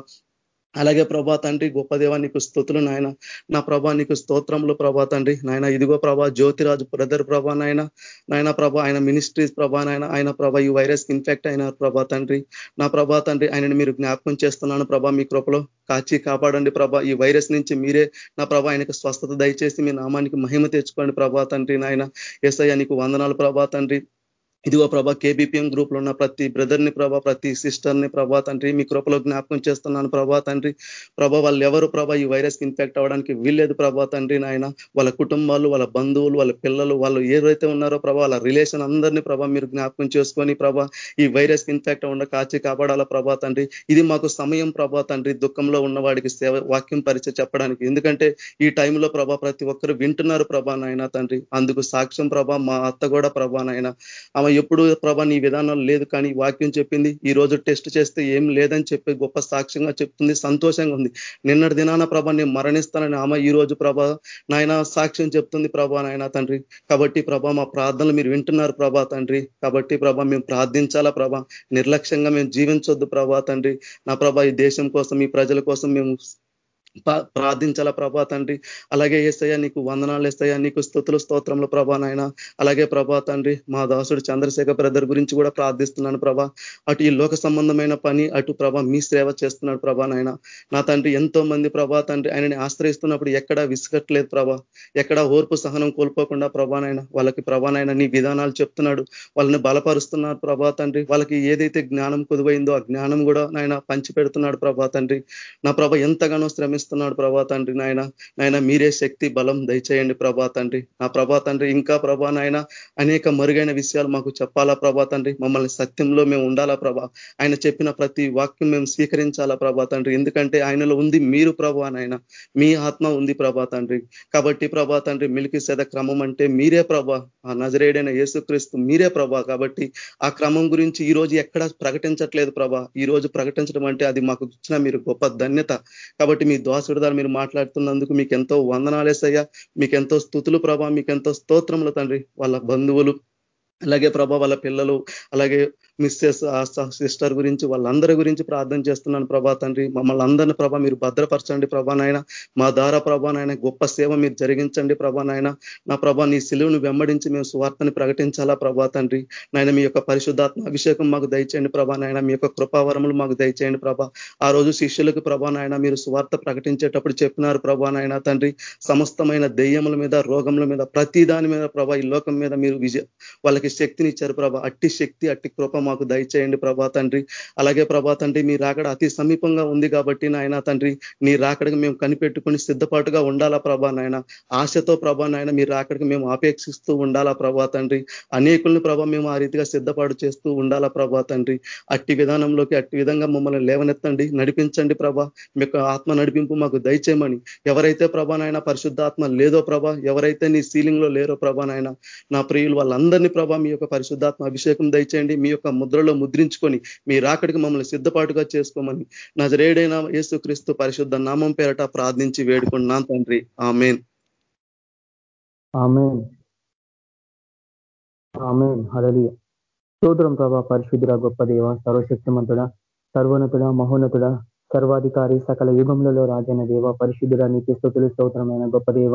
అలాగే ప్రభా తండ్రి గొప్ప దేవా నీకు స్థుతులు నాయన. నా ప్రభా నీకు స్తోత్రములు ప్రభా తండ్రి. నాయన ఇదిగో ప్రభా జ్యోతిరాజు బ్రదర్ ప్రభా నాయన. నాయన ప్రభా ఆయన మినిస్ట్రీస్ ప్రభా నాయన. ఆయన ప్రభా ఈ వైరస్ ఇన్ఫెక్ట్ అయినారు ప్రభా తండ్రి. నా ప్రభా తండ్రి ఆయనని మీరు జ్ఞాపకం చేస్తున్నాను ప్రభా మీ కృపలో కాచి కాపాడండి ప్రభా. ఈ వైరస్ నుంచి మీరే నా ప్రభా ఆయనకు స్వస్థత దయచేసి మీ నామానికి మహిమ తెచ్చుకోండి ప్రభా తండ్రి నాయన. ఎస్ఐ నీకు వందనాలు ప్రభా తండ్రి. ఇదిగో ప్రభా కేబీపీఎం గ్రూప్లో ఉన్న ప్రతి బ్రదర్ని ప్రభా ప్రతి సిస్టర్ని ప్రభా తండ్రి మీ కృపలో జ్ఞాపకం చేస్తున్నాను ప్రభా తండ్రి. ప్రభా వాళ్ళు ఎవరు ప్రభా ఈ వైరస్ ఇన్ఫెక్ట్ అవ్వడానికి వీల్లేదు ప్రభా తండ్రి నాయన. వాళ్ళ కుటుంబాలు వాళ్ళ బంధువులు వాళ్ళ పిల్లలు వాళ్ళు ఏదైతే ఉన్నారో ప్రభా వాళ్ళ రిలేషన్ అందరినీ ప్రభా మీరు జ్ఞాపకం చేసుకొని ప్రభా ఈ వైరస్ ఇన్ఫెక్ట్ అవ్వకుండా కాచి కాపాడాల ప్రభా తండ్రి. ఇది మాకు సమయం ప్రభా తండ్రి. దుఃఖంలో ఉన్న వాడికి సేవ వాక్యం పరిచయం చెప్పడానికి. ఎందుకంటే ఈ టైంలో ప్రభా ప్రతి ఒక్కరు వింటున్నారు ప్రభా నాయన తండ్రి. అందుకు సాక్ష్యం ప్రభా మా అత్త కూడా ప్రభా నాయన. ఆమె ఎప్పుడు ప్రభా నీ విధానం లేదు కానీ వాక్యం చెప్పింది. ఈ రోజు టెస్ట్ చేస్తే ఏం లేదని చెప్పి గొప్ప సాక్ష్యంగా చెప్తుంది. సంతోషంగా ఉంది. నిన్నటి దినాన ప్రభా నేను మరణిస్తానని ఆమె ఈ రోజు ప్రభా నాయన సాక్ష్యం చెప్తుంది ప్రభా నాయన తండ్రి. కాబట్టి ప్రభా మా ప్రార్థనలు మీరు వింటున్నారు ప్రభా తండ్రి. కాబట్టి ప్రభా మేము ప్రార్థించాలా ప్రభా? నిర్లక్ష్యంగా మేము జీవించొద్దు ప్రభా తండ్రి. నా ప్రభా ఈ దేశం కోసం ఈ ప్రజల కోసం మేము ప్రార్థించాలా ప్రభా తండ్రి? అలాగే ఏసయ్యా నీకు వందనాలు వేస్తాయా నీకు స్థుతులు స్తోత్రంలో ప్రభా నాయన. అలాగే ప్రభా తండ్రి మా దాసుడు చంద్రశేఖర్ బ్రదర్ గురించి కూడా ప్రార్థిస్తున్నాను ప్రభా. అటు ఈ లోక సంబంధమైన పని అటు ప్రభా మీ సేవ చేస్తున్నాడు ప్రభా నాయన. నా తండ్రి ఎంతో మంది ప్రభా తండ్రి ఆయనని ఆశ్రయిస్తున్నప్పుడు ఎక్కడా విసుగట్లేదు ప్రభా. ఎక్కడా ఓర్పు సహనం కోల్పోకుండా ప్రభానైనా వాళ్ళకి ప్రభానైనా నీ విధానాలు చెప్తున్నాడు. వాళ్ళని బలపరుస్తున్నారు ప్రభా తండ్రి. వాళ్ళకి ఏదైతే జ్ఞానం కుదువైందో ఆ జ్ఞానం కూడా నాయన పంచి పెడుతున్నాడు ప్రభా తండ్రి. నా ప్రభ ఎంతగానో శ్రమ ఇస్తున్నాడు ప్రభా తండ్రి నాయన. నాయన మీరే శక్తి బలం దయచేయండి ప్రభా తండ్రి. నా ప్రభా తండ్రి ఇంకా ప్రభా నాయన అనేక మరుగైన విషయాలు మాకు చెప్పాలా ప్రభా తండ్రి. మమ్మల్ని సత్యంలో మేము ఉండాలా ప్రభా. ఆయన చెప్పిన ప్రతి వాక్యం మేము స్వీకరించాలా ప్రభా తండ్రి. ఎందుకంటే ఆయనలో ఉంది మీరు ప్రభా నాయన. మీ ఆత్మ ఉంది ప్రభా తండ్రి. కాబట్టి ప్రభా తండ్రి మిలికి సెద క్రమం అంటే మీరే ప్రభా. ఆ నజరేడైన యేసుక్రీస్తు మీరే ప్రభా. కాబట్టి ఆ క్రమం గురించి ఈ రోజు ఎక్కడా ప్రకటించట్లేదు ప్రభా. ఈ రోజు ప్రకటించడం అంటే అది మాకు ఇచ్చిన మీరు గొప్ప ధన్యత. కాబట్టి మీ దోసుడు ద్వారా మీరు మాట్లాడుతున్నందుకు మీకు ఎంతో వందనాలేసయ్యా. మీకు ఎంతో స్థుతులు ప్రభా. మీకు ఎంతో స్తోత్రములు తండ్రి. వాళ్ళ బంధువులు అలాగే ప్రభా వాళ్ళ పిల్లలు అలాగే మిస్సెస్ సిస్టర్ గురించి వాళ్ళందరి గురించి ప్రార్థన చేస్తున్నాను ప్రభా తండ్రి. మమ్మల్ని అందరిని ప్రభా మీరు భద్రపరచండి ప్రభా నాయన. మా ద్వారా ప్రభా నాయన గొప్ప సేవ మీరు జరిగించండి ప్రభా నాయన. నా ప్రభా నీ సిలువును వెంబడించి మేము స్వార్థని ప్రకటించాలా ప్రభా తండ్రి. నాయన మీ యొక్క పరిశుద్ధాత్మ అభిషేకం మాకు దయచేయండి ప్రభా నాయన. మీ యొక్క కృపావరములు మాకు దయచేయండి ప్రభా. ఆ రోజు శిష్యులకు ప్రభా నాయన మీరు స్వార్థ ప్రకటించేటప్పుడు చెప్పినారు ప్రభా నాయన తండ్రి. సమస్తమైన దెయ్యముల మీద రోగముల మీద ప్రతి దాని మీద ప్రభా ఈ లోకం మీద మీరు విజయ వాళ్ళకి శక్తిని ఇచ్చారు ప్రభా. అట్టి శక్తి అట్టి కృప మాకు దయచేయండి ప్రభా తండ్రి. అలాగే ప్రభా తండ్రి మీ రాకడ అతి సమీపంగా ఉంది కాబట్టి నాయన తండ్రి నీ రాకడికి మేము కనిపెట్టుకుని సిద్ధపాటుగా ఉండాలా ప్రభా నాయన. ఆశతో ప్రభా నాయన మీ రాకడికి మేము ఆపేక్షిస్తూ ఉండాలా ప్రభా తండ్రి. అనేకులను ప్రభా మేము ఆ రీతిగా సిద్ధపాటు చేస్తూ ఉండాలా ప్రభా తండ్రి. అట్టి విధానంలోకి అట్టి విధంగా మమ్మల్ని లేవనెత్తండి నడిపించండి ప్రభా. మీ ఆత్మ నడిపింపు మాకు దయచేయమని. ఎవరైతే ప్రభా నాయన పరిశుద్ధాత్మ లేదో ప్రభా ఎవరైతే నీ సీలింగ్లో లేరో ప్రభా నాయన నా ప్రియులు వాళ్ళందరినీ ప్రభా మీ యొక్క పరిశుద్ధాత్మ అభిషేకం దయచేయండి. మీ యొక్క ముద్రలో ముద్రించుకొని మీ రాకడికి మమ్మల్ని సిద్ధపాటుగా చేసుకోమని నజరేడైన యేసుక్రీస్తు పరిశుద్ధ నామం పేరట ప్రార్థించి వేడుకున్నాను తండ్రి. ఆమెన్. స్తోత్రం ప్రభా పరిశుద్ధుడ గొప్ప దేవ సర్వశక్తిమంతుడ సర్వోన్నతుడ మహోన్నతుడ సర్వాధికారి సకల యుగంలో రాజైన దేవ పరిశుద్ధుడ నీకు స్థుతులు స్తోత్రమైన గొప్ప దేవ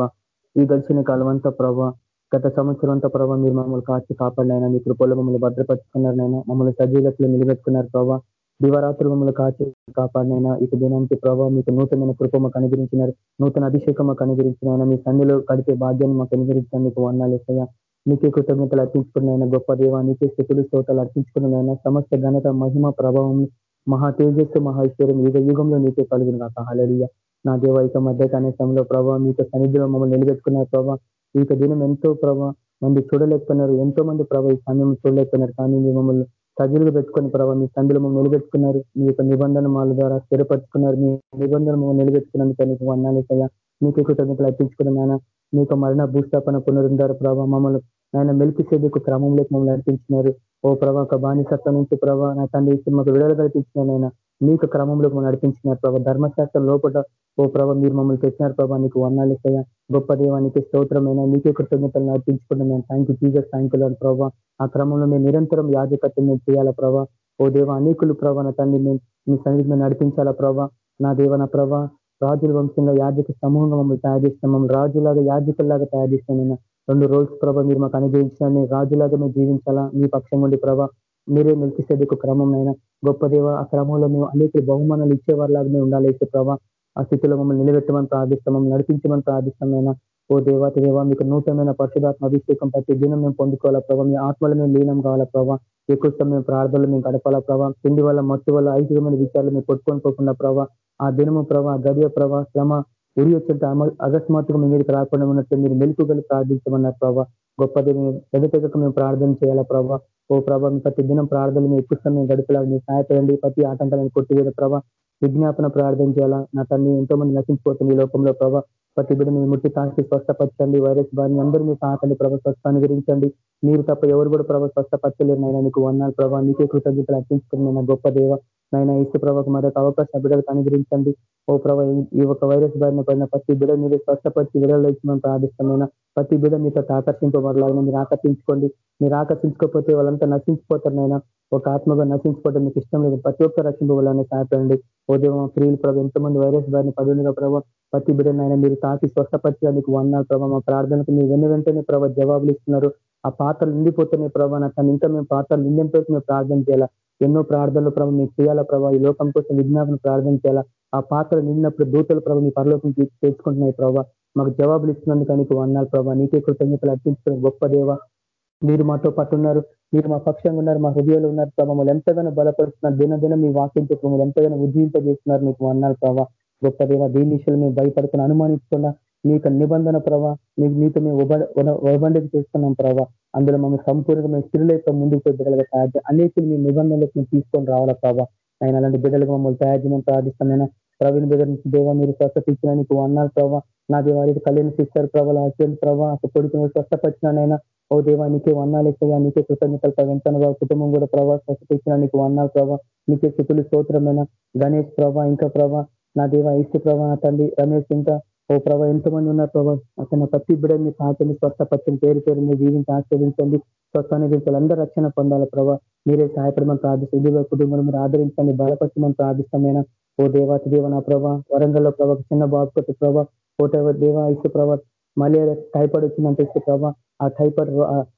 ఈ గడిచిన కాలమంతా ప్రభా గత సంవత్సరం అంతా ప్రభావ మీరు మమ్మల్ని కాచి కాపాడినైనా మీ కృపల్లో మమ్మల్ని భద్రపరుచుకున్నారనైనా మమ్మల్ని సజీలకులు నిలబెట్టుకున్నారు ప్రభావ దివరాత్రులు మమ్మల్ని కాచి కాపాడినైనా ఇక దినానికి ప్రభావ మీకు నూతనమైన కృప మాకు అనుగ్రహించినారు. నూతన అభిషేకం మాకు అనుగ్రహించినైనా మీ సన్నిలో కడిపే భాగ్యాన్ని మాకు అనుగ్రహించిన మీకు వర్ణాలేసయ్యా నీకే కృతజ్ఞతలు అర్పించుకున్నైనా గొప్ప దేవ నీకే స్థితులు శ్రోతలు అర్పించుకున్నైనా సమస్త ఘనత మహిమ ప్రభావం మహా తేజస్సు మహేశ్వరం యుగ యుగంలో నీకే కలుగును కాక హలడియ నా దేవ ఇక మధ్య సమయంలో ప్రభావ మీతో సన్నిధిలో మమ్మల్ని నిలబెట్టుకున్నారు ప్రభావ ఈ దినం ఎంతో ప్రభావ మంది చూడలేకపోయినారు ఎంతో మంది ప్రభావ ఈ సమయం చూడలేకపోయినారు. కానీ మీ మమ్మల్ని సజీలుగా పెట్టుకుని ప్రభావ మీ సందులు మమ్మల్ని నిలబెట్టుకున్నారు. మీ యొక్క నిబంధన మాల ద్వారా స్థిరపరుచుకున్నారు. మీ నిబంధన మమ్మల్ని నిలబెట్టుకున్నందుకు నీకు వందాలేసయ్యా మీకు కృతజ్ఞతలు అర్పించుకున్న మీ యొక్క మరణ భూస్థాపన పునరుద్ధార ప్రభావ మమ్మల్ని ఆయన మెలికి చేదుకు క్రమంలోకి మమ్మల్ని నడిపించినారు ఓ ప్రభా ఒక బానిసత్వం నుంచి ప్రభావ నా తండ్రి మాకు విడుదల కల్పించిన మీకు క్రమంలో మమ్మల్ని నడిపించినారు ప్రభావ ధర్మశాస్త్రం లోపల ఓ ప్రభా మీరు మమ్మల్ని తెచ్చినారు ప్రభా. నీకు వర్ణాలిసయ్యా గొప్ప దేవానికి స్తోత్రమైన నీకే కృతజ్ఞతలు నడిపించుకుంటాం మేము thank you Jesus thank you ప్రభావ ఆ క్రమంలో మేము నిరంతరం యాజకత్వం మేము చేయాలా ప్రభా? ఓ దేవ అనేకులు ప్రభా నా తండ్రి మేము మీ సన్నిధి మేము నడిపించాలా ప్రభా? నా దేవ నా ప్రభా రాజుల వంశంగా యాజక సమూహంగా మమ్మల్ని తయారు చేస్తాం మమ్మల్ని రాజులాగా యాజకుల్లాగా తయారు చేస్తాం రెండు రోజు ప్రభావ మీరు మాకు అనుగ్రహించాలని రాజులాగా మేము జీవించాలా? మీ పక్షం ఉండి ప్రభా మీరే నిలిపిస్తే క్రమం అయినా గొప్ప దేవ ఆ క్రమంలో మేము అనేక బహుమానాలు ఇచ్చేవారిలాగా మేము ఉండాలి ప్రభా. ఆ స్థితిలో మమ్మల్ని నిలబెట్టమని ప్రార్థిస్తాం మమ్మల్ని నడిపించమని ప్రార్థిస్తామైనా ఓ దేవాతి దేవ మీకు నూతనమైన పరిశుధాత్మ అభిషేకం ప్రతి దినం మేము పొందుకోవాలా ప్రభావ మీ ఆత్మలు మేము లీనం కావాలా ప్రభావ ఎక్కువ మేము ప్రార్థనలు మేము గడపాలా ప్రభావ తిండి వల్ల మత్తు వల్ల ఐశ్వర్యమైన విషయాలు మేము కొట్టుకొని పోకుండా ప్రభావ ఆ దినము ప్రభావ గడియ ప్రభావ శ్రమ ఉరి వచ్చేట అకస్మాత్తుగా మీ మీదకి రాకుండా ఉన్నట్టు మీరు మెలుపుగలు ప్రార్థించమన్నారు ప్రభావ గొప్పది తెగక మేము ప్రార్థన చేయాలా ప్రభావ ఓ ప్రభావ ప్రతి దినం ప్రార్థనలు మీ ఎక్కువ సమయం గడిపేలా మీరు సహాయపడండి. ప్రతి ఆటంకాలను కొట్టివేద ప్రభావ విజ్ఞాపన ప్రార్థన చేయాలా నా తల్లి ఎంతో మంది నశించిపోతుంది ఈ లోకంలో ప్రభా ప్రతి బిడ్డని ముట్టి తాకి స్వస్థపరచండి. వైరస్ బారిని అందరూ మీ తాకండి. ప్రభా స్వస్థ అనుగ్రహించండి. మీరు తప్ప ఎవరు కూడా ప్రభా స్వస్థపరచలేరు నైనా నీకు వన్నాలు ప్రభావ నీకే కృతజ్ఞతలు అర్పించుకున్న గొప్ప దేవ. నైనా ఇసు ప్రభావ మరొక అవకాశం బిడ్డలకు అనుగ్రహించండి. ఓ ప్రభా ఈ ఒక వైరస్ బారిన పడిన ప్రతి బిడ్డ మీరు స్వస్థపరిచి విడుదల ఇచ్చినంత ప్రార్థిష్టమైన ప్రతి బిడ్డ మీతో ఆకర్షింపబడాలని మీరు ఆకర్షించుకోండి. మీరు ఆకర్షించుకోకపోతే వాళ్ళంతా నశించిపోతారు నైనా ఒక ఆత్మగా నశించుకోవడం మీకు ఇష్టం లేదు. ప్రతి ఒక్క రక్షింపవాలని సహాయపడండి. ఉదయం స్త్రీలు ప్రభావ ఎంతమంది వైరస్ బారిన పడుగా ప్రభావ ప్రతి బిడ్డనైనా మీరు తాకి స్వస్థపరిచిన నీకు వందాలు ప్రభావ మా ప్రార్థనకు మీరు వెన్న వెంటనే ప్రభావ జవాబులు ఇస్తున్నారు. ఆ పాత్రలు నిండిపోతున్నాయి ప్రభావ నాకు ఇంకా మేము పాత్రలు నిండితో మేము ప్రార్థన చేయాలా? ఎన్నో ప్రార్థనలు ప్రభావ మీకు చేయాలా ప్రభావ ఈ లోకం కోసం విజ్ఞాపన ప్రార్థన చేయాలా? ఆ పాత్రలు నిండినప్పుడు దూతలు ప్రభావ మీ పరలోకం తెచ్చుకుంటున్నాయి ప్రభావ మాకు జవాబులు ఇస్తున్నందుకు నీకు వందాలు ప్రభావ నీకే కృతజ్ఞతలు అర్పించుకున్న గొప్ప దేవ. మీరు మాతో పాటు ఉన్నారు. మీరు మా పక్షంగా ఉన్నారు. మా హృదయాలు ఉన్నారు ప్రభావ మమ్మల్ని ఎంతగానో బలపరుస్తున్నారు. దినదిన మీ వాక్యం చెప్పి మమ్మల్ని ఎంతగానో ఉజ్జీవింపజేస్తున్నారు. మీకు అన్నారు ప్రభావ గొప్ప దేవ దీని విషయంలో మేము భయపడుతున్న అనుమానించకుండా మీ యొక్క నిబంధన ప్రభావ మీకు నీతో మేము ఉబండేది చేస్తున్నాం ప్రభావ అందులో మమ్మల్ని సంపూర్ణంగా మేము స్త్రీలతో ముందుకు పోయి బిడ్డలుగా తయారు అనేక మీ నిబంధనలకు మేము తీసుకొని రావాలా ప్రభావ ఆయన అలాంటి బిడ్డలుగా మమ్మల్ని తయారు చేయడం ప్రార్థిస్తామైనా ప్రవీణ్ బిడ్డ నుంచి దేవ మీరు స్వస్థత నీకు అన్నారు ప్రభావ నా దేవారికి కళ్యాణ సిస్టర్ ప్రభావ హస్బెండ్ ప్రభావ కొడుకు స్వస్థపరిచినైనా. ఓ దేవా నీకే వన్నాలు ఇస్తాయా నీకే కృతజ్ఞతలు వెంటనే కుటుంబం కూడా ప్రభావ స్వస్థత ఇచ్చిన నీకు వన్నాలు ప్రభావ నీకే స్థితులు స్తోత్రమైన గణేష్ ప్రభా ఇంకా ప్రభా. నా దేవ ఇసు ప్రభా తండ్రి రమేష్ ఇంకా ఓ ప్రభా ఎంతమంది ఉన్నారు ప్రభా? అతను ప్రతి బిడ్డని సాచని స్వస్థపచ్చని పేరు పేరు మీరు జీవించి ఆశ్రదించండి స్వస్థాన్ని అందరూ రక్షణ పొందాలి ప్రభా. మీరే సహాయపడమని ప్రార్థిస్తాం ఇదిగో కుటుంబం మీరు ఆదరించండి బలపరచమని ప్రార్థిస్తామైనా ఓ దేవాతి దేవ నా ప్రభా వరంగల్లో ప్రభా చిన్న బాబు కొట్టి ప్రభా ఓట దేవ ఇసు ప్రభా మలేరియా టైఫాయిడ్ వచ్చిందంటే ఇసు ప్రభా ఆ టైపర్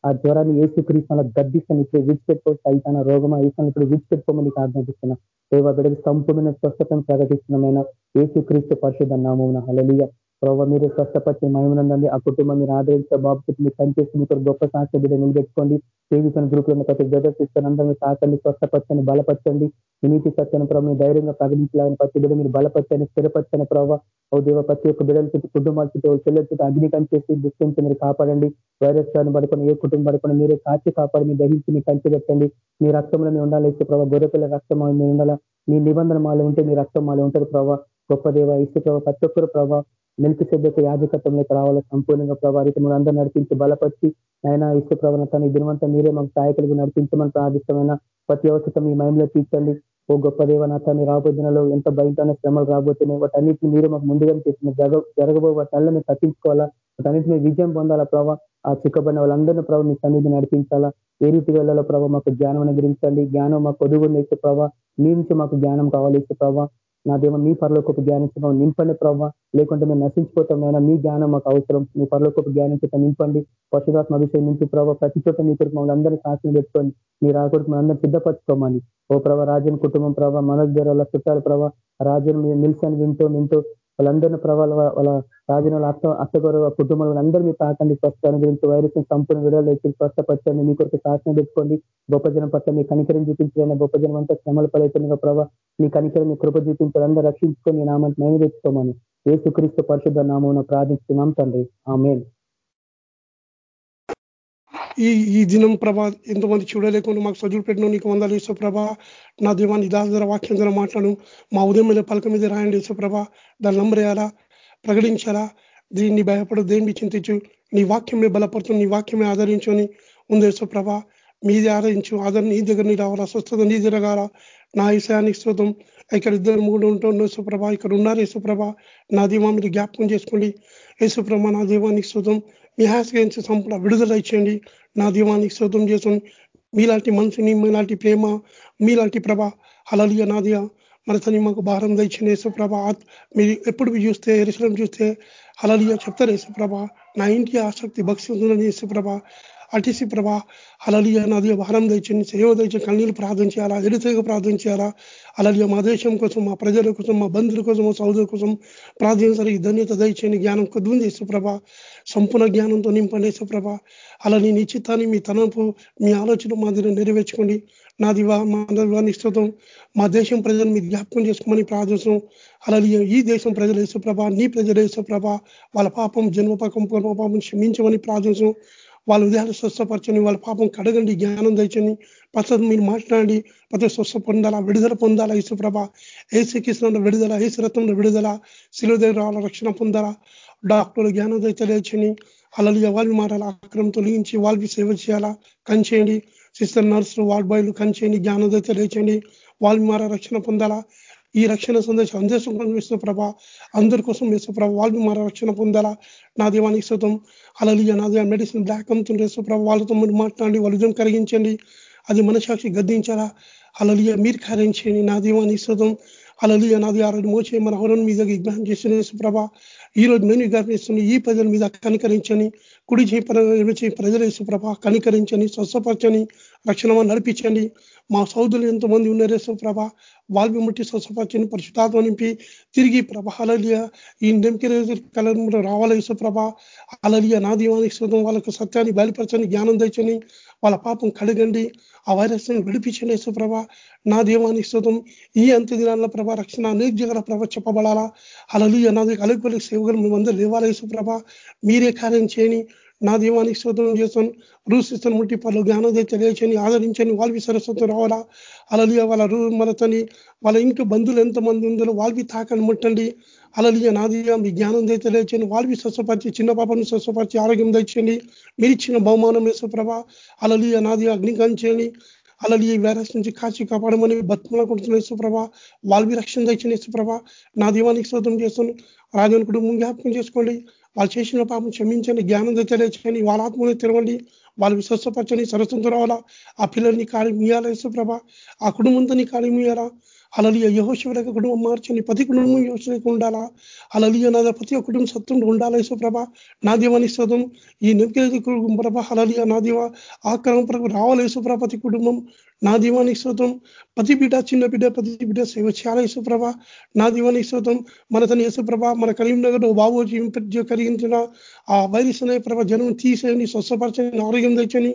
ఆ జ్వరాన్ని ఏసు క్రీస్తున్న గడ్డిస్తాను ఇప్పుడు విడిచిపెట్టుకోవచ్చు అయితన రోగమా ఏసాను ఇప్పుడు విడిచిపెట్టుకోమని ఆజ్ఞాపిస్తున్నా దేవ బిడ్డకి సంపూర్ణ స్వస్థతను ప్రకటిస్తున్నామైనా ఏసు క్రీస్తు పరిశుద్ధ నామం హలలియ ప్రభావ మీరు స్వస్థపరిచి మహిమనందండి ఆ కుటుంబం మీరు ఆదరించే బాబు మీరు పనిచేసి మీకు గొప్ప సాక్షి బిడ్డ నిలబెట్టుకోండి. సేవికన గ్రూప్లో ప్రతి బ్రదర్స్ ఇస్తాను సాకండి స్వస్థపరచని బలపరచండి. నీతి సత్యాన్ని ప్రభావ మీరు ధైర్యంగా ప్రకటించాలని ప్రతి బిడ్డ మీరు బలపరచని స్థిరపరచని ప్రభావ ఓ దేవ ప్రతి ఒక్క బిడ్డల చుట్టూ కుటుంబాల చుట్టూ చెల్లెల చుట్టూ అగ్ని కంచేసి దుష్టించి మీరు కాపాడండి. వైరస్ గారిని పడుకొని ఏ కుటుంబం పడుకొని మీరే కాచి కాపాడి మీరు దహించి మీ కంచి పెట్టండి. మీ రక్తంలో మీ ఉండాలి ప్రభావ గొర్రెపిల్ల రక్తం మీ ఉండాలా? మీ నిబంధన మాలో ఉంటే మీ రక్తం మాలో ఉంటారు ప్రభావ గొప్ప దేవ ఇసు ప్రభావ ప్రతి ఒక్కరు ప్రభావ మెలికి సిద్ధకు యాజకత్వంలోకి రావాలి సంపూర్ణంగా ప్రభావితం అందరూ నడిపించి బలపరిచి ఆయన ఇష్ట ప్రవణత ఈ దినవంతా మీరే మాకు సహాయకులుగా నడిపించమని ప్రార్థిష్టమైన ప్రతి అవసరం మీ మైండ్లో తీర్చండి. ఓ గొప్ప దేవనాథాన్ని రాబోతున్నలో ఎంత భయంకరమైన శ్రమలు రాబోతున్నాయి వాటన్నిటిని మీరు మాకు ముందుగా చేసిన జరగ జరగబో వాటి మీరు తప్పించుకోవాలా? వాటన్నిటిని విజయం పొందాలా ప్రభావ ఆ చిక్కబడిన వాళ్ళందరినీ ప్రభావ మీ సన్నిధి నడిపించాలా? ఏ రీతి వెళ్ళాలో ప్రభావ మాకు జ్ఞానం అనుగ్రహించండి. జ్ఞానం మాకు కొదుగుని ఇచ్చే ప్రభావ మీ నుంచి మాకు జ్ఞానం కావాలి ఇచ్చే ప్రభావ నా దేవ మీ పరలోకి జ్ఞానించడం నింపండి ప్రభావ లేకుంటే మేము నశించిపోతాం అయినా మీ జ్ఞానం మాకు అవసరం. మీ పరలోకి జ్ఞానించడం నింపండి. పశురాత్మ అభిషేకం నింపి ప్రభావ ప్రతి చోట మీ కొరకు మమ్మల్ని అందరినీ సాక్షిని పెట్టుకోండి. మీరు ఆ కొరకు సిద్ధపరచుకోమని. ఓ ప్రభావ రాజన్ కుటుంబం ప్రభావ మనోజ్ గారు చుట్టాలు ప్రభావ రాజన్ నిలిచాను వింటూ వింటూ వాళ్ళందరినీ ప్రభావాల వాళ్ళ రాజన అత్త అత్తగారు కుటుంబంలో అందరూ మీ తాకండి స్వస్థాన్ని గురించి వైరస్ సంపూర్ణ విడుదల ఇచ్చి స్వస్థపరచండి. మీ కొరకు శాసనం పెట్టుకోండి గొప్ప జనం పట్ల మీ కనికరం చూపించాలని గొప్ప జనం అంతా శ్రమలు పడైతుందిగా ప్రభావ మీ కనికరం మీ కృప చూపించాలి అందరూ రక్షించుకొని నామాన్ని మేము తెచ్చుకోమని ఏ సుక్రీస్తు పరిశుద్ధ నామం ప్రార్థిస్తున్నాం తండ్రి. ఆమె ఈ ఈ దినం ప్రభా ఎంతమంది చూడలేకుండా మాకు సజులు పెట్టిన నీకు వందలు యేసుప్రభ నా దీవాన్ని దాసర వాక్యం ద్వారా మాట్లాడు. మా ఉదయం మీద పలక మీద రాయండి యేసుప్రభ దాన్ని నమ్మరేయాలా? ప్రకటించాలా? దీన్ని భయపడు దేన్ని చింతించు. నీ వాక్యమే బలపడుతు నీ వాక్యమే ఆదరించుని ఉంది యేసుప్రభ మీది ఆదరించు. ఆదరణ నీ దగ్గర నీ రావాలా? స్వస్థత నీ జరగాల నా ఈశానికి శోతం ఇక్కడ ఇద్దరు మూడు ఉంటున్న యేసుప్రభ ఇక్కడ ఉన్నారు యేసుప్రభ నా దీవా మీరు జ్ఞాపకం చేసుకోండి. యేసుప్రభ నా దీవానికి శోతం మీ హాస్గించి సంపూర్ణ విడుదల ఇచ్చేయండి. నా దీవానికి శోధం చేసుకుని మీలాంటి మనిషిని మీలాంటి ప్రేమ మీలాంటి ప్రభ. అలలియ నాదియ మనసని మాకు భారం తెచ్చిన యేసుప్రభ. మీరు ఎప్పుడు చూస్తే ఎరుసలం చూస్తే అలలియ చెప్తారు యేసుప్రభ. నా ఇంటి ఆసక్తి భక్తి ఉందని యేసుప్రభ. అటిసి ప్రభా అలలియ నాది వారం తెచ్చింది సేవ తెచ్చి కన్నీళ్ళు ప్రార్థన చేయాలా ఎరుతగా ప్రార్థన చేయాలా? అలలియ మా దేశం కోసం మా ప్రజల కోసం మా బంధువుల కోసం మా సౌదరుల కోసం ప్రార్థించాలి ధన్యత దయచేయండి జ్ఞానం కొద్దుంది యేసుప్రభ సంపూర్ణ జ్ఞానంతో నింపండి యేసుప్రభ అలా నీ నిశ్చితాన్ని మీ తనపు మీ ఆలోచన దగ్గర నెరవేర్చుకోండి. నా దివా మా దివాన్ని స్తోత్రం. మా దేశం ప్రజలు మీరు జ్ఞాపకం చేసుకోమని ప్రార్థిస్తున్నాం. అలాగే ఈ దేశం ప్రజలు యేసుప్రభ నీ ప్రజలు యేసుప్రభ వాళ్ళ పాపం జన్మ పాపం క్షమించమని ప్రార్థించాం వాళ్ళ హృదయాలు స్వస్థపరచని వాళ్ళ పాపం కడగండి జ్ఞానం తెచ్చని పచ్చని మీరు మాట్లాడండి. ప్రతి స్వస్థ పొందాలా? విడుదల పొందాలా? యేసుప్రభ ఏసుకృష్ణంలో విడుదల ఏసురత్నంలో విడుదల శిలువ దగ్గర రక్షణ పొందాలా? డాక్టర్లు జ్ఞానం తెచ్చలేచని అలలియ వాళ్ళు మారాలా అక్రమం తొలగించి వాళ్ళకి సేవ చేయాలా? కంచేయండి. సిస్టర్ నర్సులు వార్డ్ బాయ్లు కంచేయండి. జ్ఞానం తెచ్చలేచండి వాళ్ళు మారా రక్షణ పొందాలా? ఈ రక్షణ సందేశం అందేశం వేసిన ప్రభ. అందరి కోసం వేసే ప్రభ వాళ్ళు మన రక్షణ పొందాలా. నా దీవానికి శుతం అలలియ నా దేవ మెడిసిన్ బ్లాక్ అమ్ముతుండే ప్రభ. వాళ్ళతో మీరు మాట్లాడి వాళ్ళు కరిగించండి అది మనసాక్షి గద్దించాలా. అలలియ మీరు కార్యం నా దీవానికి శుతం అలలియ నాది ఆరోజు మోచే మన హోరన్ మీద విజ్ఞానం చేసిన ప్రభ. ఈ రోజు నేను జ్ఞాపిస్తున్న ఈ ప్రజల మీద కనికరించని కుడి చేయి ప్రజల ప్రభ కనికరించని స్వస్థపరచని రక్షణ నడిపించండి. మా సౌదులు ఎంతమంది ఉన్నారే ప్రభ. వాళ్ళు ముట్టి స్వస్థపరచని పరిశుధాత్మ నింపి తిరిగి ప్రభ. అలలియ ఈ నెంకి కలర్ రావాలి ప్రభ. అలలియ నా దీవానికి శోధం వాళ్ళకు సత్యాన్ని బయలుపరచని జ్ఞానం తెచ్చని వాళ్ళ పాపం కడగండి. ఆ వైరస్ని విడిపించండి యేసుప్రభ నా దీవానికి స్థుతం ఈ అంత్య దినాల ప్రభ రక్షణ అనేక జగల ప్రభ చెప్పబడాలా. అలలు నాది కలుపులకు సేవకులు మేమందరూ లేవాలి యేసుప్రభ మీరే కార్యం చేయని నా దీవానికి శోధనం చేస్తాను. రూసిస్తాను ముట్టి పలు జ్ఞానం తెలియచని ఆదరించని వాళ్ళవి సరస్వతం రావాలా? అలలియ వాళ్ళ రూ మరతని వాళ్ళ ఇంటి బంధువులు ఎంతమంది ఉందో వాళ్ళవి తాకని ముట్టండి. అలలియ నాదిగా మీ జ్ఞానం తెలియచని వాళ్ళవి స్వస్వపరిచి చిన్న పాపను స్వస్వపరిచి ఆరోగ్యం తెచ్చండి మీరు ఇచ్చిన బహుమానం వేసప్రభ అలలియ నాది అగ్నికాంచండి అలాగే వైరస్ నుంచి కాచి కాపాడమని బతుమలకుంటున్న యేసుప్రభ వాళ్ళవి రక్షణ తెచ్చిన యేసుప్రభ నా దీవానికి శోధం చేస్తాను. రాజన్ కుటుంబం జ్ఞాపకం చేసుకోండి. వాళ్ళు చేసిన పాపం క్షమించండి జ్ఞానం తెచ్చలేచండి వాళ్ళ ఆత్మని తెరవండి వాళ్ళు విశ్వసపరచని సరస్వంతో రావాలా ఆ పిల్లల్ని కాళీ మీయాలా యేసుప్రభ? ఆ కుటుంబంతో నీ కాళీ మీయాలా? అలలియ యహోశివులకు కుటుంబం మార్చని ప్రతి కుటుంబం యోచనకు ఉండాలా? అలలియ నాద ప్రతి ఒక్క కుటుంబ సత్తుండి ఉండాలా? యేసుప్రభ నా దేవాని స్తోత్రం ఈ నిప్కి ప్రభ అలలియ నా దేవ ఆక్రమణ ప్రభు రావాలి? యేసుప్రభ ప్రతి కుటుంబం. నా దీవానికి శ్రోతం ప్రతి బిడ్డ చిన్న బిడ్డ ప్రతి బిడ్డ సేవ చేయాలి? యేసుప్రభ నా దీవానికి శ్రోతం మన తన యేసుప్రభ మన కరీంనగర్ బాబు కలిగించిన ఆ వైరస్ అనే ప్రభ జనం తీసేయండి స్వస్థపరచని ఆరోగ్యం తెచ్చని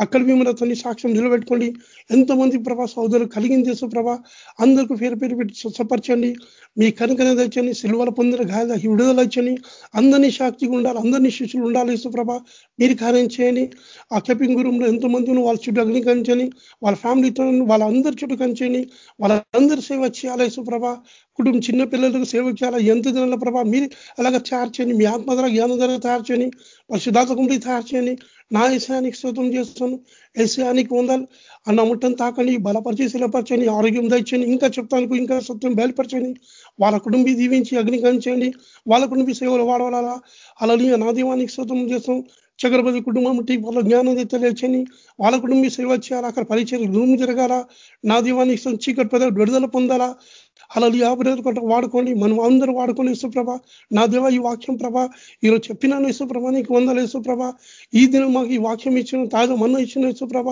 అక్కడ మిమ్మల్ని అతన్ని సాక్ష్యం నిలబెట్టుకోండి. ఎంతమంది ప్రభా సోదరులు కలిగింది చేసు ప్రభా. అందరికీ పేరు పేరు పెట్టి స్వచ్ఛపరచండి మీ కనుకనే తెచ్చని సిల్వల పొందిన గాయాల విడుదల వచ్చని అందరినీ శాక్తిగా ఉండాలి. అందరినీ శిష్యులు ఉండాలి యేసుప్రభ మీరు కార్యం చేయండి ఆ కెపింగ్ రూమ్లో ఎంతమంది వాళ్ళ చుట్టూ అగ్ని కంచని వాళ్ళ ఫ్యామిలీతో వాళ్ళందరి చుట్టూ కంచండి వాళ్ళందరి సేవ చేయాలి సుప్రభ. కుటుంబం చిన్న పిల్లలకు సేవ చేయాలి. ఎంత దినాల ప్రభా మీరు అలాగ తయారు చేయండి మీ ఆత్మధర జ్ఞాన ద్వారా తయారు చేయండి పరిశుధాత కుండి తయారు చేయండి నా విషయానికి స్తోత్రం చేస్తాను. ఏసానికి ఉండాలి అన్న ముట్టం తాకండి బలపరిచి శిలపరచండి ఆరోగ్యం దండి ఇంకా చెప్తాను ఇంకా సత్యం బయలుపరచండి. వాళ్ళ కుటుంబీ దీవించి అగ్ని కంచండి. వాళ్ళ కుటుంబీ సేవలు వాడవాలా అలా నా దీవానికి స్తోత్రం చేస్తాం చక్రపతి కుటుంబం వాళ్ళ జ్ఞానం తెలియచని వాళ్ళ కుటుంబీ సేవ చేయాలా? అక్కడ పరిచయం రూమ్ జరగాల? నా దీవానికి చీకటి పదాలు విడుదల పొందాలా? అలా యాభై కొట్ట వాడుకోండి. మనం అందరూ వాడుకోండి యేసుప్రభ నా దేవ ఈ వాక్యం ప్రభ. ఈరోజు చెప్పినాను యేసుప్రభ నీకు వందలు యేసుప్రభ ఈ దినం మాకు ఈ వాక్యం ఇచ్చిన తాజా మన్న ఇచ్చిన యేసుప్రభ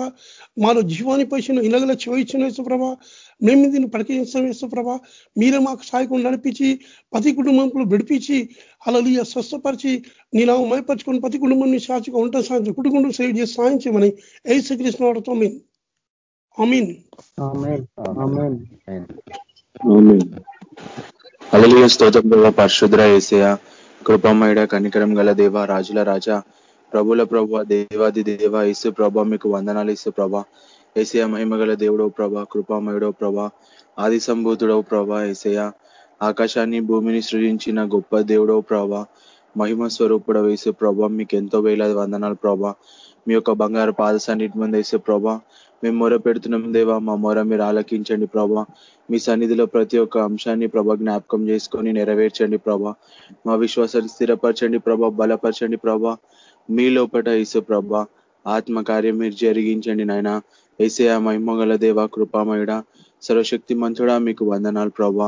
మాలో జీవాన్ని పోసిన ఇలగల చెవి ఇచ్చిన యేసుప్రభ మేము దీన్ని పడికిస్తాం యేసుప్రభ మీరే మాకు సాయకుండా నడిపించి ప్రతి కుటుంబంలో విడిపించి అలా స్వస్థపరిచి నీ నా మైపరుచుకొని ప్రతి కుటుంబం నీ సాక్షిగా ఉంటాం సాయం కుటుంబం సేవ్ చేసి సాయం చేయమని ఏ శ్రీకృష్ణ వాడుతో మీన్ అమీన్ అలలియ స్తోత్రం పరిశుద్ర ఏసయ కృపమయడ కనికరం గల దేవ రాజుల రాజా ప్రభుల ప్రభ దేవాది దేవ ఇసు ప్రభ మీకు వందనాలు ఇసు ప్రభ. ఏసయ మహిమగల దేవుడో ప్రభ కృపామయుడో ప్రభ ఆది సంభూతుడో ప్రభ ఏసయ ఆకాశాన్ని భూమిని సృజించిన గొప్ప దేవుడో ప్రభ మహిమ స్వరూపుడ వేసే ప్రభ మీకు ఎంతో వేలాది వందనాలు ప్రభ. మీ యొక్క బంగారు పాదశాన్నిటి ముందు వేసే ప్రభ మేము మొర పెడుతున్నాం దేవా మా మొర మీరు ఆలకించండి ప్రభా. మీ సన్నిధిలో ప్రతి ఒక్క అంశాన్ని ప్రభా జ్ఞాపకం చేసుకొని నెరవేర్చండి ప్రభా. మా విశ్వాసాన్ని స్థిరపరచండి ప్రభా బలపరచండి ప్రభా. మీ లోపట ఇసు ప్రభా ఆత్మకార్యం మీరు జరిగించండి నాయన. ఏసే మహిమగల దేవ కృపామయుడ సర్వశక్తి మంతుడా మీకు వందనాలు ప్రభా.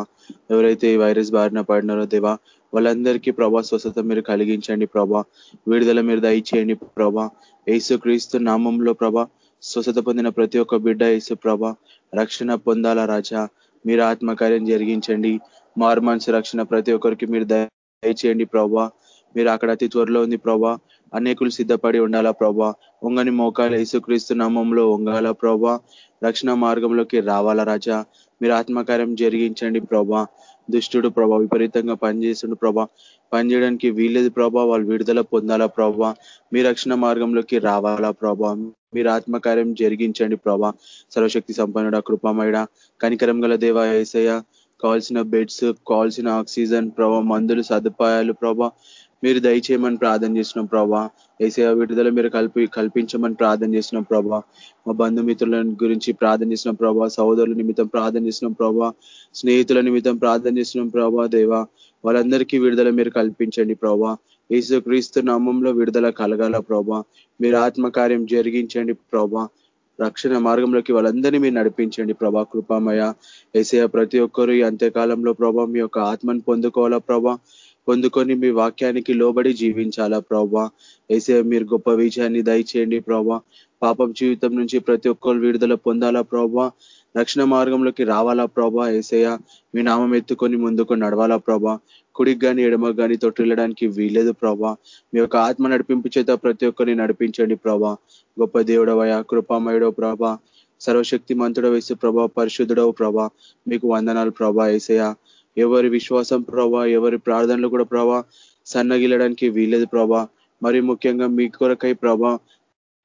ఎవరైతే ఈ వైరస్ బారిన పడినారో దేవా వాళ్ళందరికీ ప్రభా స్వస్థత మీరు కలిగించండి ప్రభా. విడుదల మీరు దయచేయండి ప్రభా. ఏసు క్రీస్తు నామంలో ప్రభా స్వస్థత పొందిన ప్రతి ఒక్క బిడ్డ యేసు ప్రభ రక్షణ పొందాల రాజా? మీరు ఆత్మకార్యం జరిగించండి. మారు మనసు రక్షణ ప్రతి ఒక్కరికి మీరు దయచేయండి ప్రభా. మీరు అక్కడ అతి త్వరలో ఉంది ప్రభా. అనేకులు సిద్ధపడి ఉండాలా ప్రభా. ఉంగని మోకాలు యేసుక్రీస్తు నామంలో ఉంగాల ప్రభా. రక్షణ మార్గంలోకి రావాలా రాజా? మీరు ఆత్మకార్యం జరిగించండి ప్రభా. దుష్టుడు ప్రభా విపరీతంగా పనిచేస్తుండు ప్రభా. పనిచేయడానికి వీల్లేదు ప్రభా. వాళ్ళు విడుదల పొందాలా ప్రభా. మీ రక్షణ మార్గంలోకి రావాలా ప్రభా. మీరు ఆత్మకార్యం జరిగించండి ప్రభా. సర్వశక్తి సంపన్నుడ కృపమయుడ కనికరం గల దేవ ఏసయ్య. కావాల్సిన బెడ్స్ కావాల్సిన ఆక్సిజన్ ప్రభా. మందులు సదుపాయాలు ప్రభా. మీరు దయచేయమని ప్రార్థన చేసినాం ప్రభా. ఏసయ విడుదల మీరు కల్పి కల్పించమని ప్రార్థన చేసినాం ప్రభా. మా బంధుమిత్రుల గురించి ప్రార్థన చేసిన ప్రభా. సహోదరుల నిమిత్తం ప్రార్థన చేసినాం ప్రభా. స్నేహితుల నిమిత్తం ప్రార్థన చేసినాం ప్రభా దేవా. వాళ్ళందరికీ విడుదల మీరు కల్పించండి ప్రభా. యేసు క్రీస్తు నామంలో విడుదల కలగాల ప్రభా. మీరు ఆత్మకార్యం జరిగించండి ప్రభా. రక్షణ మార్గంలోకి వాళ్ళందరినీ మీరు నడిపించండి ప్రభా. కృపామయ ఏసయ ప్రతి ఒక్కరు ఈ అంత్యకాలంలో ప్రభా మీ యొక్క ఆత్మను పొందుకోవాలా ప్రభా. పొందుకొని మీ వాక్యానికి లోబడి జీవించాలా ప్రభా ఏసే మీరు గొప్ప విజయాన్ని దయచేయండి ప్రభా పాపం జీవితం నుంచి ప్రతి ఒక్కరు విడుదల పొందాలా ప్రభా రక్షణ మార్గంలోకి రావాలా ప్రభా ఏసయ్య మీ నామం ఎత్తుకొని ముందుకు నడవాలా ప్రభా కుడికి కానీ ఎడమకు కానీ తొట్టిల్లడానికి వీలేదు ప్రభా మీ యొక్క ఆత్మ నడిపింపు చేత ప్రతి ఒక్కరిని నడిపించండి ప్రభా గొప్ప దేవుడవయ కృపామయుడో ప్రభా సర్వశక్తి మంతుడ వేసే ప్రభా పరిశుద్ధుడవు ప్రభా మీకు వందనాలు ప్రభా ఏసయ ఎవరి విశ్వాసం ప్రభా ఎవరి ప్రార్థనలు కూడా ప్రభా సన్నగిలడానికి వీలేదు ప్రభా. మరి ముఖ్యంగా మీ కొరకై ప్రభా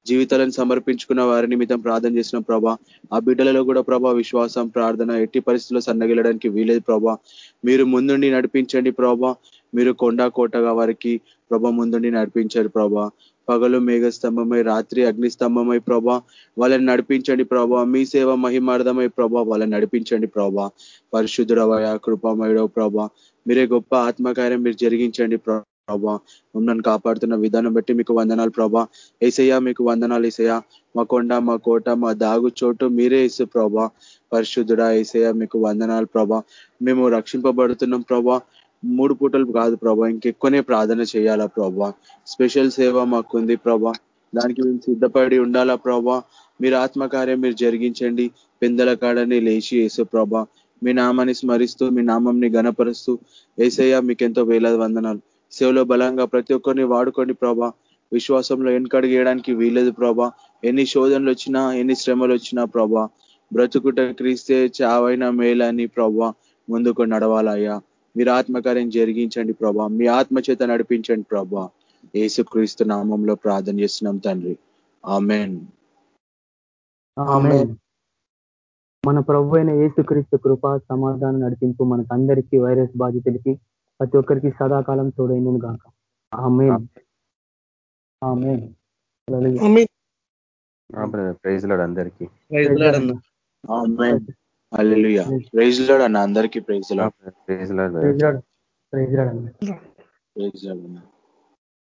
జీవితాలను సమర్పించుకున్న వారి నిమిత్తం ప్రార్థన చేసిన ప్రభా. ఆ బిడ్డలలో కూడా ప్రభా విశ్వాసం ప్రార్థన ఎట్టి పరిస్థితుల్లో సన్నగిలడానికి వీలేదు ప్రభా. మీరు ముందుండి నడిపించండి ప్రభా. మీరు కొండా కోటగా వారికి ప్రభ ముందుండి నడిపించారు ప్రభా. పగలు మేఘస్తంభమై రాత్రి అగ్నిస్తంభమై ప్రభా వాళ్ళని నడిపించండి ప్రభా. మీ సేవ మహిమార్థమై ప్రభా వాళ్ళని నడిపించండి ప్రభా. పరిశుద్ధుడవయ కృపామయుడవ ప్రభా. మీరే గొప్ప ఆత్మకార్యం మీరు జరిగించండి ప్రభా. మమ్మల్ని కాపాడుతున్న విధానం బట్టి మీకు వందనాలు ప్రభా. ఏసయ్యా మీకు వందనాలు ఏసయ్యా. మా కొండ మా కోట మా దాగు చోటు మీరే ఇసు ప్రభా. పరిశుద్ధుడా ఏసయ్యా మీకు వందనాలు ప్రభా. మేము రక్షింపబడుతున్నాం ప్రభా. మూడు పూటలు కాదు ప్రభా ఇంకెక్కువనే ప్రార్థన చేయాలా ప్రభా. స్పెషల్ సేవ మాకుంది ప్రభా. దానికి మేము సిద్ధపడి ఉండాలా ప్రభా. మీరు ఆత్మకార్యం మీరు జరిగించండి. పెందల కాడని లేచి వేసే ప్రభా. మీ నామాన్ని స్మరిస్తూ మీ నామంని గనపరుస్తూ ఏసయ్య మీకెంతో వేలాది వందనాలు. సేవలో బలంగా ప్రతి ఒక్కరిని వాడుకోండి ప్రభా. విశ్వాసంలో వెనకడిగేయడానికి వీలేదు ప్రభా. ఎన్ని శోధనలు వచ్చినా ఎన్ని శ్రమలు వచ్చినా ప్రభా. బ్రతుకుట క్రీస్తే చావైన మేలని ప్రభా. ముందుకు నడవాలయ్యా. మీరు ఆత్మకార్యం జరిగించండి ప్రభా. మీ ఆత్మ చేత నడిపించండి ప్రభా. ఏసుక్రీస్తు నామంలో ప్రార్థన చేస్తున్నాం తండ్రి. ఆమెన్. మన ప్రభు అయిన ఏసుక్రీస్తు కృప సమాధానం నడిపింపు మనకు అందరికీ వైరస్ బాధితులకి ప్రతి ఒక్కరికి సదాకాలం తోడైనను గాక. ప్రైజ్ లాడ్ అందరికీ. ప్రైజ్ లాడ్ అన్న అందరికీ praise Lord praise Lord praise Lord praise Lord